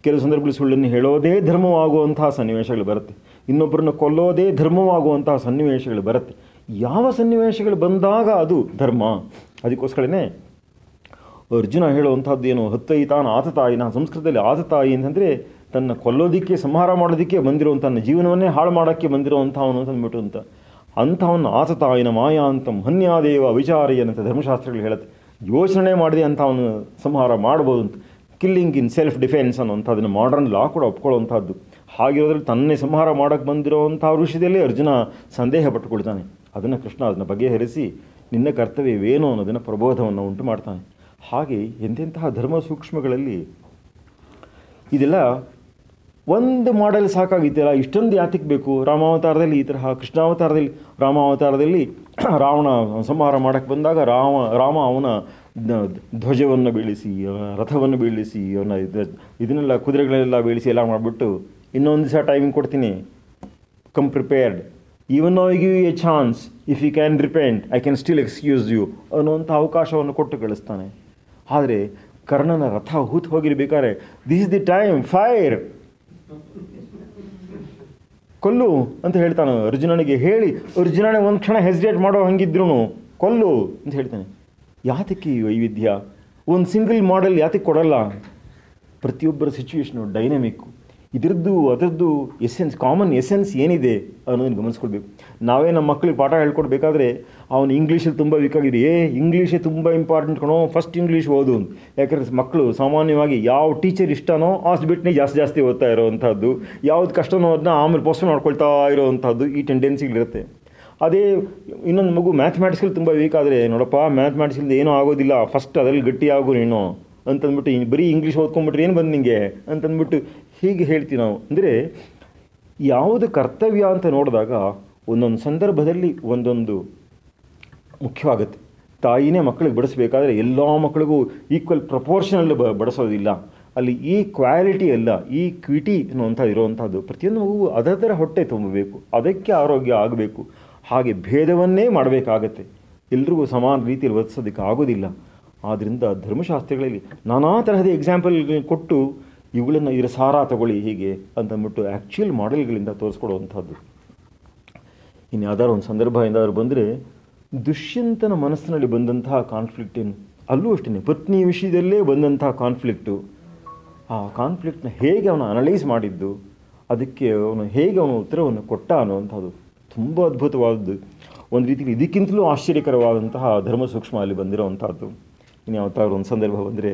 ಕೆಲವು ಸಂದರ್ಭದಲ್ಲಿ ಸುಳ್ಳನ್ನು ಹೇಳೋದೇ ಧರ್ಮವಾಗುವಂತಹ ಸನ್ನಿವೇಶಗಳು ಬರುತ್ತೆ. ಇನ್ನೊಬ್ಬರನ್ನು ಕೊಲ್ಲೋದೇ ಧರ್ಮವಾಗುವಂತಹ ಸನ್ನಿವೇಶಗಳು ಬರುತ್ತೆ. ಯಾವ ಸನ್ನಿವೇಶಗಳು ಬಂದಾಗ ಅದು ಧರ್ಮ? ಅದಕ್ಕೋಸ್ಕರನೇ ಅರ್ಜುನ ಹೇಳುವಂಥದ್ದು ಏನು? ಹತ್ತೈ ತಾಯಿ ಆತತಾಯಿನ, ಸಂಸ್ಕೃತದಲ್ಲಿ ಆತತಾಯಿ ಅಂತಂದರೆ ತನ್ನ ಕೊಲ್ಲೋದಿಕ್ಕೆ, ಸಂಹಾರ ಮಾಡೋದಕ್ಕೆ ಬಂದಿರುವಂಥ ಜೀವನವನ್ನೇ ಹಾಳು ಮಾಡೋಕ್ಕೆ ಬಂದಿರುವಂಥವನು ಅಂದ್ಬಿಟ್ಟು ಅಂತ. ಅಂಥವನ್ನು ಆತತಾಯಿನ ಮಾಯಾ ಮನ್ಯಾದೇವ ವಿಚಾರಿ ಅಂತ ಧರ್ಮಶಾಸ್ತ್ರಗಳು ಹೇಳುತ್ತೆ. ಯೋಚನೆ ಮಾಡಿದೆ ಅಂತ ಅವನು ಸಂಹಾರ ಮಾಡ್ಬೋದು ಅಂತ. ಕಿಲ್ಲಿಂಗ್ ಇನ್ ಸೆಲ್ಫ್ ಡಿಫೆನ್ಸ್ ಅನ್ನೋಂಥದ್ದನ್ನು ಮಾಡರ್ನ್ ಲಾ ಕೂಡ ಒಪ್ಕೊಳ್ಳುವಂಥದ್ದು. ಹಾಗಿರೋದ್ರಲ್ಲಿ ತನ್ನೇ ಸಂಹಾರ ಮಾಡೋಕ್ಕೆ ಬಂದಿರೋವಂಥ ವಿಷಯದಲ್ಲಿ ಅರ್ಜುನ ಸಂದೇಹ ಪಟ್ಟುಕೊಳ್ತಾನೆ. ಅದನ್ನು ಕೃಷ್ಣ ಅದನ್ನು ಬಗೆಹರಿಸಿ, ನಿನ್ನ ಕರ್ತವ್ಯವೇನು ಅನ್ನೋದನ್ನು ಪ್ರಬೋಧವನ್ನು ಉಂಟು ಮಾಡ್ತಾನೆ. ಹಾಗೆ ಎಂತೆಂತಹ ಧರ್ಮ ಸೂಕ್ಷ್ಮಗಳಲ್ಲಿ ಇದೆಲ್ಲ ಒಂದು ಮಾಡೆಲ್ ಸಾಕಾಗಿತ್ತಲ್ಲ, ಇಷ್ಟೊಂದು ಯಾತಕ್ಕೆ ಬೇಕು. ರಾಮಾವತಾರದಲ್ಲಿ ಈ ತರಹ, ಕೃಷ್ಣಾವತಾರದಲ್ಲಿ, ರಾಮಾವತಾರದಲ್ಲಿ ರಾವಣ ಸಂಹಾರ ಮಾಡೋಕ್ಕೆ ಬಂದಾಗ ರಾಮ ರಾಮ ಅವನ ಧ್ವಜವನ್ನು ಬೀಳಿಸಿ ರಥವನ್ನು ಬೀಳಿಸಿ, ಅವನ ಇದ- ಇದನ್ನೆಲ್ಲ ಕುದುರೆಗಳನ್ನೆಲ್ಲ ಬೀಳಿಸಿ ಎಲ್ಲ ಮಾಡಿಬಿಟ್ಟು ಇನ್ನೊಂದು ದಿವಸ ಟೈಮಿಂಗ್ ಕೊಡ್ತೀನಿ. Come prepared even I give a chance if you can repent I can still excuse you ಅನ್ನುವಂಥ ಅವಕಾಶವನ್ನು ಕೊಟ್ಟು ಕಳಿಸ್ತಾನೆ. ಆದರೆ ಕರ್ಣನ ರಥ ಹೂತ್ ಹೋಗಿರ್ಬೇಕಾದ್ರೆ this is the time fire ಕೊಲ್ಲು ಅಂತ ಹೇಳ್ತಾನೆ. ಅರ್ಜುನನಿಗೆ ಹೇಳಿ, ಅರ್ಜುನನೇ, ಒಂದು ಕ್ಷಣ ಹೆಸಿಟೇಟ್ ಮಾಡೋ ಹಂಗಿದ್ರು ಕೊಲ್ಲು, ಅಂತ ಹೇಳ್ತಾನೆ. ಯಾತಕ್ಕೆ ಈ ವೈವಿಧ್ಯ? ಒಂದು ಸಿಂಗಲ್ ಮಾಡೆಲ್ ಯಾತಕ್ಕೆ ಕೊಡಲ್ಲ? ಪ್ರತಿಯೊಬ್ಬರ ಸಿಚುವೇಶನು ಡೈನಮಿಕ್ಕು ಇದರದ್ದು, ಅದರದ್ದು ಎಸೆನ್ಸ್ ಕಾಮನ್ ಎಸೆನ್ಸ್ ಏನಿದೆ ಅನ್ನೋದನ್ನು ಗಮನಿಸ್ಕೊಳ್ಬೇಕು. ನಾವೇ ನಮ್ಮ ಮಕ್ಕಳಿಗೆ ಪಾಠ ಹೇಳ್ಕೊಡ್ಬೇಕಾದ್ರೆ, ಅವನು ಇಂಗ್ಲೀಷಲ್ಲಿ ತುಂಬ ವೀಕಾಗಿದೆ ಏ ಇಂಗ್ಲೀಷೇ ತುಂಬ ಇಂಪಾರ್ಟೆಂಟ್ ಕಣೋ ಫಸ್ಟ್ ಇಂಗ್ಲೀಷ್ ಓದು. ಯಾಕಂದರೆ ಮಕ್ಕಳು ಸಾಮಾನ್ಯವಾಗಿ ಯಾವ ಟೀಚರ್ ಇಷ್ಟನೋ ಬಿಟ್ಟನೆ ಜಾಸ್ತಿ ಜಾಸ್ತಿ ಓದ್ತಾ ಇರೋವಂಥದ್ದು ಯಾವ್ದು ಕಷ್ಟನೋ ಅದನ್ನ ಆಮೇಲೆ ಪೋಸ್ಟ್ ಮಾಡ್ಕೊಳ್ತಾ ಇರೋವಂಥದ್ದು ಈ ಟೆಂಡೆನ್ಸಿಗಳಿರುತ್ತೆ ಅದೇ ಇನ್ನೊಂದು ಮಗು ಮ್ಯಾಥಮೆಟಿಕ್ಸಲ್ಲಿ ತುಂಬ ವೀಕ್ ಆದರೆ, ನೋಡಪ್ಪ ಮ್ಯಾಥಮೆಟಿಕ್ಸಲ್ಲಿ ಏನೂ ಆಗೋದಿಲ್ಲ. ಫಸ್ಟ್ ಅದರಲ್ಲಿ ಗಟ್ಟಿ ಆಗು ನೀನು. ಅಂತಂದ್ಬಿಟ್ಟು ಬರೀ ಇಂಗ್ಲೀಷ್ ಓದ್ಕೊಂಬಿಟ್ರೆ ಏನು ಬಂದು ನಿಮಗೆ ಅಂತಂದ್ಬಿಟ್ಟು ಹೀಗೆ ಹೇಳ್ತೀವಿ ನಾವು. ಅಂದರೆ ಯಾವುದು ಕರ್ತವ್ಯ ಅಂತ ನೋಡಿದಾಗ ಒಂದೊಂದು ಸಂದರ್ಭದಲ್ಲಿ ಒಂದೊಂದು ಮುಖ್ಯವಾಗುತ್ತೆ. ತಾಯಿನೇ ಮಕ್ಕಳಿಗೆ ಬಡಿಸಬೇಕಾದ್ರೆ ಎಲ್ಲ ಮಕ್ಕಳಿಗೂ ಈಕ್ವಲ್ ಪ್ರಪೋರ್ಷನಲ್ಲಿ ಬ ಬಡಿಸೋದಿಲ್ಲ. ಅಲ್ಲಿ ಈ ಕ್ವಾಲಿಟಿ ಅಲ್ಲ, ಈ ಕ್ವಿಟಿ ಅನ್ನುವಂಥ ಇರುವಂಥದ್ದು. ಪ್ರತಿಯೊಂದು ಮಗು ಅದರ ಹೊಟ್ಟೆ ತುಂಬಬೇಕು. ಅದಕ್ಕೆ ಆರೋಗ್ಯ ಆಗಬೇಕು. ಹಾಗೆ ಭೇದವನ್ನೇ ಮಾಡಬೇಕಾಗತ್ತೆ. ಎಲ್ರಿಗೂ ಸಮಾನ ರೀತಿಯಲ್ಲಿ ವರ್ತಿಸೋದಕ್ಕೆ ಆಗೋದಿಲ್ಲ. ಆದ್ದರಿಂದ ಧರ್ಮಶಾಸ್ತ್ರಗಳಲ್ಲಿ ನಾನಾ ತರಹದ ಎಕ್ಸಾಂಪಲ್ ಕೊಟ್ಟು ಇವುಗಳನ್ನು ಇದರ ಸಾರ ತಗೊಳ್ಳಿ ಹೀಗೆ ಅಂತಂದ್ಬಿಟ್ಟು ಆ್ಯಕ್ಚುಯಲ್ ಮಾಡೆಲ್ಗಳಿಂದ ತೋರಿಸ್ಕೊಡುವಂಥದ್ದು. ಇನ್ನು ಯಾವ್ದಾದ್ರು ಒಂದು ಸಂದರ್ಭ ಏನಾದರೂ ಬಂದರೆ ದುಷ್ಯಂತನ ಮನಸ್ಸಿನಲ್ಲಿ ಬಂದಂತಹ ಕಾನ್ಫ್ಲಿಕ್ಟ್ ಏನು? ಅಲ್ಲೂ ಅಷ್ಟೇ ಪತ್ನಿ ವಿಷಯದಲ್ಲೇ ಬಂದಂತಹ ಕಾನ್ಫ್ಲಿಕ್ಟು ಆ ಕಾನ್ಫ್ಲಿಕ್ಟ್ನ ಹೇಗೆ ಅವನು ಅನಲೈಸ್ ಮಾಡಿದ್ದು, ಅದಕ್ಕೆ ಅವನು ಹೇಗೆ ಅವನು ಉತ್ತರವನ್ನು ಕೊಟ್ಟ ಅನ್ನುವಂಥದ್ದು ತುಂಬ ಅದ್ಭುತವಾದದ್ದು. ಒಂದು ರೀತಿಯಲ್ಲಿ ಇದಕ್ಕಿಂತಲೂ ಆಶ್ಚರ್ಯಕರವಾದಂತಹ ಧರ್ಮ ಸೂಕ್ಷ್ಮ ಅಲ್ಲಿ ಬಂದಿರೋವಂಥದ್ದು ಇನ್ನು ಯಾವತ್ತಾದ್ರೂ ಒಂದು ಸಂದರ್ಭ ಬಂದರೆ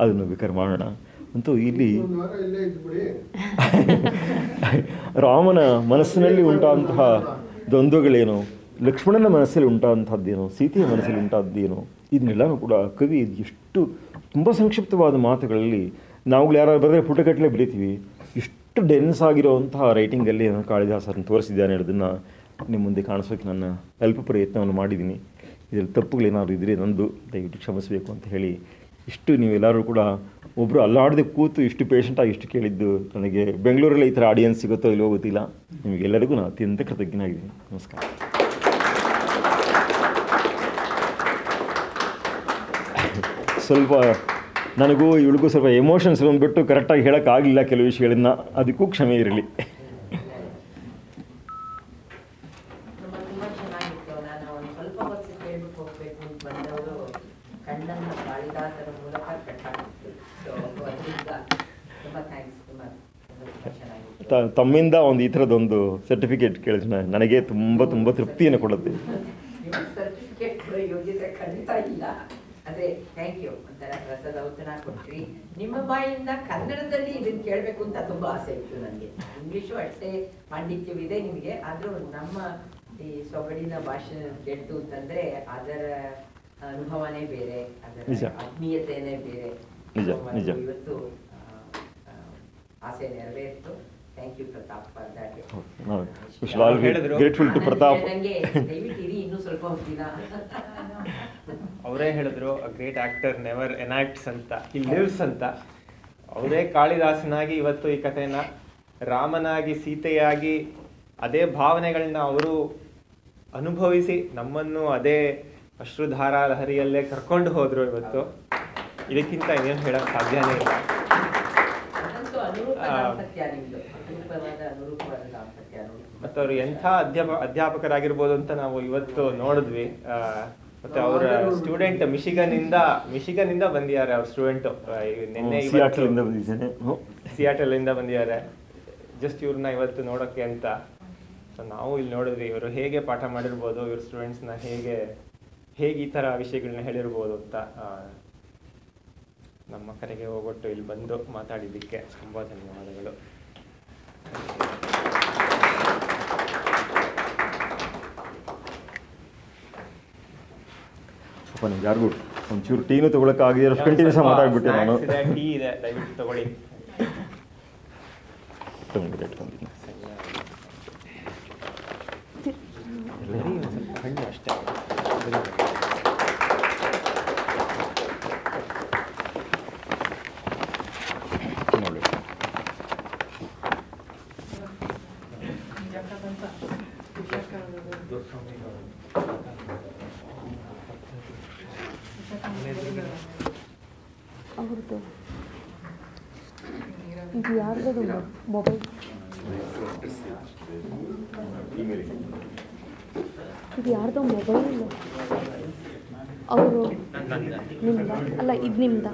ಅದನ್ನು ಬೇಕಾರೆ ಮಾಡೋಣ. ಅಂತೂ ಇಲ್ಲಿ ರಾಮನ ಮನಸ್ಸಿನಲ್ಲಿ ಉಂಟಾದಂತಹ ದ್ವಂದ್ವಗಳೇನು? ಲಕ್ಷ್ಮಣನ ಮನಸ್ಸಲ್ಲಿ ಉಂಟಾದಂಥದ್ದೇನು? ಸೀತೆಯ ಮನಸ್ಸಲ್ಲಿ ಉಂಟಾದ್ದೇನು ಇದನ್ನೆಲ್ಲನೂ ಕೂಡ ಕವಿ ಎಷ್ಟು ತುಂಬ ಸಂಕ್ಷಿಪ್ತವಾದ ಮಾತುಗಳಲ್ಲಿ ನಾವುಗಳು ಯಾರು ಬರೆದ್ರೆ ಪುಟಗಟ್ಟಲೆ ಬರೀತೀವಿ. ಇಷ್ಟು ಡೆನ್ಸ್ ಆಗಿರುವಂತಹ ರೈಟಿಂಗಲ್ಲಿ ನಾನು ಕಾಳಿದಾಸರನ್ನು ತೋರಿಸಿದ್ದಾನೆ ಅದನ್ನು ನಿಮ್ಮ ಮುಂದೆ ಕಾಣಿಸೋಕೆ ನನ್ನ ಅಲ್ಪ ಪ್ರಯತ್ನವನ್ನು ಮಾಡಿದ್ದೀನಿ. ಇದರಲ್ಲಿ ತಪ್ಪುಗಳೇನಾದರೂ ಇದ್ದರೆ ನಂದು ದಯವಿಟ್ಟು ಕ್ಷಮಿಸಬೇಕು ಅಂತ ಹೇಳಿ ಇಷ್ಟು ನೀವೆಲ್ಲರೂ ಕೂಡ ಒಬ್ಬರು ಅಲ್ಲಾಡದೆ ಕೂತು ಇಷ್ಟು ಪೇಷಂಟಾಗಿ ಇಷ್ಟು ಕೇಳಿದ್ದು ನನಗೆ ಬೆಂಗಳೂರಲ್ಲಿ ಈ ಥರ ಆಡಿಯನ್ಸ್ ಸಿಗುತ್ತೋ ಇಲ್ಲವೋ ಗೊತ್ತಿಲ್ಲ. ನಿಮಗೆಲ್ಲರಿಗೂ ನಾನು ಅತ್ಯಂತ ಕೃತಜ್ಞನಾಗಿದ್ದೀನಿ. ನಮಸ್ಕಾರ. ಸ್ವಲ್ಪ ನನಗೂ ಇವಳಿಗೂ ಸ್ವಲ್ಪ ಎಮೋಷನ್ಸ್ ಬಂದುಬಿಟ್ಟು ಕರೆಕ್ಟಾಗಿ ಹೇಳೋಕ್ಕಾಗಲಿಲ್ಲ ಕೆಲವು ವಿಷಯಗಳನ್ನ. ಅದಕ್ಕೂ ಕ್ಷಮೆ ಇರಲಿ. ತಮ್ಮಿಂದ ಒಂದು ಈ ಥರದೊಂದು ಸರ್ಟಿಫಿಕೇಟ್ ಕೇಳಿದ್ರೆ ನನಗೆ ತುಂಬ ತುಂಬ ತೃಪ್ತಿಯನ್ನು ಕೊಡುತ್ತೆ. ಅದೇ ಥ್ಯಾಂಕ್ ಯು ಒಂಥರ ಪ್ರಸಾದ ಔತಣ ಕೊಟ್ರಿ ನಿಮ್ಮ ಬಾಯಿಂದ ಕನ್ನಡದಲ್ಲಿ ಇದನ್ನ ಕೇಳಬೇಕು ಅಂತ ತುಂಬಾ ಆಸೆ ಇತ್ತು ನನಗೆ ಇಂಗ್ಲಿಷು ಅಷ್ಟೇ ಪಾಂಡಿತ್ಯವಿದೆ ನಿಮಗೆ ಆದರೂ ನಮ್ಮ ಈ ಸೊಗಡಿನ ಭಾಷೆ ಕೇಳ್ತು ಅಂತಂದ್ರೆ ಅದರ ಅನುಭವನೇ ಬೇರೆ. ಅದರ ಆತ್ಮೀಯತೆನೇ ಬೇರೆ. ಇವತ್ತು ಆಸೆ ನೆರವೇರಿತು thank you Pratap for Pratap ದಯವಿಟ್ಟು ಇರಿ ಇನ್ನೂ ಸ್ವಲ್ಪ ಹೊತ್ತಿನ. ಅವರೇ ಹೇಳಿದ್ರು ಗ್ರೇಟ್ ಆಕ್ಟರ್ ನೆವರ್ ಎನಾಕ್ಟ್ಸ್ ಅಂತ ಈ ಲಿವ್ಸ್ ಅಂತ. ಅವರೇ ಕಾಳಿದಾಸನಾಗಿ ಇವತ್ತು ಈ ಕಥೆನ ರಾಮನಾಗಿ ಸೀತೆಯಾಗಿ ಅದೇ ಭಾವನೆಗಳನ್ನ ಅವರು ಅನುಭವಿಸಿ ನಮ್ಮನ್ನು ಅದೇ ಅಶ್ರುಧಾರ ಲಹರಿಯಲ್ಲೇ ಕರ್ಕೊಂಡು ಹೋದ್ರು ಇವತ್ತು. ಇದಕ್ಕಿಂತ ಇನ್ನೇನು ಹೇಳಕ್ ಸಾಧ್ಯನೇ ಇಲ್ಲ. ಅನುರೂಪವಾದ ದಾಂಪತ್ಯ ಮತ್ತು ಅವರು ಎಂಥ ಅಧ್ಯಾಪ ಅಧ್ಯಾಪಕರಾಗಿರ್ಬೋದು ಅಂತ ನಾವು ಇವತ್ತು ನೋಡಿದ್ವಿ. ಆ, ಮತ್ತೆ ಅವರ ಸ್ಟೂಡೆಂಟ್ ಮಿಶಿಗನ್ ಇಂದ ಮಿಶಿಗನ್ ಇಂದ ಬಂದಿದ್ದಾರೆ ಅವ್ರ ಸ್ಟೂಡೆಂಟ್. ನಿನ್ನೆ ಸಿಯಾಟಲ್ ಇಂದ ಬಂದಿದ್ದಾರೆ. ಜಸ್ಟ್ ಇವ್ರನ್ನ ಇವತ್ತು ನೋಡೋಕೆ ಅಂತ. ಸೊ ನಾವು ಇಲ್ಲಿ ನೋಡಿದ್ವಿ ಇವರು ಹೇಗೆ ಪಾಠ ಮಾಡಿರ್ಬೋದು ಇವ್ರ ಸ್ಟೂಡೆಂಟ್ಸ್ನ ಹೇಗೆ ಹೇಗೆ ಈ ಥರ ವಿಷಯಗಳನ್ನ ಹೇಳಿರ್ಬೋದು ಅಂತ. ಆ, ನಮ್ಮ ಕರೆಗೆ ಹೋಗೊಟ್ಟು ಇಲ್ಲಿ ಬಂದು ಮಾತಾಡಿದ್ದಕ್ಕೆ ತುಂಬ ಧನ್ಯವಾದಗಳು. ಅಪ್ಪ ನಂಗೆ ಯಾರಿಗೂ ಒಂಚೂರು ಟೀನು ತೊಗೊಳಕ್ಕಾಗದೇ ಅಷ್ಟು ಕಂಟಿನ್ಯೂಸ್ ಮಾತಾಡ್ಬಿಟ್ಟೆ ನಾನು Snacks ಇದೆ ಟೀ ಇದೆ ದಯವಿಟ್ಟು ತಗೊಳ್ಳಿ ತಗೊಂಡ್ಬಿಟ್ಟೆ, ಇಟ್ಕೊಂಡಿದ್ದೀನಿ. ಬರೀ ಒಂದ್ ಸ್ವಲ್ಪ ಹಣ್ಣು ಅಷ್ಟೇ ನೋಡಿ. ಅವ್ರದ್ದು ಇದು ಯಾರ್ದು ಮೊಬೈಲ್ ಇದು ಯಾರ್ದೋ ಮೊಬೈಲ್ ಅವರು ನಿಮ್ದ? ಅಲ್ಲ ಇದು ನಿಮ್ದ.